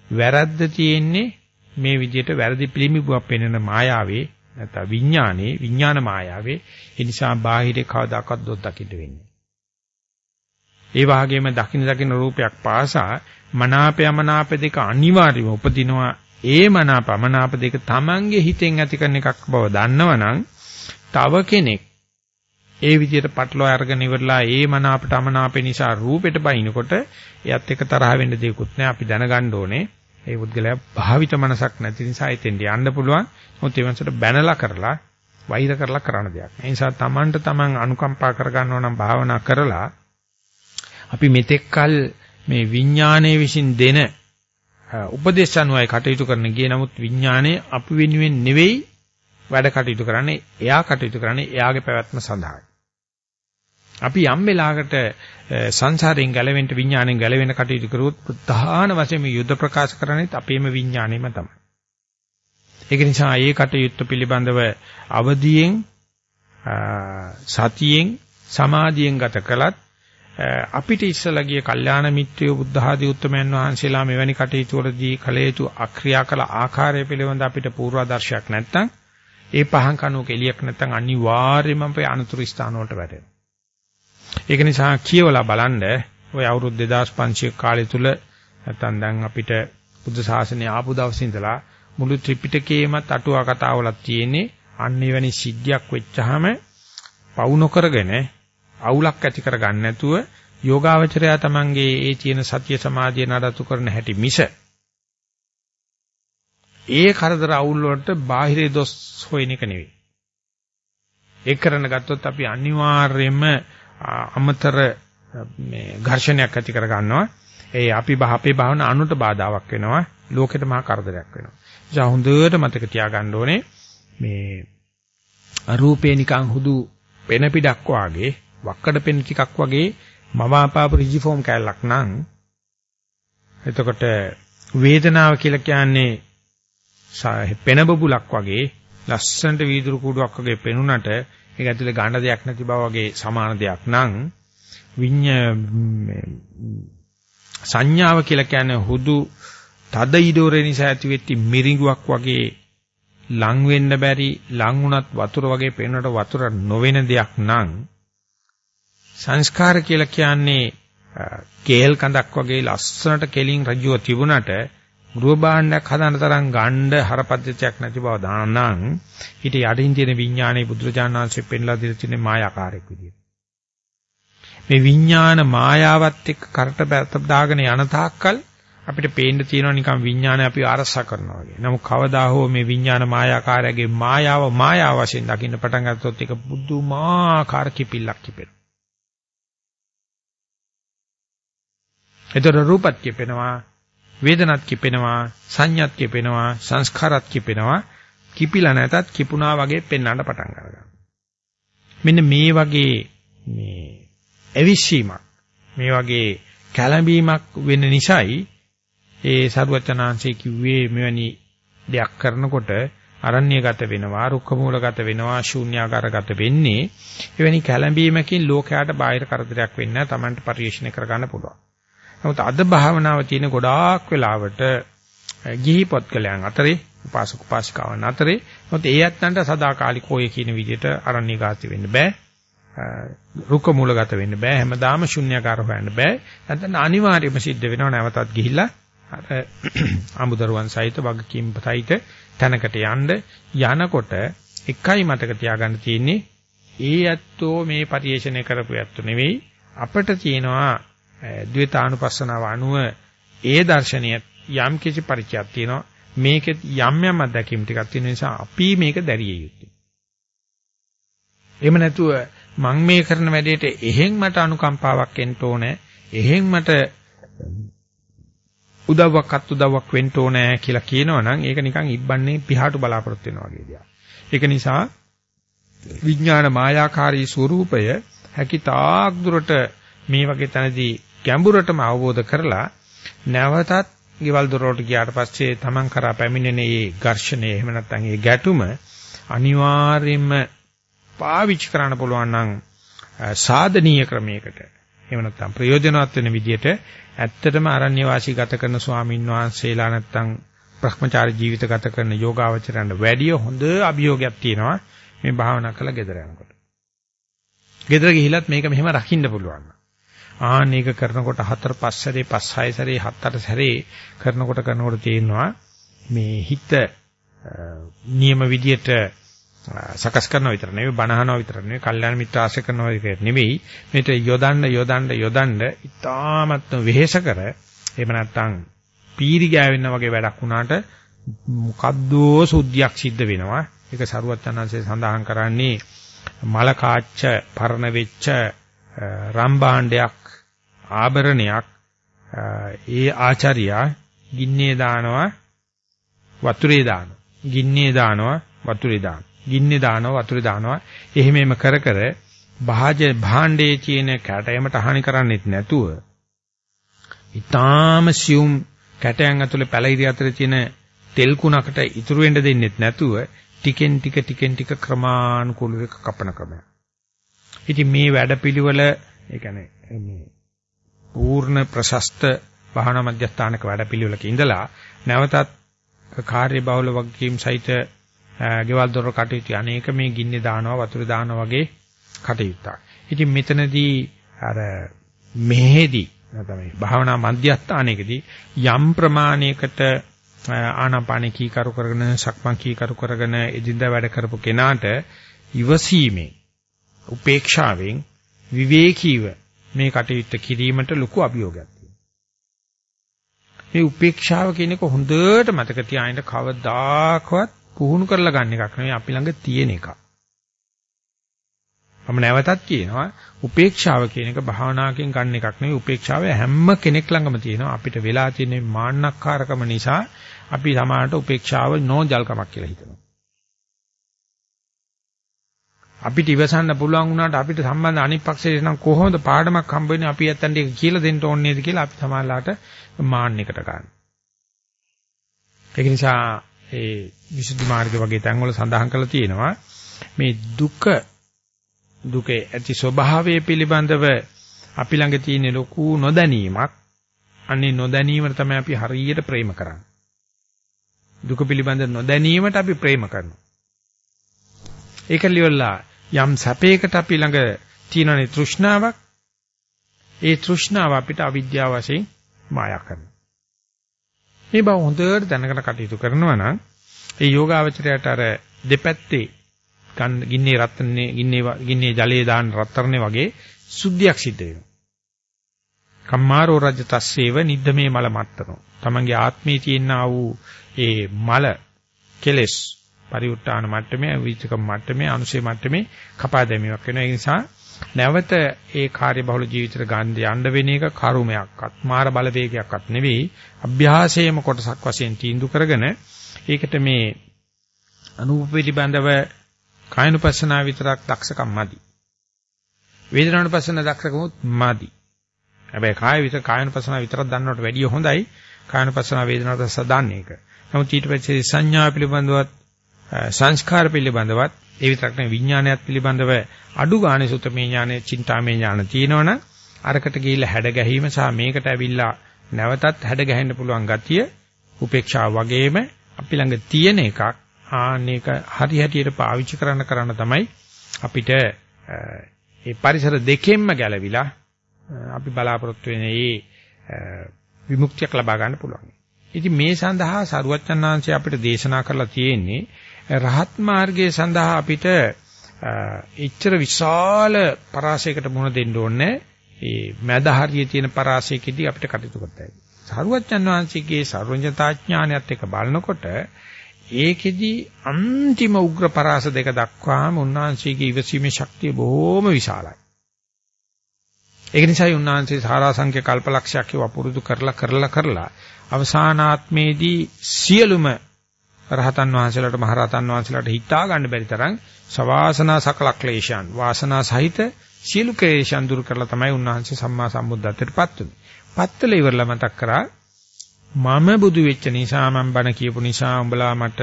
වැරද්ද තියෙන්නේ මේ විදිහට වැරදි පිළිමිබුවක් පෙන්වන මායාවේ නැත්නම් විඥානයේ විඥාන මායාවේ. ඒ නිසා බාහිරේ කවදාකවත් දොස් දකින්න වෙන්නේ. ඒ වගේම දකින්න දකින්න රූපයක් පාසා මනාපයමනාප දෙක අනිවාර්යව උපදිනවා. ඒ මනාපමනාප දෙක Tamange හිතෙන් ඇති කරන එකක් බව දන්නවනම් තව කෙනෙක් ඒ විදිහට පටලවා අරගෙන ඉවරලා ඒ මනාපට අමනාපේ නිසා රූපෙට බයිනකොට එයත් එක තරහ වෙන්න දෙයක්වත් නැහැ. අපි දැනගන්න ඕනේ ඒ පුද්ගලයා භාවිත මනසක් නැති නිසා එතෙන්ට යන්න පුළුවන්. මොකද ඒ වන්සට බැනලා කරලා වෛර කරලා කරන දෙයක්. ඒ නිසා Tamanට Taman අනුකම්පා කර ගන්නවා නම් භාවනා කරලා අපි මෙතෙක්කල් මේ විඥානයේ විසින් දෙන උපදේශ අනුවයි කටයුතු කරන්න ගියේ නමුත් විඥානයේ අපි වෙනුවෙන් නෙවෙයි වැඩ කටයුතු කරන්නේ එයා කටයුතු කරන්නේ එයාගේ පැවැත්ම සඳහායි. අපි යම් වෙලාවකට සංසාරයෙන් ගැලවෙන්න විඥාණයෙන් ගැලවෙන්න කටයුතු කරුවොත් ප්‍රධාන වශයෙන් මේ යුද්ධ ප්‍රකාශ කරන්නේත් අපේම විඥාණයම තමයි. ඒක නිසා ඒ කටයුත්ත පිළිබඳව අවදියෙන් සතියෙන් සමාධියෙන් ගත කළත් අපිට ඉස්සලා ගිය කල්යාණ මිත්‍රයෝ බුද්ධ ආදී උත්තමයන් වහන්සේලා මෙවැනි කටයුතු වලදී කළ යුතු අක්‍රියා කළ ආකාරය පිළිබඳ අපිට පූර්වාදර්ශයක් නැත්නම් ඒ පහන් කණුවක එලියක් නැත්නම් අනිවාර්යයෙන්ම අපේ අනුතුරු ස්ථාන වලට වැටෙනවා. ඒක නිසා කියවලා බලන්න ওই අවුරුදු 2500 කාලය තුල නැත්නම් දැන් අපිට බුද්ධ ශාසනය ආපු දවසේ ඉඳලා මුළු ත්‍රිපිටකයේමත් අටුවා කතාවලක් තියෙන්නේ අන්න එවැනි සිද්ධියක් වෙච්චාම පවු නොකරගෙන අවුලක් ඇති කරගන්න නැතුව යෝගාවචරයා තමන්ගේ ඒ තියෙන සතිය සමාධිය නඩත්තු කරන හැටි මිස ඒ කරදර අවුල් වලට බාහිර දොස් හොයන එක නෙවෙයි. ඒක කරන්න ගත්තොත් අපි අනිවාර්යයෙන්ම අමතර මේ ඝර්ෂණයක් ඇති කර ගන්නවා. ඒ අපි අපේ භාවන අනුට බාධාවක් වෙනවා. ලෝකෙට මහා කරදරයක් වෙනවා. ඒ හොඳට මතක තියාගන්න ඕනේ මේ අරූපේ නිකන් හුදු පෙන පිටක් වාගේ වක්කඩ පෙන ටිකක් වගේ මවාපාපු රිජිෆෝම් කැලලක් නම් එතකොට වේදනාව කියලා කියන්නේ පෙන බබුලක් වගේ ලස්සනට වීදුරු කුඩුවක් වගේ පෙනුනට ඒක ඇතුලේ ගන්න දෙයක් නැති බව වගේ සමාන දෙයක්. නම් විඤ්ඤා සංඥාව කියලා කියන්නේ හුදු තද ඉදෝරේ නිසා ඇතිවෙච්ච මිරිඟුවක් වගේ ලං වෙන්න බැරි ලං වුණත් වතුර වගේ පේනට වතුර නොවන දෙයක් නම් සංස්කාර කියලා කියන්නේ කේල් කඳක් වගේ ලස්සනට කෙලින් රජුව තිබුණට ගෘහ භාණ්ඩයක් හදන තරම් ගණ්ඩ හරපද්ධතියක් නැති බව දානනම් ඊට යටින් තියෙන විඥානයේ බුදුරජාණන් වහන්සේ පෙන්ලා දෙලා තියෙන මායාකාරයක් විදියට. මේ විඥාන මායාවත් එක්ක කරට බැත දාගෙන යන තාක්කල් අපිට පේන්න තියෙනවා නිකන් විඥානය අපි ආරසා කරනවා වගේ. නමුත් කවදා හෝ මේ විඥාන මායාකාරයගේ මායාව මායාව වශයෙන් දකින්න පටන් ගත්තොත් ඒක බුදුමාකාර කිපිල්ලක් කිපෙනවා. ඒතර රූපත් කිපෙනවා වේදනත් කිපෙනවා සංඥාත් කිපෙනවා සංස්කාරත් කිපෙනවා. කිපිලා නැතත් කිපුණා වගේ පෙන්වන්න පටන් ගන්නවා මෙන්න මේ වගේ මේ ඇවිස්සීමක් මේ වගේ කැළඹීමක් වෙන්න නිසායි ඒ සරුවචනාංශයේ කිව්වේ මෙවැනි දෙයක් කරනකොට අරණ්‍යගත වෙනවා රුක්ක මූලගත වෙනවා ශූන්‍යාකාරගත වෙන්නේ. එවැනි කැළඹීමකින් ලෝකයට බාහිර කරදරයක් වෙන්නේ නැහැ Tamanට පරිශීලනය කරගන්න පුළුවන්. නමුත් අද භාවනාව තියෙන ගොඩාක් වෙලාවට ගිහි පොත්කලයන් අතරේ උපාසක උපාසිකාවන් අතරේ. මොකද ඒ ඇත්තන්ට සදාකාලික ඔය කියන විදිහට අරණ්‍යගත වෙන්න බෑ. රුක මූලගත වෙන්න බෑ. හැමදාම ශුන්‍යකාර හොයන්න බෑ. නැත්නම් අනිවාර්යයෙන්ම සිද්ධ වෙනවා නැවතත් ගිහිල්ලා අර අමුදරුවන් සහිත වගකීම් සහිත තැනකට යන්න. යනකොට එකයි මතක තියාගන්න තියෙන්නේ ඒ ඇත්තෝ මේ පරිේශණය කරපු ඇත්තෝ නෙවෙයි. අපිට තියෙනවා ද්වේතානුපස්සනාව අනුව ඒ දර්ශනය යම් කිසි පරිචයක් තියෙනවා මේකෙත් යම් යම් අත්දැකීම් ටිකක් තියෙන නිසා අපි මේක දැරිය යුතුයි. එහෙම නැතුව මම මේ කරන වැඩේට එහෙන් මට අනුකම්පාවක් එන්න ඕනේ. එහෙන් මට උදව්වක් අත් උදව්වක් වෙන්න ඕනෑ කියලා කියනවනම් ඒක නිකන් ඉබ්බන්නේ පිහාටු බලාපොරොත්තු වෙනවා වගේ දෙයක්. ඒක නිසා විඥාන මායාකාරී ස්වરૂපය හැකිතාක් දුරට මේ වගේ තැනදී ගැඹුරටම අවබෝධ කරලා නැවතත් ගෙවල් දොරවලට ගියාට පස්සේ Taman කරා පැමිණෙන මේ ඝර්ෂණය එහෙම නැත්නම් මේ ගැටුම අනිවාර්යයෙන්ම පාවිච්චි කරන්න පුළුවන් නම් සාධනීය ක්‍රමයකට එහෙම නැත්නම් ප්‍රයෝජනවත් වෙන විදිහට ඇත්තටම අරණ්‍ය වාසී ගත කරන ස්වාමින් වහන්සේලා නැත්නම් භ්‍රමචාරී ජීවිත ගත කරන යෝගාවචරයන්ට වැඩිය හොඳ අභියෝගයක් තියෙනවා මේ භාවනා කළ gedara යනකොට. gedara ගිහිලත් මේක මෙහෙම රකින්න පුළුවන්. ආන්න ඒක කරනකොට හතර පස් සැරේ පස් හය සැරේ හත් අට සැරේ කරනකොට කරනකොට තේරෙනවා මේ හිත නියම විදියට සකස් කරනවා විතර නෙවෙයි බණහනවා විතර නෙවෙයි කල්යාණ මිත්‍ර ආශ්‍රය කරනවා විතර නෙවෙයි. මේක යොදන්න යොදන්න යොදන්න ඉතාමත්ම වෙහෙස කර එහෙම නැත්නම් පීරි ගෑවෙන්න වගේ වැඩක් වුණාට මොකද්දෝ සුද්ධියක් සිද්ධ වෙනවා. ඒක සරුවචනanse සඳහන් කරන්නේ මල කාච්ච පරණ වෙච්ච රම්බාණ්ඩයක් ආභරණයක් ඒ ආචාර්යා ගින්නේ දානවා වතුරේ දානවා. ගින්නේ දානවා වතුරේ දානවා. ගින්නේ දානවා වතුරේ දානවා. එහෙමෙම කර කර භාජ භාණ්ඩේ කියන කැටයමට හානි කරන්නේත් නැතුව ඊටාම සියුම් කැටයන් ඇතුලේ පැලිරි අතරේ තියෙන තෙල් කුණකට ඉතුරු වෙන්න දෙන්නෙත් නැතුව ටිකෙන් ටික ටිකෙන් ටික ක්‍රමානුකූලව කපන ක්‍රමය. ඉතින් මේ වැඩපිළිවෙල ඒ කියන්නේ මේ පූර්ණ ප්‍රශස්ත භාවනා මධ්‍යස්ථානක වැඩපිළිවෙලක ඉඳලා නැවතත් කාර්ය බහුල වගකීම් සහිත ගෙවල් දොර කටයුතු අනේක මේ ගින්නේ දානවා වතුර දානවා වගේ කටයුත්තක්. ඉතින් මෙතනදී අර මෙහෙදී නැත්නම් භාවනා මධ්‍යස්ථානයකදී යම් ප්‍රමාණයකට ආනාපාන කීකරු කරගෙන සක්මන් කීකරු කරගෙන එදින්දා වැඩ කරපු කෙනාට ඉවසීමේ උපේක්ෂාවෙන් විවේකීව මේ කටයුත්ත කිරීමට ලොකු අභියෝගයක් මේ උපේක්ෂාව කියන එක හොඳට මතක තියාගන්න කවදාකවත් පුහුණු කරලා ගන්න එකක් නෙවෙයි අපි ළඟ තියෙන එකක්. මම නැවතත් කියනවා උපේක්ෂාව කියන එක භාවනාවකින් ගන්න එකක් නෙවෙයි උපේක්ෂාව හැම කෙනෙක් ළඟම තියෙනවා අපිට වෙලා තියෙන මාන්නක්කාරකම නිසා අපි සමානට උපේක්ෂාව නෝජල්කමක් කියලා හිතනවා. අපිට ඉවසන්න පුළුවන් වුණාට අපිට සම්බන්ධ අනිත් පක්ෂයට නම් කොහොමද පාඩමක් හම්බ වෙන්නේ අපි ඇත්තන්ට ඒක කියලා දෙන්න ඕනේ නේද කියලා අපි සමාජලාට මාන්නයකට ගන්න. ඒක නිසා ඒ විසුද්ධි මාර්ග වගේ තැන්වල සඳහන් කරලා තියෙනවා මේ දුක දුකේ ඇති ස්වභාවය පිළිබඳව අපි ළඟ තියෙන ලොකු නොදැනීමක් අනේ නොදැනීම තමයි අපි හරියට ප්‍රේම කරන්නේ. දුක පිළිබඳ නොදැනීමට අපි ප්‍රේම කරනවා. ඒක liවලා යම් සැපයකට අපි ළඟ තියෙනනේ තෘෂ්ණාවක් ඒ තෘෂ්ණාව අපිට අවිද්‍යාව වශයෙන් මායා කරනවා. මේ බව හොඳට දැනගෙන කටයුතු කරනවා නම් ඒ යෝගාවචරයට අර දෙපැත්තේ ගින්නේ රත්නේ ගින්නේ ගින්නේ ජලයේ දාන රත්තරනේ වගේ සුද්ධියක් සිද්ධ වෙනවා. කම්මාරෝ රජ තස්සේව නිද්දමේ මල මත්තනෝ. තමන්ගේ ආත්මයේ තියෙනා වූ ඒ මල කෙලස් පරිඋත් ทาน මට්ටමේ විචක මට්ටමේ අනුශේ මට්ටමේ කපා දැමීමක් වෙනවා. ඒ නිසා නැවත ඒ කාර්යබහුල ජීවිතේට ගන්න යන්න වෙන එක කරුමයක්වත් මාර බලවේගයක්වත් නෙවෙයි. අභ්‍යාසයේම කොටසක් වශයෙන් තීන්දුව කරගෙන ඒකට මේ අනුප පිළිබඳව කායනුපස්සනාව විතරක් දක්ෂකම් මදි. වේදනානුපස්සන දක්ෂකමුත් මදි. හැබැයි කාය විතර කායනුපස්සනාව විතරක් දන්නවට වැඩිය හොඳයි. කායනුපස්සනාව වේදනානුපස්සන දන්නේ ඒක. නමුත් ඊට පස්සේ සංඥා පිළිබඳවත් සංස්කාර පිළිබඳවත් ඒ විතරක් නෙවෙයි විඥානයත් පිළිබඳව අඩු ගානේ සුතමේ ඥානෙ, චින්තාමේ ඥාන තියෙනවනම් අරකට ගිහිල්ලා හැඩ ගැහිම සහ මේකට ඇවිල්ලා නැවතත් හැඩ ගැහෙන්න පුළුවන් ගතිය උපේක්ෂාව වගේම අපි ළඟ තියෙන එකක් ආන්නේක හරි හැටියට පාවිච්චි කරන්න කරන්න තමයි අපිට ඒ පරිසර දෙකෙන්ම ගැලවිලා අපි බලාපොරොත්තු වෙන මේ විමුක්තියක් ලබා ගන්න පුළුවන්. ඉතින් මේ සඳහා සරුවච්චන් ආංශය අපිට දේශනා කරලා තියෙන්නේ රහත් මාර්ගයේ සඳහා අපිට එච්චර විශාල පරාසයකට මුහුණ දෙන්න ඕනේ. ඒ මැද හරියේ තියෙන පරාසයකදී අපිට කටයුතු කරතයි. සරුවච්චන් වහන්සේගේ සර්වඥතාඥානයත් එක්ක බලනකොට ඒකෙදි අන්තිම උග්‍ර පරාස දෙක දක්වාම උන්වහන්සේගේ ඉවසීමේ ශක්තිය බොහොම විශාලයි. ඒක නිසායි උන්වහන්සේ සාරාංශක කල්පලක්ෂයක් වපුරුදු කරලා කරලා කරලා අවසානාත්මේදී සියලුම රහතන් වහන්සේලාට මහරහතන් වහන්සේලාට හිතා ගන්න බැරි තරම් සවාසනා සකල ක්ලේශයන් වාසනා සහිත සියලු ක්ලේශයන් දුරු කරලා තමයි උන්වහන්සේ සම්මා සම්බුද්ධත්වයටපත් උනේ. පත්තල ඉවරලා මතක් කරා මම බුදු වෙච්ච නිසා මම බණ කියපු නිසා උඹලා මට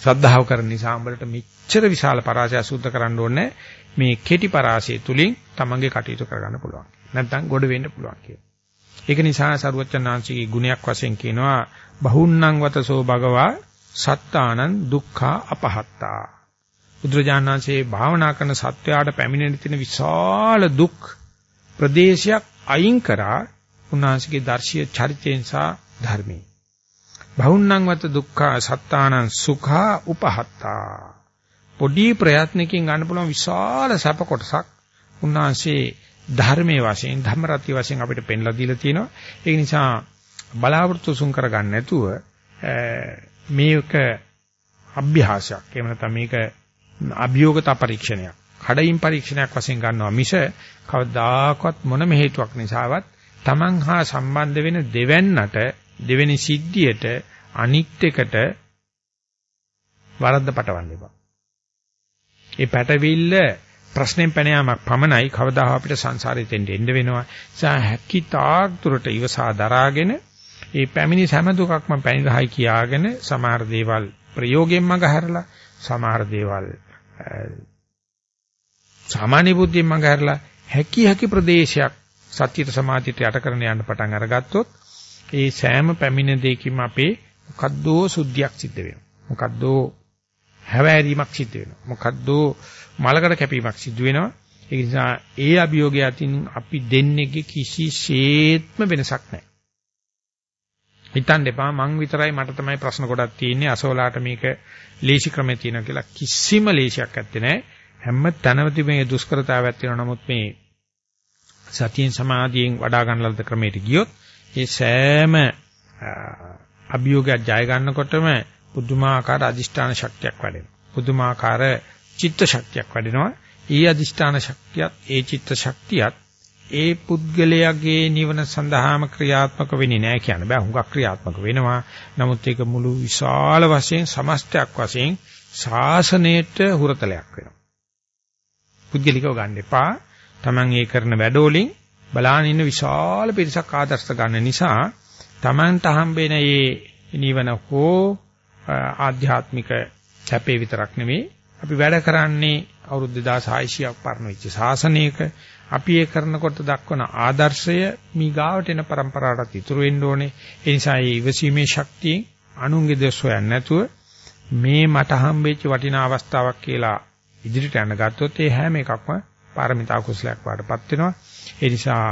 ශ්‍රද්ධාව කරන නිසා උඹලට මෙච්චර විශාල පරාසය සුද්ධ කරන්න ඕනේ මේ කෙටි පරාසය තුලින් තමන්ගේ කටයුතු කරගන්න පුළුවන්. නැත්නම් ගොඩ වෙන්න පුළුවන් කියලා. ඒක නිසා සරුවච්චන්හන්සේගේ ගුණයක් වශයෙන් කියනවා බහුන්නං වතසෝ භගවා සත්තානං දුක්ඛා අපහත්තා. බුදුරජාණන්සේ භාවනා කරන සත්වයාට පැමිණෙන තියෙන විශාල දුක් ප්‍රදේශයක් අයින් කරා උන්වහන්සේගේ දර්ශීය චරිතයෙන් සහ ධර්මයෙන්. බහුන්නං වත දුක්ඛා සත්තානං සුඛා උපහත්තා. පොඩි ප්‍රයත්නකින් ගන්න පුළුවන් විශාල සැප කොටසක් උන්වහන්සේ ධර්මයේ වශයෙන් ධම්ම රත්‍ය වශයෙන් අපිට පෙන්ලා දීලා තියෙනවා. ඒ නිසා බලාවෘත්තු සුන් කරගන්න නැතුව මේක අභ්‍යාසයක්. එහෙම නැත්නම් මේක අභියෝගතා පරීක්ෂණයක්. කඩයින් පරීක්ෂණයක් වශයෙන් ගන්නවා මිස කවදාකවත් මොනම හේතුවක් නිසාවත් Taman හා සම්බන්ධ වෙන දෙවන්නට දෙවෙනි සිද්ධියට අනිත් එකට වරද්ද පටවන්න එපා. ඒ පැටවිල්ල ප්‍රශ්නෙන් පැන යාමක් පමණයි කවදා අපිට සංසාරෙට එන්න වෙනවා. ඒ හැකි තාක් දුරට ඉවසා දරාගෙන ඒ පැමිණි සෑම දුකක්ම පැනිරහයි කියාගෙන සමහර දේවල් ප්‍රයෝගයෙන් මඟ හැරලා සමහර දේවල් සාමාන්‍ය බුද්ධියෙන් මඟ හැරලා හැකි හැකි ප්‍රදේශයක් සත්‍යයට සමාධියට යට කරන යන්න පටන් අරගත්තොත් ඒ සෑම පැමිණ දෙයකින්ම අපේ මොකද්දෝ සුද්ධියක් සිද්ධ වෙනවා. මොකද්දෝ හැවෑරීමක් සිද්ධ වෙනවා. මොකද්දෝ මලකට කැපීමක් සිදු වෙනවා. ඒ නිසා ඒ අභියෝගය අතින් අපි දෙන්නේගේ කිසිසේත්ම වෙනසක් නැහැ. හිතන්න එපා. මං විතරයි මට තමයි ප්‍රශ්න ගොඩක් තියෙන්නේ. අසෝලාට මේක ලේසි ක්‍රමේ තියෙනවා කියලා කිසිම ලේසියක් නැත්තේ නෑ හැම තැනමදී මේ දුෂ්කරතාවයක් තියෙනවා. නමුත් මේ සතියෙන් සමාධියෙන් වඩා ගන්න ලද ක්‍රමයට ගියොත් ඒ සෑම අභියෝගයක් ජය ගන්නකොටම පුදුමාකාර අදිෂ්ඨාන ශක්තියක් වැඩෙනවා. පුදුමාකාර චිත්ත ශක්තියක් වැඩෙනවා. ඒ අදිෂ්ඨාන ශක්තියත් ඒ චිත්ත ශක්තියත් ඒ පුද්ගලයාගේ නිවන සඳහාම ක්‍රියාත්මක වෙන්නේ නැහැ කියන බෑ. හුඟක් ක්‍රියාත්මක වෙනවා. නමුත් ඒක මුළු විශාල වශයෙන් සමස්තයක් වශයෙන් ශාසනයට හුරතලයක් වෙනවා. පුද්ගලිකව ගන්න එපා. Taman ඒ කරන වැඩවලින් බලාන ඉන්න විශාල පිරිසක් ආදර්ශ ගන්න නිසා Tamanට හම්බෙන මේ නිවන හෝ ආධ්‍යාත්මික සැපේ විතරක් නෙමෙයි අපි වැඩ කරන්නේ අවුරුදු 2600ක් පරණ වෙච්ච ශාසනයක අපි ඒ කරනකොට දක්වන ආදර්ශය මේ ගාවට එන પરම්පරාවට ඉතුරු වෙන්න ඕනේ. ඒ නිසා මේ ඉවසීමේ ශක්තියෙන් අනුන්ගේ දොස් හොයන්නේ නැතුව මේ මට හම්බෙච්ච වටිනා අවස්ථාවක් කියලා ඉදිරියට යන ගත්තොත් ඒ හැම එකක්ම පාරමිතා කුසලයක් වඩපත් වෙනවා. ඒ නිසා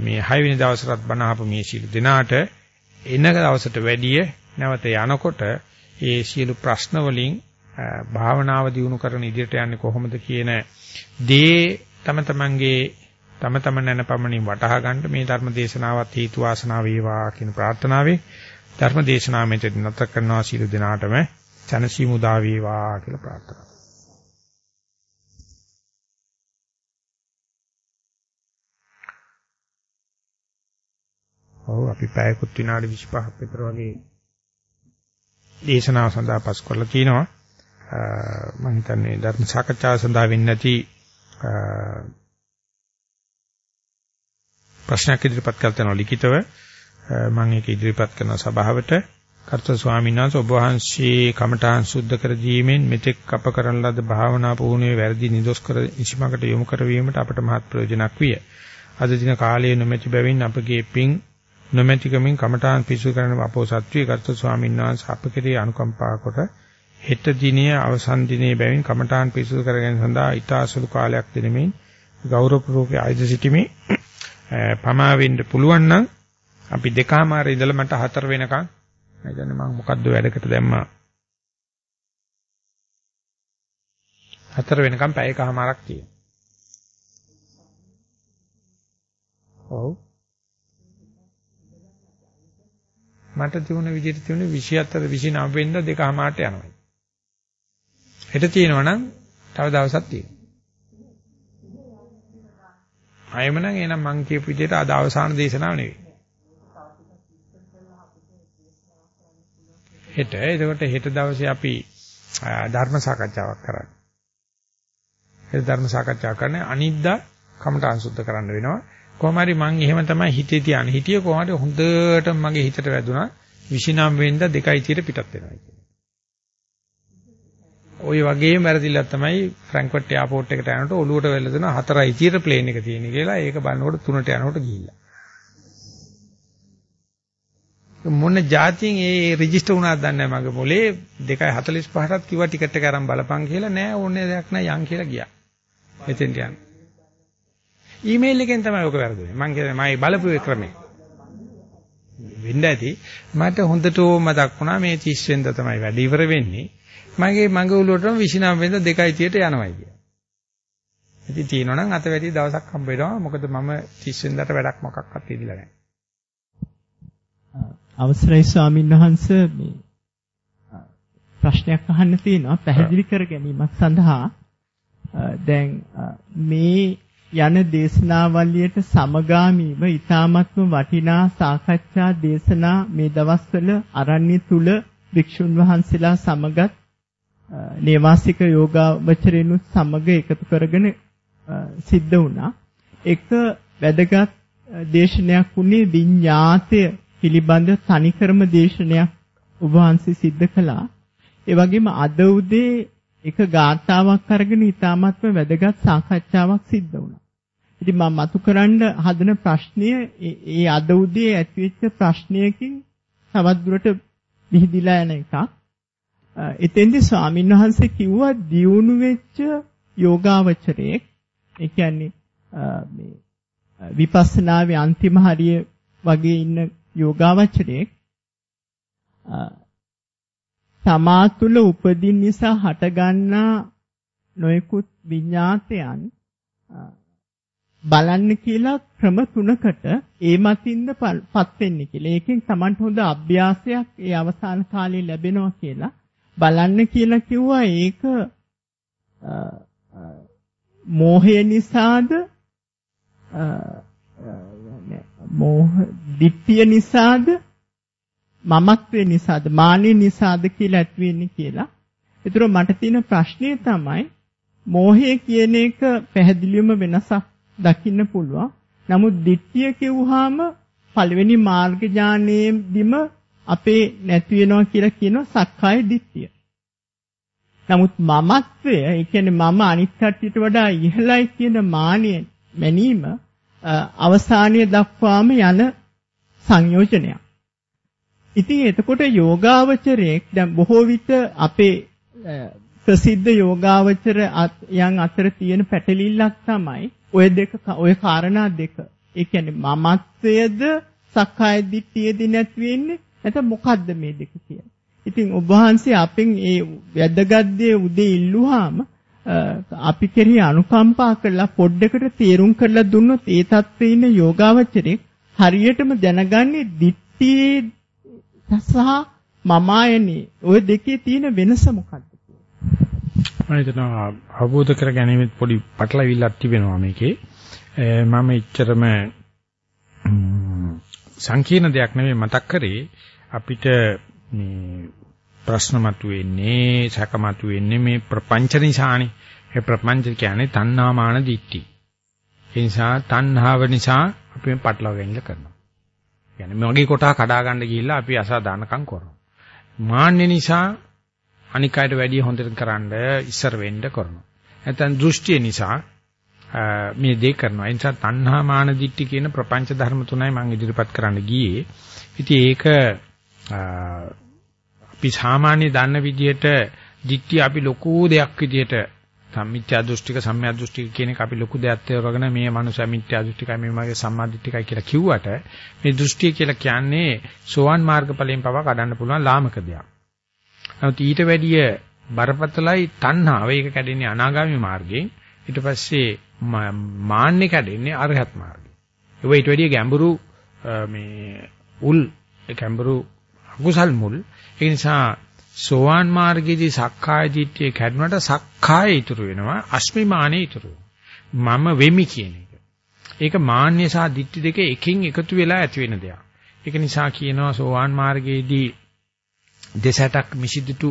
මේ 6 වෙනි දවසටත් බණ ආපු මේ සීල දිනාට එන දවසට වැඩිය නැවත යනකොට ඒ සියලු ප්‍රශ්න වලින් භාවනාව දියුණු කරන ඉදිරියට යන්නේ කොහොමද කියන දේ තම තමන්ගේ තම තමන් යන පමණින් වටහා ගන්න මේ ධර්ම දේශනාවත් හේතු වාසනා වේවා කියන ප්‍රාර්ථනාවේ ධර්ම දේශනාව මෙතන නැත කරනවා සියලු දෙනාටම ජනසී මුදා වේවා කියලා ප්‍රාර්ථනා. ඔව් අපි පැයකුත් විනාඩි 25ක් විතර වගේ දේශනාව සඳහා පස් කරලා තිනවා. මම හිතන්නේ ධර්ම සාකච්ඡාව සඳහා වෙන්නේ නැති ප්‍රශ්නයක් ඉදිරිපත් කළ තැන ලිඛිතව මම ඒක ඉදිරිපත් කරන සභාවට කර්ත ස්වාමීන් වහන්සේ ඔබ වහන්සේ කමඨාන් සුද්ධ කර දීමෙන් මෙතෙක් අප කරන ලද භාවනා පුහුණුවේ වැරදි නිදොස් කර ඉසිමකට යොමු කරවීමට අපට මහත් ප්‍රයෝජනක් විය. අද දින කාලයේ නොමැති බැවින් අපගේ පින් නොමැතිකමින් කමඨාන් පිසු කරන අපෝසත්වී කර්ත ස්වාමීන් වහන්සේ අප කෙරේ අනුකම්පා කොට හෙට දිනේ අවසන් දිනේ බැවින් කමඨාන් පිරිසුදු කර ගැනීම සඳහා ඊටාසුළු කාලයක් දෙනෙමින් ගෞරවපූර්වක ආයුධ සිටීමේ. පමා වෙන්න පුළුවන් නම් අපි දෙකමාර ඉඳලා මට හතර වෙනකන්. මම කියන්නේ මම මොකද්ද වැඩකට දැම්මා. හතර වෙනකන් පැයකමාරක් තියෙනවා. ඔව්. මට තිබුණ විදිහට තිබුණේ 24 29 වෙනිදා දෙකමාරට යනවා. හෙට තියෙනවා නම් තව දවසක් තියෙනවා. ආයෙම නම් එනම් මං කියපු විදිහට අද අවසාන දේශනාව නෙවෙයි. හෙට එතකොට හෙට දවසේ අපි ධර්ම සාකච්ඡාවක් කරන්නේ. ඒ ධර්ම සාකච්ඡා කරන්නේ අනිද්දා කමටහන් සුද්ධ කරන්න වෙනවා. කොහොම හරි මං එහෙම තමයි හිතේ තියාන හිටියේ කොහොම හරි හොඳට මගේ හිතට වැදුනා 29 වෙනිදා 2:30ට පිටත් වෙනවා කියන්නේ. ওই වගේම වැරදිලා තමයි ෆ්‍රැන්ක්ෆර්ට් එයාපෝට් එකට යනකොට ඔලුවට වෙලා දෙනවා 4:30ට ප්ලේන් එක තියෙන කියලා. ඒක බලනකොට 3ට යනකොට ගිහිල්ලා. මොන જાතියෙන් ඒ රෙජිස්ටර් වුණාද දන්නේ නැහැ මගේ මොලේ 2:45ටත් කිව්වා ටිකට් එක අරන් බලපන් කියලා නෑ ඕනේ දෙයක් නෑ යන් කියලා ගියා. එතෙන්ට යන්න. ඊමේල් එකෙන් තමයි ඔක වැරදුනේ. මං කියන්නේ මම බලපු ක්‍රමේ. වෙන්න ඇති. මට හොඳට මතක් වුණා මේ 30 වෙනිදා තමයි වැඩ ඉවර වෙන්නේ. මගේ මගේ උළුවටම 29 වෙනිදා 2:30ට යනවා කියලා. ඉතින් තියෙනවා නම් අත වැඩි දවසක් හම්බ වෙනවා. මොකද මම 30 වෙනිදාට වැඩක් මොකක්වත් ඉදිලා නැහැ. අවසරයි ස්වාමීන් වහන්ස මේ ප්‍රශ්නයක් අහන්න තියෙනවා පැහැදිලි කර ගැනීමක් සඳහා දැන් මේ යන දේශනාවලියට සමගාමීව ඊ타මත්ම වටිනා සාකච්ඡා දේශනා මේ දවස්වල අරණ්‍ය තුල වික්ෂුන් වහන්සේලා සමගත් නේවාසික යෝගාවචරිනුත් සමග එකතු කරගෙන සිද්ධ වුණා. එක වැදගත් දේශනයක් වුණේ විඤ්ඤාතය පිළිබඳ තනිකරම දේශනයක් ඔබ වහන්සේ සිද්ධ කළා. ඒ වගේම අද උදේ එක ගාථාවක් අරගෙන ඊ타මත්ම වැදගත් සාකච්ඡාවක් සිද්ධ වුණා. ඉතින් මම මතු කරන්න හදන ප්‍රශ්නය ඒ අද උදේ ඇතිවෙච්ච ප්‍රශ්නයකින් තවත් දුරට විහිදිලා යන එකක්. එතෙන්දී ස්වාමීන් වහන්සේ කිව්වා දියුණු වෙච්ච යෝගාවචරයේ ඒ කියන්නේ මේ විපස්සනාවේ අන්තිම හරිය වගේ ඉන්න යෝගාවචරයේ තමා තුළ උපදින් නිසා හටගන්නා නොයෙකුත් විඤ්ඤාතයන් බලන්න කියලා ක්‍රම තුනකට ඒ මතින්ද පත් වෙන්නේ කියලා. ඒකෙන් Tamanට හොඳ අභ්‍යාසයක් ඒ අවසාන කාලේ ලැබෙනවා කියලා බලන්න කියලා කිව්වා ඒක මෝහය නිසාද මෝහ ditthිය නිසාද මමත්වේ නිසාද මානෙ නිසාද කියලා ඇති වෙන්නේ කියලා. ඒතර මට තියෙන ප්‍රශ්නේ තමයි මෝහය කියන එක පැහැදිලිවම වෙනසක් දකින්න පුළුවන්. නමුත් ditthිය කිව්වහම පළවෙනි මාර්ග ඥානයේදීම අපේ නැති වෙනවා කියලා කියනවා සක්කාය ditthිය. නමුත් මමත්වය, ඒ කියන්නේ මම අනිත් කට්ටියට වඩා ඉහළයි කියන මානිය මැනීම අවසානීය දක්වාම යන සංයෝජනයක්. ඉතින් එතකොට යෝගාවචරයේ දැන් බොහෝ විට අපේ ප්‍රසිද්ධ යෝගාවචර යන් අතර තියෙන පැටලිල්ලක් තමයි ඔය දෙක ඔය කාරණා දෙක. ඒ කියන්නේ මමත්වයේද සක්කාය දිට්ඨියේද නැති වෙන්නේ නැත්නම් මොකද්ද මේ දෙක කියන්නේ. ඉතින් ඔබ වහන්සේ අපෙන් ඒ වැදගත් දේ උදේ ඉල්ලුවාම අපි කෙරෙහි අනුකම්පා කරලා පොඩ්ඩකට තීරුම් කරලා දුන්නොත් ඒ තත්ත්වේ ඉන්න යෝගාවචරේ හරියටම දැනගන්නේ දිට්ඨියේ සහ මමායනේ ওই දෙකේ තියෙන වෙනස මොකක්ද මම හිතනවා අවබෝධ කර ගැනීමෙත් පොඩි පටලවිල්ලක් තිබෙනවා මේකේ. මම එච්චරම සංකීර්ණ දෙයක් නෙමෙයි මතක් කරේ අපිට මේ ප්‍රශ්න මතුවෙන්නේ සැක මතුවෙන්නේ මේ ප්‍රපංච නිසානේ. ඒ ප්‍රපංච කියන්නේ තණ්හාමාන දිට්ටි. ඒ නිසා තණ්හාව නිසා අපි මේ පටලවා ගැනීම කරනවා. කියන්නේ මගේ කොටා කඩා ගන්න ගිහිල්ලා අපි අසාධානකම් කරනවා. මාන්නේ නිසා අනික් අයට වැඩිය හොඳට කරන්න ඉස්සර වෙන්න කරනවා. නැත්නම් දෘෂ්ටිය නිසා මේ දේ කරනවා. ඒ නිසා තණ්හා මාන දිට්ඨි කියන ප්‍රපංච ධර්ම තුනයි මම ඉදිරිපත් කරන්න ගියේ. ඉතින් ඒක අපි සාමාන්‍ය දන්න විදිහට දිට්ඨිය අපි ලොකු දෙයක් විදිහට සම්මිත්‍යා දෘෂ්ටික සම්මිය දෘෂ්ටික කියන එක අපි ලොකු දෙයක් තේරගෙන මේ මනුස්සයා මිත්‍යා දෘෂ්ටිකයි මේ මගේ සම්මා දෘෂ්ටිකයි කියලා කිව්වට මේ දෘෂ්ටිය කියලා කියන්නේ සෝවන් මාර්ගඵලයෙන් පවා කඩන්න පුළුවන් ලාමක දෙයක්. නමුත් ඊට වැඩිය බරපතලයි තණ්හාව ඒක කැඩෙන්නේ අනාගාමී මාර්ගයෙන් ඊට පස්සේ මාන්නේ කැඩෙන්නේ අරහත් මාර්ගයෙන්. ඒක ඊට වැඩිය ගැඹුරු මේ උල් ගැඹුරු අකුසල් මුල් ඒ නිසා සෝවාන් මාර්ගයේදී සක්කාය දිට්ඨිය කැඩුනට සක්කාය ඉතුරු වෙනවා අස්මිමානෙ ඉතුරු මම වෙමි කියන එක. ඒක මාන්‍ය සහ ditthi දෙක එකින් එකතු වෙලා ඇති වෙන දෙයක්. ඒක නිසා කියනවා සෝවාන් මාර්ගයේදී දෙසටක් මිසිදුතු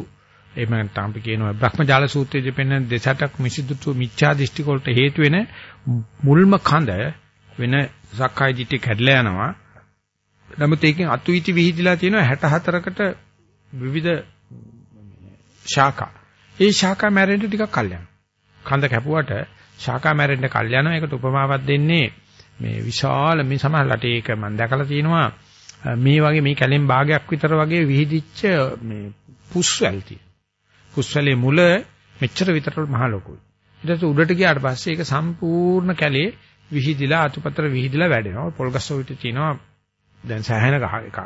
එහෙම නැත්නම් අපි කියනවා බ්‍රහ්මජාල සූත්‍රයේදී පෙන්වන දෙසටක් මිසිදුතු මිච්ඡා දෘෂ්ටි වලට හේතු වෙන මුල්ම කඳ වෙන සක්කාය දිට්ඨිය කැඩලා යනවා. නමුත් ඒකෙන් අතුයිති විහිදිලා තියෙනවා 64කට විවිධ ශාඛා. ඒ ශාඛා මැරෙන්න ටිකක් කල් යනවා. කඳ කැපුවට ශාඛා මැරෙන්න කල් යනවා. ඒකට උපමාවක් දෙන්නේ මේ විශාල මේ සමහරලට ඒක මම දැකලා තියෙනවා මේ වගේ මේ කැලෙන් භාගයක් විතර වගේ විහිදිච්ච මේ පුස්වැල් තියෙන. පුස්වැලේ මුල මෙච්චර විතර මහ ලොකුයි. ඊට පස්සේ උඩට ගියාට පස්සේ ඒක සම්පූර්ණ කැලේ විහිදිලා අතුපතර විහිදිලා වැඩෙනවා. පොල්ගස් වලට තියෙනවා දැන් සෑහෙන ගහ එකක්.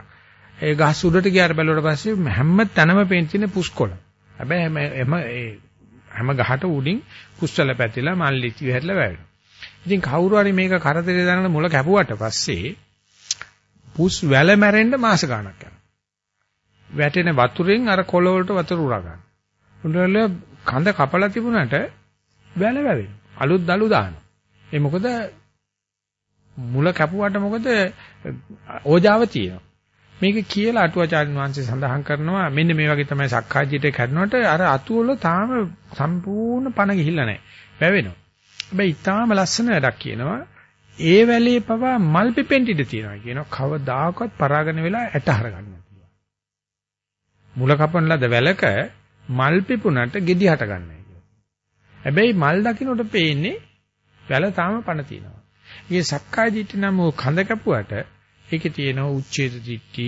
ඒ ගස් උඩට ගියාට බැලුවට පස්සේ හැම තැනම පේන තියෙන පුස්කොළ. හැබැයි හැම හැම හැම ගහට උඩින් කුස්සල පැතිලා මල්ලි විහැරලා වැවෙනවා. ඉතින් කවුරු හරි මේක කරදරේ දාන මුල කැපුවට පස්සේ පුස් වැල මැරෙන්න මාස ගාණක් යනවා. වැටෙන වතුරෙන් අර කොළ වලට වතුර උරා ගන්න. උඩවල කඳ කපලා තිබුණාට වැල වැවෙනවා. අලුත් දලු දානවා. ඒ මොකද මුල කැපුවට මොකද ඕජාව තියෙනවා. මේක කියලා අටුවාචාර්ය වංශය සඳහන් කරනවා මෙන්න මේ වගේ තමයි සක්කාජිට කරනකොට අර අතු වල තාම සම්පූර්ණ පණ ගිහිල්ලා නැහැ. වැවෙනවා. හැබැයි ඊටාම ලස්සන වැඩක් කියනවා. ඒ වැලේ පවා මල් පිපෙන්න ඉඩ තියෙනවා කියනවා. කවදාකවත් පරාගන වෙලා ඇට හරගන්න මුල කපන ලද වැලක මල් පිපුණට ගෙඩි හට ගන්නයි කියනවා. හැබැයි මල් දකින්නට පේන්නේ වැල තාම පණ තියෙනවා. ඊයේ සක්කාය දිට්ඨි නම් කඳ කැපුවට ඒකේ තියෙනවා උච්ඡේද දිට්ඨි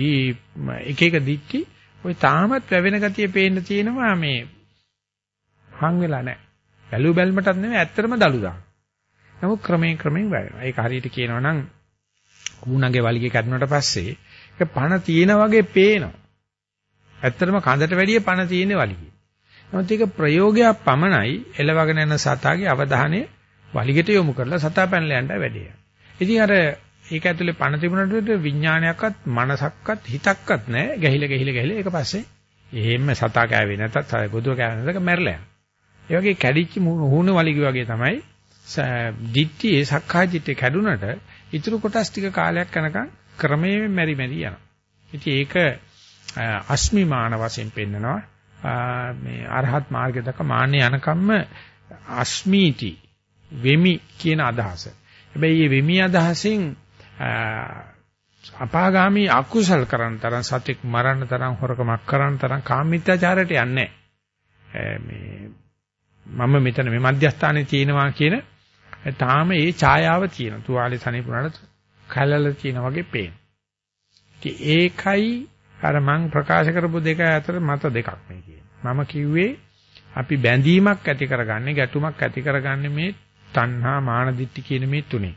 එක එක දිට්ඨි ওই තාමත් වැවෙන ගතිය පේන්න තියෙනවා මේ හං වෙලා නැහැ. බැලු බැල්මටත් නෙමෙයි ඇත්තටම දලු දාන. නමුත් ක්‍රමයෙන් ක්‍රමයෙන් වැවෙනවා. ඒක හරියට කියනවා නම් කුණගේ වලිගේ කැඩුණාට පස්සේ ඒක පණ තියෙන වගේ පේනවා. ඇත්තටම කඳට වැඩිය පණ තියෙන වලිගේ. නමුත් ඒක ප්‍රයෝගයක් පමණයි එලවගෙන යන සතාගේ අවධානය වලිගට යොමු කරලා සතා පැනලා යන්න වැඩේ. ඉතින් අර ඒක ඇතුලේ පණ තිබුණට විඥානයක්වත් මනසක්වත් හිතක්වත් නැහැ. ගැහිලා ගැහිලා ගැහිලා ඒක පස්සේ එහෙම සතා කෑවේ නැතත් බුදුව කෑවේ නැතක මැරලා යනවා. ඒ වගේ කැඩිච්ච හුණ වලිගය වගේ තමයි දිට්ඨියේ සක්කාය දිට්ඨිය කැඩුනට ඊටු කොටස් ටික කාලයක් යනකම් ක්‍රමයෙන් මෙරි මෙරි යනවා. ඉතින් ඒක අස්මිමාන වශයෙන් පෙන්නනවා. මේ අරහත් මාර්ගය දක මාන්නේ යනකම්ම අස්මීති වෙමි කියන අදහස. හැබැයි මේ වෙමි අදහසින් අපාගාමී අකුසල් කරන තරම් සත්‍යක් මරන්න තරම් හොරකමක් කරන තරම් කාමීත්‍යාචාරයට යන්නේ මේ මම මෙතන මේ මධ්‍යස්ථානයේ තියෙනවා කියන තාම ඒ ඡායාව තියෙන තුවාලේ තනිපුරාට කලල තියෙන වගේ පේන. ඒකයි අර මං ප්‍රකාශ කරපු දෙක අතර මත දෙකක් මේ කියන්නේ. මම කිව්වේ අපි බැඳීමක් ඇති කරගන්නේ ගැටුමක් ඇති කරගන්නේ මේ තණ්හා මාන දිට්ඨි කියන මේ තුනේ.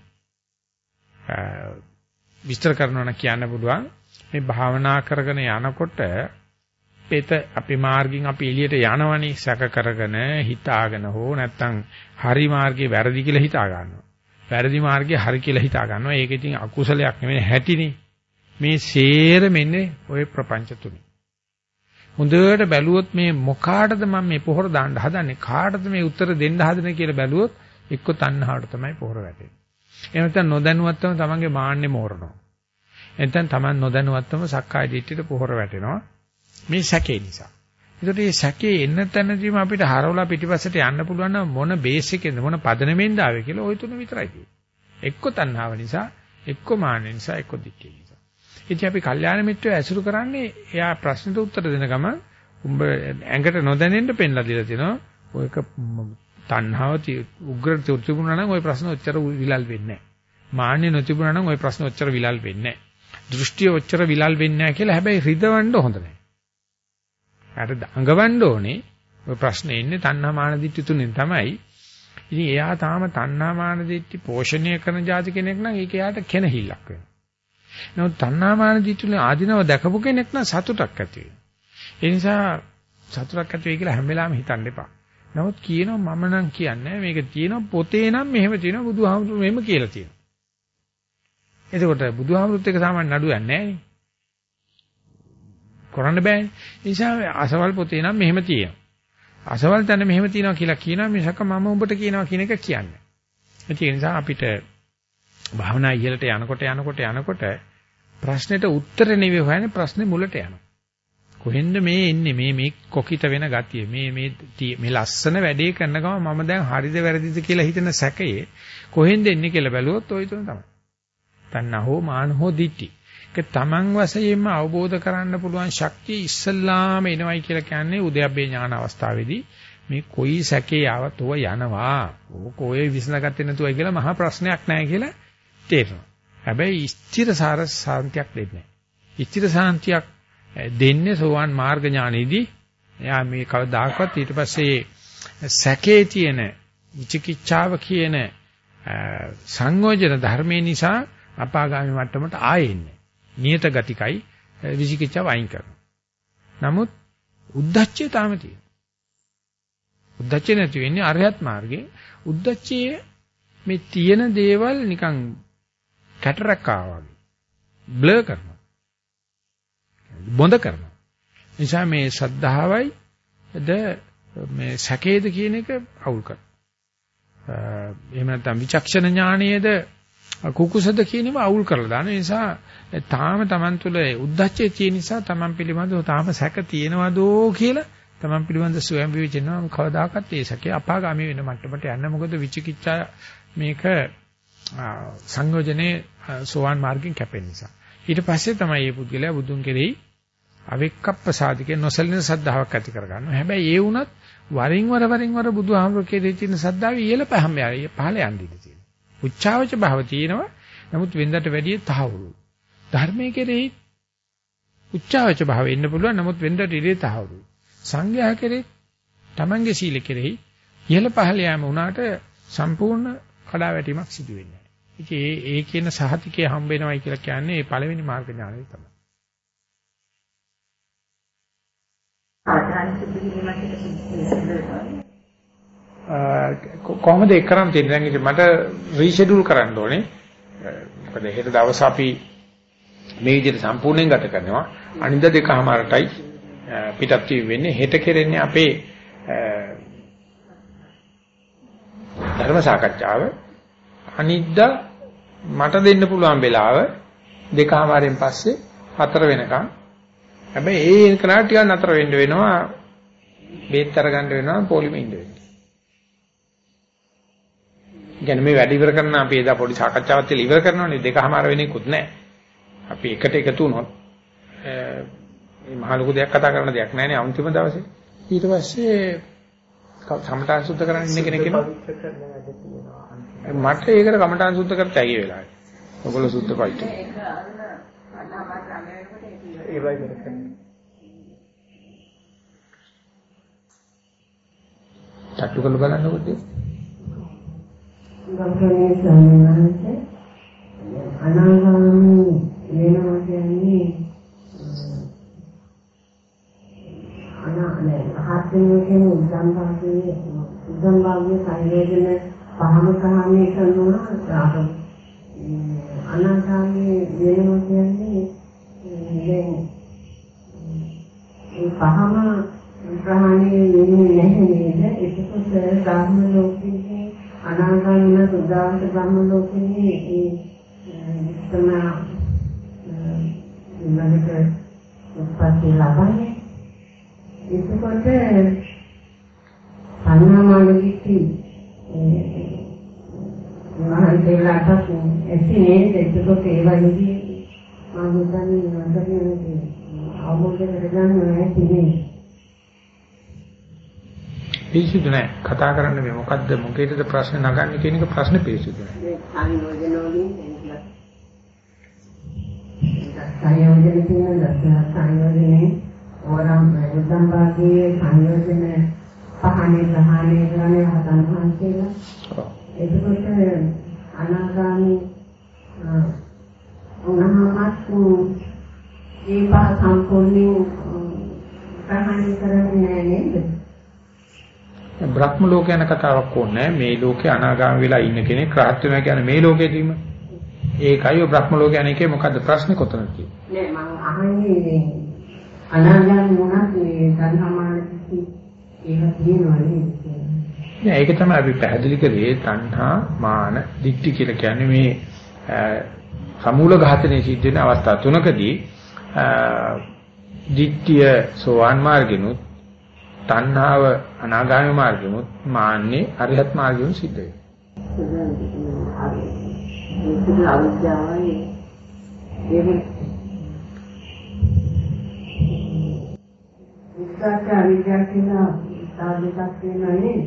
විස්තර කරනවා නම් කියන්න පුළුවන් මේ භාවනා කරගෙන යනකොට පෙත අපි මාර්ගින් අපි එළියට යනවනේ සැක කරගෙන හිතාගෙන හෝ නැත්තම් හරි මාර්ගේ වැරදි කියලා හිතා ගන්නවා. වැරදි මාර්ගේ හරි කියලා හිතා ගන්නවා. ඒක ඉතින් අකුසලයක් නෙවෙයි හැටිනේ. මේ සේර මෙන්නේ ওই ප්‍රපංච තුනේ. හොඳට බැලුවොත් මේ මොකාටද මම මේ පොහොර දාන්න හදන්නේ කාටද මේ උත්තර දෙන්න හදන්නේ කියලා බැලුවොත් එක්ක තණ්හාවට තමයි පොහොර වැටෙන්නේ. එහෙම නැත්නම් නොදැනුවත්වම තමන්ගේ මාන්නේ මෝරනවා. එතෙන් තමන් නොදැනුවත්වම සක්කාය දිට්ඨියට පොහොර වැටෙනවා. මේ සැකේ නිසා. ඒකට මේ සැකේ එන්න තැනදීම අපිට හරවලා පිටිපස්සට යන්න පුළුවන් නම් මොන බේස් එකෙන්ද මොන පදනමෙන්ද ආවේ කියලා ওই තුන විතරයි තියෙන්නේ. එක්ක තණ්හාව නිසා, එක්ක මාන්න නිසා, එක්ක දික්කේ නිසා. ඉතින් අපි කල්යාණ මිත්‍රය ඇසුරු කරන්නේ එයා ප්‍රශ්නට උත්තර දෙන ගමන් උඹ ඇඟට නොදැනෙන්න පෙන්ලා දීලා තිනවා. ඔයක තණ්හාව උග්‍ර තිබුණා නම් ওই ප්‍රශ්න ඔච්චර විලල් වෙන්නේ නැහැ. මාන්නේ නොතිබුණා නම් ওই ප්‍රශ්න ඔච්චර විලල් වෙන්නේ නැහැ. දෘෂ්ටිය ඔච්චර විලල් වෙන්නේ නැහැ කියලා හැබැයි රිදවන්න හොඳ නැහැ. අර අඟවන්න ඕනේ ඔය ප්‍රශ්නේ ඉන්නේ තණ්හා මාන දිට්ඨි තුනෙන් තමයි. ඉතින් එයා තාම තණ්හා මාන දිට්ඨි පෝෂණය කරන જાති කෙනෙක් නම් ඒක එයාට කෙනහිල්ලක් වෙනවා. නමුත් තණ්හා මාන දිට්ඨිනේ ආධිනව දැකපු කෙනෙක් නම් සතුටක් ඇති වෙනවා. ඒ නිසා සතුටක් ඇති වෙයි කියලා හැම වෙලාවෙම හිතන්න එපා. නමුත් කියනවා මම නම් කියන්නේ මේක තියෙනවා පොතේ නම් මෙහෙම තියෙනවා බුදුහාමුදුරු මෙහෙම කියලා තියෙනවා. එතකොට බුදුහාමුදුරුත් එක සාමාන්‍ය නඩුවක් නැහැ නේ. කරන්න බෑනේ. ඒ නිසා අසවල් පොතේ නම් මෙහෙම තියෙනවා. අසවල් තැන මෙහෙම තියෙනවා කියලා කියනවා මිසක මම උඹට කියනවා කියන එක කියන්නේ. ඒ නිසා අපිට භාවනා ඉහළට යනකොට යනකොට යනකොට ප්‍රශ්නෙට උත්තර නෙවෙයි හොයන්නේ ප්‍රශ්නේ මුලට යනවා. කොහෙන්ද මේ එන්නේ මේ මේ කොකිත වෙන ගතිය මේ මේ මේ ලස්සන වැඩේ කරන ගම මම දැන් හරිද වැරදිද කියලා හිතන සැකයේ කොහෙන්ද එන්නේ කියලා බැලුවොත් ওই තුන තමයි. තණ්හෝ මානහෝ දිට්ටි. ඒක තමන් වශයෙන්ම අවබෝධ කරන්න පුළුවන් ශක්තිය ඉස්සල්ලාම එනවයි කියලා කියන්නේ උද්‍යප්පේ ඥාන අවස්ථාවේදී මේ කොයි සැකේ ආවත් ඔය යනවා. ඕක ඔය විසඳගත්තේ නැතුවයි කියලා මහා ප්‍රශ්නයක් නැහැ කියලා තේරෙනවා. හැබැයි ස්ථිර සාර සාන්තියක් දෙන්නේ නැහැ. ස්ථිර සාන්තියක් දෙන්නේ සෝවාන් මාර්ග ඥානෙදී එයා මේ කවදාකවත් ඊට පස්සේ සැකේ තියෙන විචිකිච්ඡාව කියන සංයෝජන ධර්මේ නිසා අපාගාමී මට්ටමට ආයෙන්නේ. නියත ගතිකයි විචිකිච්ඡාව අයින් කරනවා. නමුත් උද්දච්චය තාම තියෙනවා. උද්දච්චය නැති වෙන්නේ අරහත් මාර්ගේ. උද්දච්චයේ මේ තියෙන දේවල් නිකන් කැටරක්කා වගේ බ්ලර් කරනවා. බොඳ කරනවා. නිසා මේ ශ්‍රද්ධාවයි ද මේ සැකේද කියන එක අවුල් කරනවා. එහෙම නැත්නම් විචක්ෂණ ඥානයේද කුකුසද කියන ඒවා අවුල් කරලා දාන නිසා තාම Taman තුල උද්දච්චය තියෙන නිසා Taman පිළිබඳව තාම සැක තියෙනවදෝ කියලා Taman පිළිබඳ ස්වයං විවේචනව කවදාකවත් ඒ සැකේ අපාගාමී වෙන මට්ටමට යන්න මොකද විචිකිච්ඡා මේක සංයෝජනේ සෝවාන් මාර්ගෙන් කැපෙන නිසා ඊට පස්සේ තමයි මේ පුද්ගලයා බුදුන් කෙරෙහි අවික්කප්පසාදිකේ නොසලින සද්ධාාවක් ඇති කරගන්නවා. හැබැයි ඒ වුණත් වරින් වර වරින් වර බුදුහාමුදුරුවෝ කෙරෙහි තියෙන සද්ධාව ඉහළ පහම යයි පහළ යන්නේ තියෙනවා. උච්චාවච භාව තියෙනවා. නමුත් වෙන්දට වැඩිය තහවුරු. ධර්මයේ කෙරෙහි උච්චාවච භාව ඉන්න පුළුවන්. නමුත් වෙන්දට ඉරේ තහවුරු. සංඝයා කෙරෙහි Tamange සීල කෙරෙහි ඉහළ පහළ යෑම වුණාට සම්පූර්ණ කඩාවැටීමක් සිදු වෙන්නේ නැහැ. ඉතින් ඒ ඒ කියන සහතිකය හම්බ වෙනවයි කියලා කියන්නේ මේ පළවෙනි මාර්ග ඥානය තමයි. කොහොමද ඒක කරන් තියෙන්නේ? දැන් ඉතින් මට රීෂෙඩියුල් කරන්න ඕනේ. මොකද හෙට දවස් අපි මේ විදිහට සම්පූර්ණයෙන් ගත කරනවා. අනිද්දා දෙකමාරටයි පිටත් වෙන්නේ. හෙට කෙරෙන්නේ අපේ ධර්ම සාකච්ඡාව. අනිද්දා මට දෙන්න පුළුවන් වෙලාව දෙකමාරෙන් පස්සේ හතර වෙනකන් හැබැයි ඒ කරාට ටිකක් නතර වෙන්න වෙනවා. බේත් අරගන්න වෙනවා පොලිමේ ඉන්න වෙනවා. කියන්නේ මේ වැඩ ඉවර කරන අපි එදා පොඩි සාකච්ඡාවක් තියලා ඉවර කරනවානේ දෙකමාර වෙන්නේකුත් නැහැ. අපි එකට එකතු වුණොත් මේ මහ ලොකු දෙයක් කතා කරන දෙයක් නැහැ නේ අන්තිම දවසේ. ඊට පස්සේ කමඨාන් සුද්ධ කරන්න ඉන්න කෙනෙක් ඉන්නවා. මට ඒකට කමඨාන් සුද්ධ කරත් ඇයි වෙලාවේ. ඔයගොල්ලෝ සුද්ධ පයිතු. ඒ වගේ කරන්නේ. චට්ටු කරලා බලන්නකොත් ගෞරවනීය ස්වාමීන් වහන්සේ අනාගාමී වෙනවා කියන්නේ අනානේ හත්වෙනි කියන උද්දම්භාගයේ උද්දම්භාගයේ සංවේදන පහම කහමේ කරනවා අනාගාමී වෙනවා කියන්නේ දැන් ඒ පහම ප්‍රහාණය වෙන්නේ නැහැ නේද? ඒකත් ධර්ම ලෝකයේ අනාගාමී සුදාන්ත ධර්ම ලෝකයේ ඒ තම ඊළඟට උත්පත්ති ලබන්නේ. ඒකකොට පඤ්ඤාමානවිති මහන්සියලාට ඇති නේද? ඒකකොට ඒ වගේ මම හිතන්නේ නතරනේ අවබෝධ කරගන්න නැති නේ. පිළිසුදු නැහැ. කතා කරන්න මේ මොකද්ද මොකේද ප්‍රශ්න නගන්නේ කියන එක ප්‍රශ්න පිළිසුදු නැහැ. ඒ සංයෝජනෝලින් සංයෝජන කියන දර්ශන සංයෝජනේ ඕනම් උද්දම්පාගේ සංයෝජන පහනේ ගහනේ ගානේ හදන් හන්සේලා. එතකොට අනාගාමී උනහමත් ඒ පහ සම්පූර්ණයෙන් ප්‍රහාණය කරන්නේ නැහැ නේද? බ්‍රහ්ම ලෝක යන කතාවක් ඕනේ මේ ලෝකේ අනාගාමී වෙලා ඉන්න කෙනෙක් රහත් වෙනවා කියන්නේ මේ ලෝකෙදීම ඒකයි ඔය බ්‍රහ්ම ලෝක යන එකේ මොකද්ද ප්‍රශ්නේ කොතනද කියන්නේ නෑ මම අහන්නේ අනාගාමී වුණත් මේ ධර්මමාන කිසි ඒක තියෙනවා නේද නෑ ඒක තමයි අපි පැහැදිලි කරේ තණ්හා මාන දික්ටි කියලා කියන්නේ මේ සමූල ඝාතනයේ සිද්ධ වෙන අවස්ථා තුනකදී දිට්ඨිය සෝවාන් මාර්ගෙනුත් තණ්හාව අනාගාමී මාර්ගෙමුත් මාන්නේ අරිහත් මාර්ගෙමුත් සිද්ධ වෙනවා. ඒක අවිද්‍යාවයි ඒක විස්තරක අවිද්‍යාව කියලා සාධකයක් වෙනනේ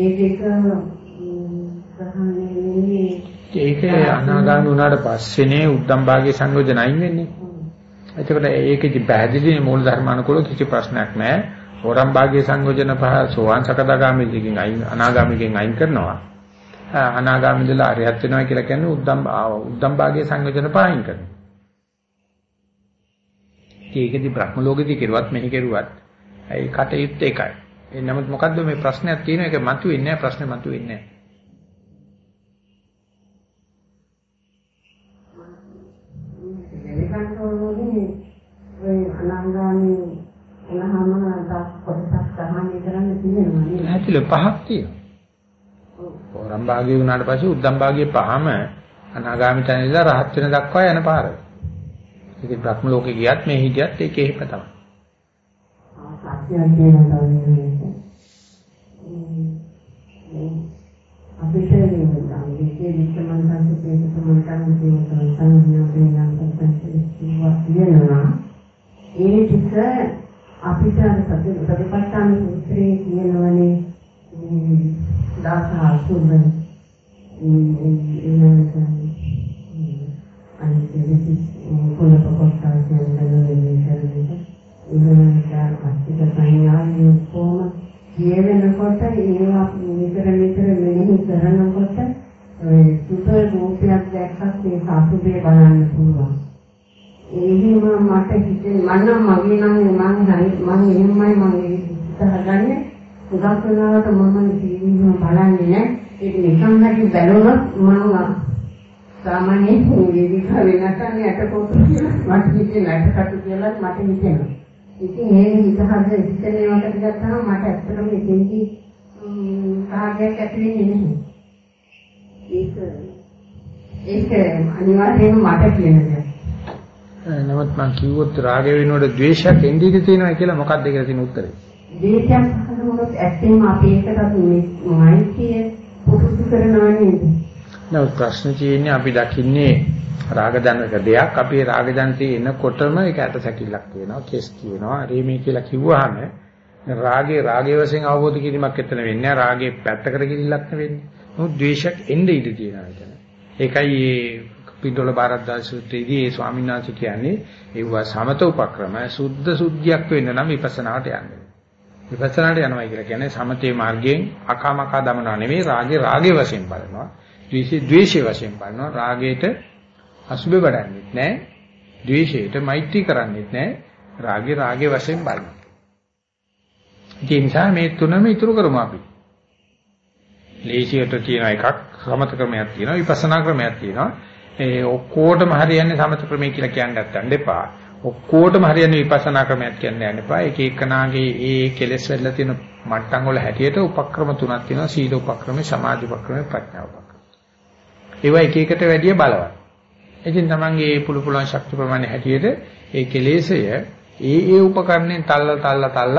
ඒක එක සහනේ වෙන්නේ ඒක අනාගාමී වුණාට පස්සේනේ උද්දම් භාගයේ සංයෝජන අයින් වෙන්නේ. එතකොට ඒකෙදි පැහැදිලිනේ මූල ධර්මානුකූල කිසි ප්‍රශ්නයක් නැහැ. හොරම් භාගයේ සංයෝජන පහ සෝවාන් සකදාගාමීකින් අයින් අනාගාමීකින් අයින් කරනවා. අනාගාමීදලා අරියත් වෙනවා කියලා කියන්නේ උද්දම් උද්දම් භාගයේ සංයෝජන පහ අයින් කරනවා. ඒකෙදි බ්‍රහ්ම ලෝකෙදි කෙරුවත් මෙහි කෙරුවත් ඒ කටයුත්ත එකයි. ඒ නමුත් මොකද්ද මේ ප්‍රශ්නයක් තියෙන එක මතුවෙන්නේ නැහැ ප්‍රශ්නේ මතුවෙන්නේ නැහැ. අනාගාමී තව කොටසක් ගහන්නේ කරන්න තියෙනවා නේද? ඇතුළේ පහක් තියෙනවා. පොරම් භාගය වුණාට පස්සේ උද්දම් භාගයේ පහම අනාගාමී තැන ඉඳලා රහත් වෙන දක්වා යන පාර. ඒක බ්‍රහ්ම ලෝකේ ගියත් මේ හිටියත් ඒකේ හිප තමයි. ආ සත්‍යය කියනවා තමයි. අපිට මේ විකේ විචමන්තන් තේක සමන්තන් තේක සමන්තන් කියනවා ඒ ටික අපිට සති ප්‍රතිපත්තන සූත්‍රයේ කියනවනේ. දාස අසුබ අනිත් කුලප කොටා කියන දෙන්නේ ඉන්නකන් අස්තික සංඥාවේ කොහොම කියවෙනකොට ඒවා නිතර නිතර මෙනෙහි කරනකොට සුපර් රූපයක් දැක්කත් ඒ සාසුබේ බලන්න පුළුවන්. එහෙම මට හිතෙන්නේ මම නම් මගේ නම් මම මම එහෙමයි මම හිතහගන්නේ උගක් වෙනවට මම ජීවිතේ බලන්නේ නැහැ ඒක නිකන් හරි බැලුවොත් මම සාමාන්‍යයෙන් වේදික වෙනකන් යටකොට කියලා මට හිතෙන්නේ නැටකට කියලා මට හිතෙනවා. ඉතින් ඒ හිතහද හිතේවට ගත්තාම මට ඇත්තටම එතෙන්දී කාර්යයක් ඇති වෙන්නේ නැහැ ඒක ඒක අනිවාර්යයෙන්ම මට කියන දෙයක් නමුත් මම කිව්වොත් රාගය වෙනකොට ද්වේෂයක් එන්නේ තියෙනවා කියලා මොකක්ද ඒකට තියෙන උත්තරේ? ද්වේෂයක් හදනකොට ඇත්තෙන්ම අපි ඒකට මෛත්‍රිය පුරුදු කරනවා නේද? නෑ ප්‍රශ්න තියෙන්නේ අපි දකින්නේ රාග දනක දෙයක් අපි රාග දන්තේ එනකොටම ඒක ඇට සැකිල්ලක් කියනවා කෙස් කියනවා රේමී කියලා කිව්වහම රාගේ රාගේ වශයෙන් අවබෝධ කිරීමක් එතන වෙන්නේ රාගේ පැත්තකට ගිහිල්ලක් නෙවෙන්නේ. මොකද ද්වේෂයක් එන්නේ ඉඳී තියෙනවා එතන. ඒකයි පිටොල බාරද්දාස සූත්‍රයේදී ඒ ස්වාමීන් වහන්සේ කියන්නේ ඒව සමත උපක්‍රම සුද්ධ සුද්ධියක් වෙන්න නම් විපස්සනාට යන්න. විපස්සනාට යනවා කියලා කියන්නේ සමතේ මාර්ගයෙන් අකාමකා දමනවා නෙවෙයි රාගේ රාගේ වශයෙන් බලනවා. ද්වේෂේ ද්වේෂේ වශයෙන් බලනවා. රාගයට අසුබේ වඩන්නෙත් නැහැ. ද්වේෂයට මෛත්‍රී කරන්නෙත් නැහැ. රාගේ රාගේ වශයෙන් බලනවා. ඒ නිසා මේ තුනම ඉතුරු කරමු අපි. ලේසියට තියෙන එකක් සමත ක්‍රමයක් තියෙනවා විපස්සනා ක්‍රමයක් තියෙනවා ඒ ඔක්කොටම හරියන්නේ සමත ක්‍රමය කියලා කියන්න නැත්තන් දෙපා. ඔක්කොටම හරියන්නේ විපස්සනා ක්‍රමයක් කියන්න යන්න එපා. එක එකනාගේ ඒ කෙලෙස් වෙලා තියෙන මට්ටම් වල හැටියට උපක්‍රම තුනක් තියෙනවා. සීල උපක්‍රම, සමාධි උපක්‍රම, ප්‍රඥා උපක්‍රම. ඒවා එක එකට වැඩිය බලවත්. ඉතින් තමන්ගේ පුළු පුළුවන් ශක්ති ප්‍රමාණය හැටියට ඒ කෙලෙසය ඒ ඒ උපකරණයෙන් තල්ල තල්ල තල්ල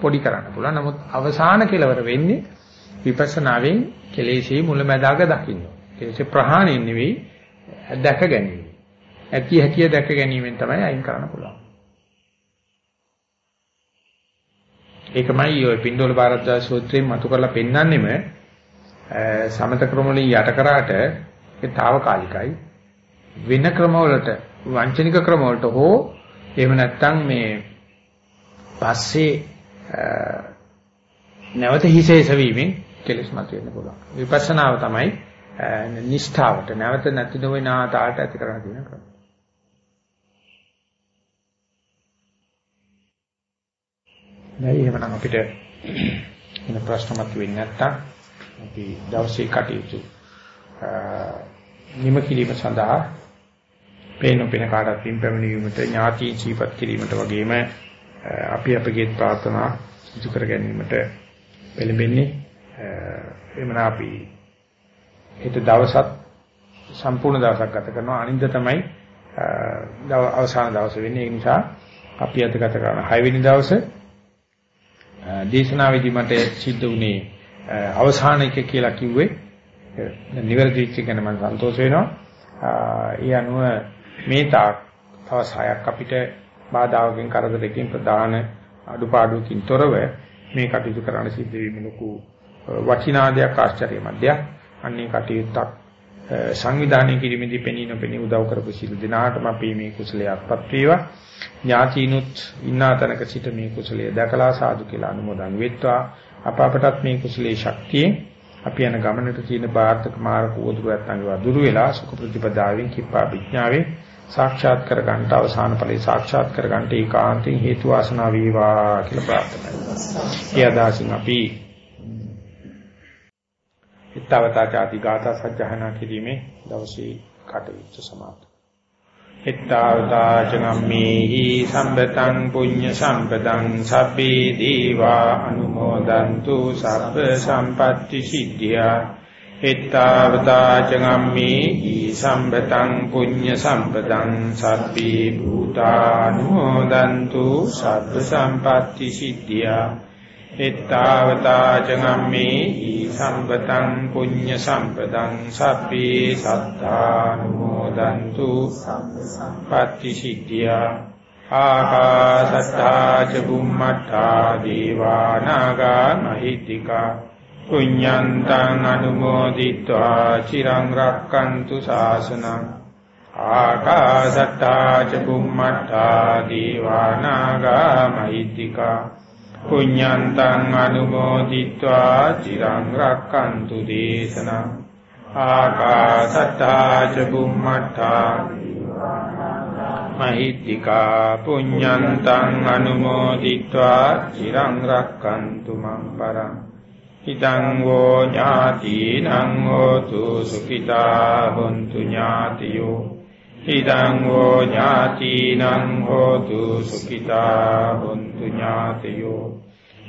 පොඩි කරන්න පුළුවන්. නමුත් අවසාන කෙලවර වෙන්නේ විපස්සනාවෙන් කෙලෙසේ මුලැමැදාග දකින්න. කෙලෙසේ ප්‍රහාණය නෙවෙයි දැක ගැනීම. ඇති හැටිය දැක ගැනීමෙන් තමයි අයින් කරන්න පුළුවන්. ඒකමයි ඔය පින්ඩෝල භාරද්වාජ සූත්‍රයෙන් මතු කරලා පෙන්වන්නෙම සමත ක්‍රම වලින් යට කරාට ඒ తాවකාලිකයි වෙන ක්‍රමවලට වංචනික ක්‍රමවලට හෝ එහෙම නැත්නම් මේ පස්සේ නැවත හිසේස වීමෙන් කෙලස් මත වෙන්න පුළුවන් විපස්සනාව තමයි නිෂ්ඨාවට නැවත නැති නොවන ආතාවට ඇති කරන දින ක්‍රම. දැන් එහෙනම් අපිට වෙන ප්‍රශ්න මත වෙන්නේ නැත්තම් අපි දවසේ කටයුතු නිම කිරීම සඳහා පේන පේන කාටත් පින් පැමිණීමට ඥාති ජීවත් කිරීමට වගේම අපි අපගේ ප්‍රාර්ථනා ඉටු කර ගැනීමට පෙළඹෙන්නේ එමන අපි හෙට දවසත් සම්පූර්ණ දවසක් ගත කරනවා අනිද්ද තමයි අවසාන දවස වෙන්නේ ඒ නිසා අපි අද ගත කරන 6 වෙනි දවසේ දේශනාවේදී මට සිද්ධ වුණේ අවසාන එක කියලා කිව්වේ නිවැරදි වෙච්ච ගැන මම සන්තෝෂ වෙනවා. ඒ අනුව මේ තාක් තවස් හයක් අපිට බාධාවකින් කරදරකින් ප්‍රධාන අඩුපාඩුකින් තොරව මේ කටයුතු කරන්න සිද්ධ වීම ලොකු වටිනාදයක් ආශ්චර්යමත් දෙයක්. අන්නේ කටයුත්තක් සංවිධානය කිරීමේදී පෙනී නොපෙනී උදව් කරපු සියලු දෙනාටම අපි මේ කුසලයේ අත්පත් වේවා. ඥාතිනුත් ඉන්නා තැනක සිට මේ කුසලයේ දැකලා සාදු කියලා අනුමෝදන් වෙත්වා. අප අපටත් මේ කුසලයේ ශක්තියෙන් අපි යන ගමනට තියෙන බාධක මාර්ග උදුරයත් අංගව දුරු වෙලා සුඛ ප්‍රතිපදාවෙන් කිප්පා විඥාවේ සාක්ෂාත් කර ගන්නට අවසාන ඵලයේ සාක්ෂාත් කර ගන්නට ඒකාන්තයෙන් හේතු වාසනා වේවා කියලා ප්‍රාර්ථනා කරනවා. ඒ අදහසින් අපි ඊතවතා ചാති ගාථා සජ්ජහනා කිරීමේ දවසේ කටයුතු සමාප්ත. ඊතවතා චනම්මේහි සම්පතං පුඤ්ඤ සම්පතං සබ්බේ දීවා අනුමෝදන්තු සබ්බ සම්පatti සිද්ධියා ඊතවතා චනම්මේහි සම්පතං පුඤ්ඤ සම්පතං සබ්බේ භූතානුමෝදන්තු සබ්බ සම්පatti සිද්ධියා එත්තාවතා චගම්මේහි සම්පතං පුඤ්ඤ සම්පතං සබ්බේ සත්තානුමෝදන්තු සම්පatti සිද්ධියා ආකාසත්තා ච බුම්මත්තා දේවානාගා මහිත්‍තිකා පුඤ්ඤන්තං අනුමෝදිत्वा චිරං රක්칸තු ශාසනං ආකාසත්තා ච බුම්මත්තා දේවානාගා මහිත්‍තිකා පුඤ්ඤන්තං අනුමෝදිत्वा চিරං රක්칸තු දේශනං ආකාසත්තා ච බුම්මත්තා මහිත්‍තිකා පුඤ්ඤන්තං අනුමෝදිत्वा চিරං රක්칸තු මං පරං හිතං වෝ ඥාතිනං හෝතු සුඛිතා හොන්තු ඥාතියෝ හිතං වෝ ඥාතිනං හෝතු සුඛිතා හොන්තු ඥාතියෝ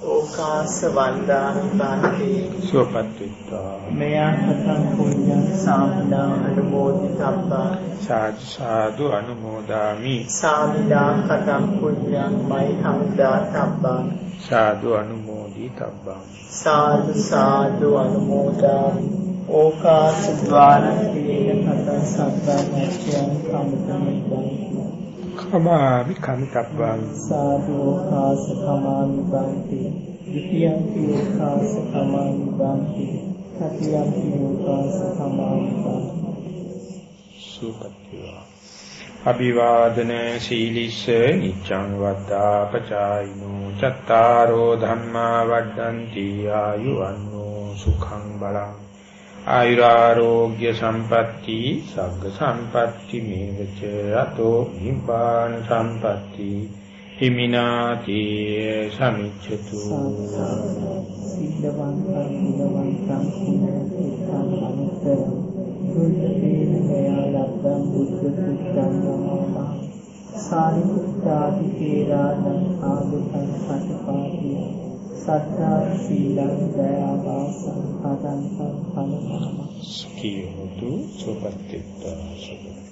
ඕකාස වන්දාන බන්ති සුවපත් විත්තා මෙයා සතං පුඤ්ඤ සාමදා අනුමෝදිතබ්බා සාදු සාදු අනුමෝදාමි. සාමිදා කතං පුඤ්ඤං මයි හම්දා තබ්බා සාදු අනුමෝදි තබ්බං සාදු සාදු අනුමෝදාමි. ඕකාස ద్వාරත්තේන කතං සබ්බා නැච්ඡං කම්තමෙන් කමාමි කමිතබ්බං. සාදෝකාස කමාමි බන්ති. ද්විතියම්පි ඕකාස කමාමි බන්ති. තතියම්පි ඕකාස කමාමි බන්ති. සුපත්තිවා. අභිවාදන සීලිස්ස නිච්ඡං වද්දා පචායිනෝ චත්තාරෝ ධම්මා වඩ්ඩಂತಿ ආයුවන්නෝ සුඛං බලං ආයුරාෝග්‍ය සම්පatti සග්ග සම්පatti මේවච අතෝ නිබ්බාන සම්පatti හිමිනාති සමිච්ඡතු සිද්ධවන්තං ගුණවන්තං කුණිතං අනුත්තර දුර්දේන මයා ලබ්බං බුද්ධ සුත්තං නමෝ සාරිපුත්තාදි කේරාණං ආගතං සත්පාතිය සත්තා සීලං දයාවාසං පදං පනමම සුඛී හොතු සුපත්තිත්තා සුඛ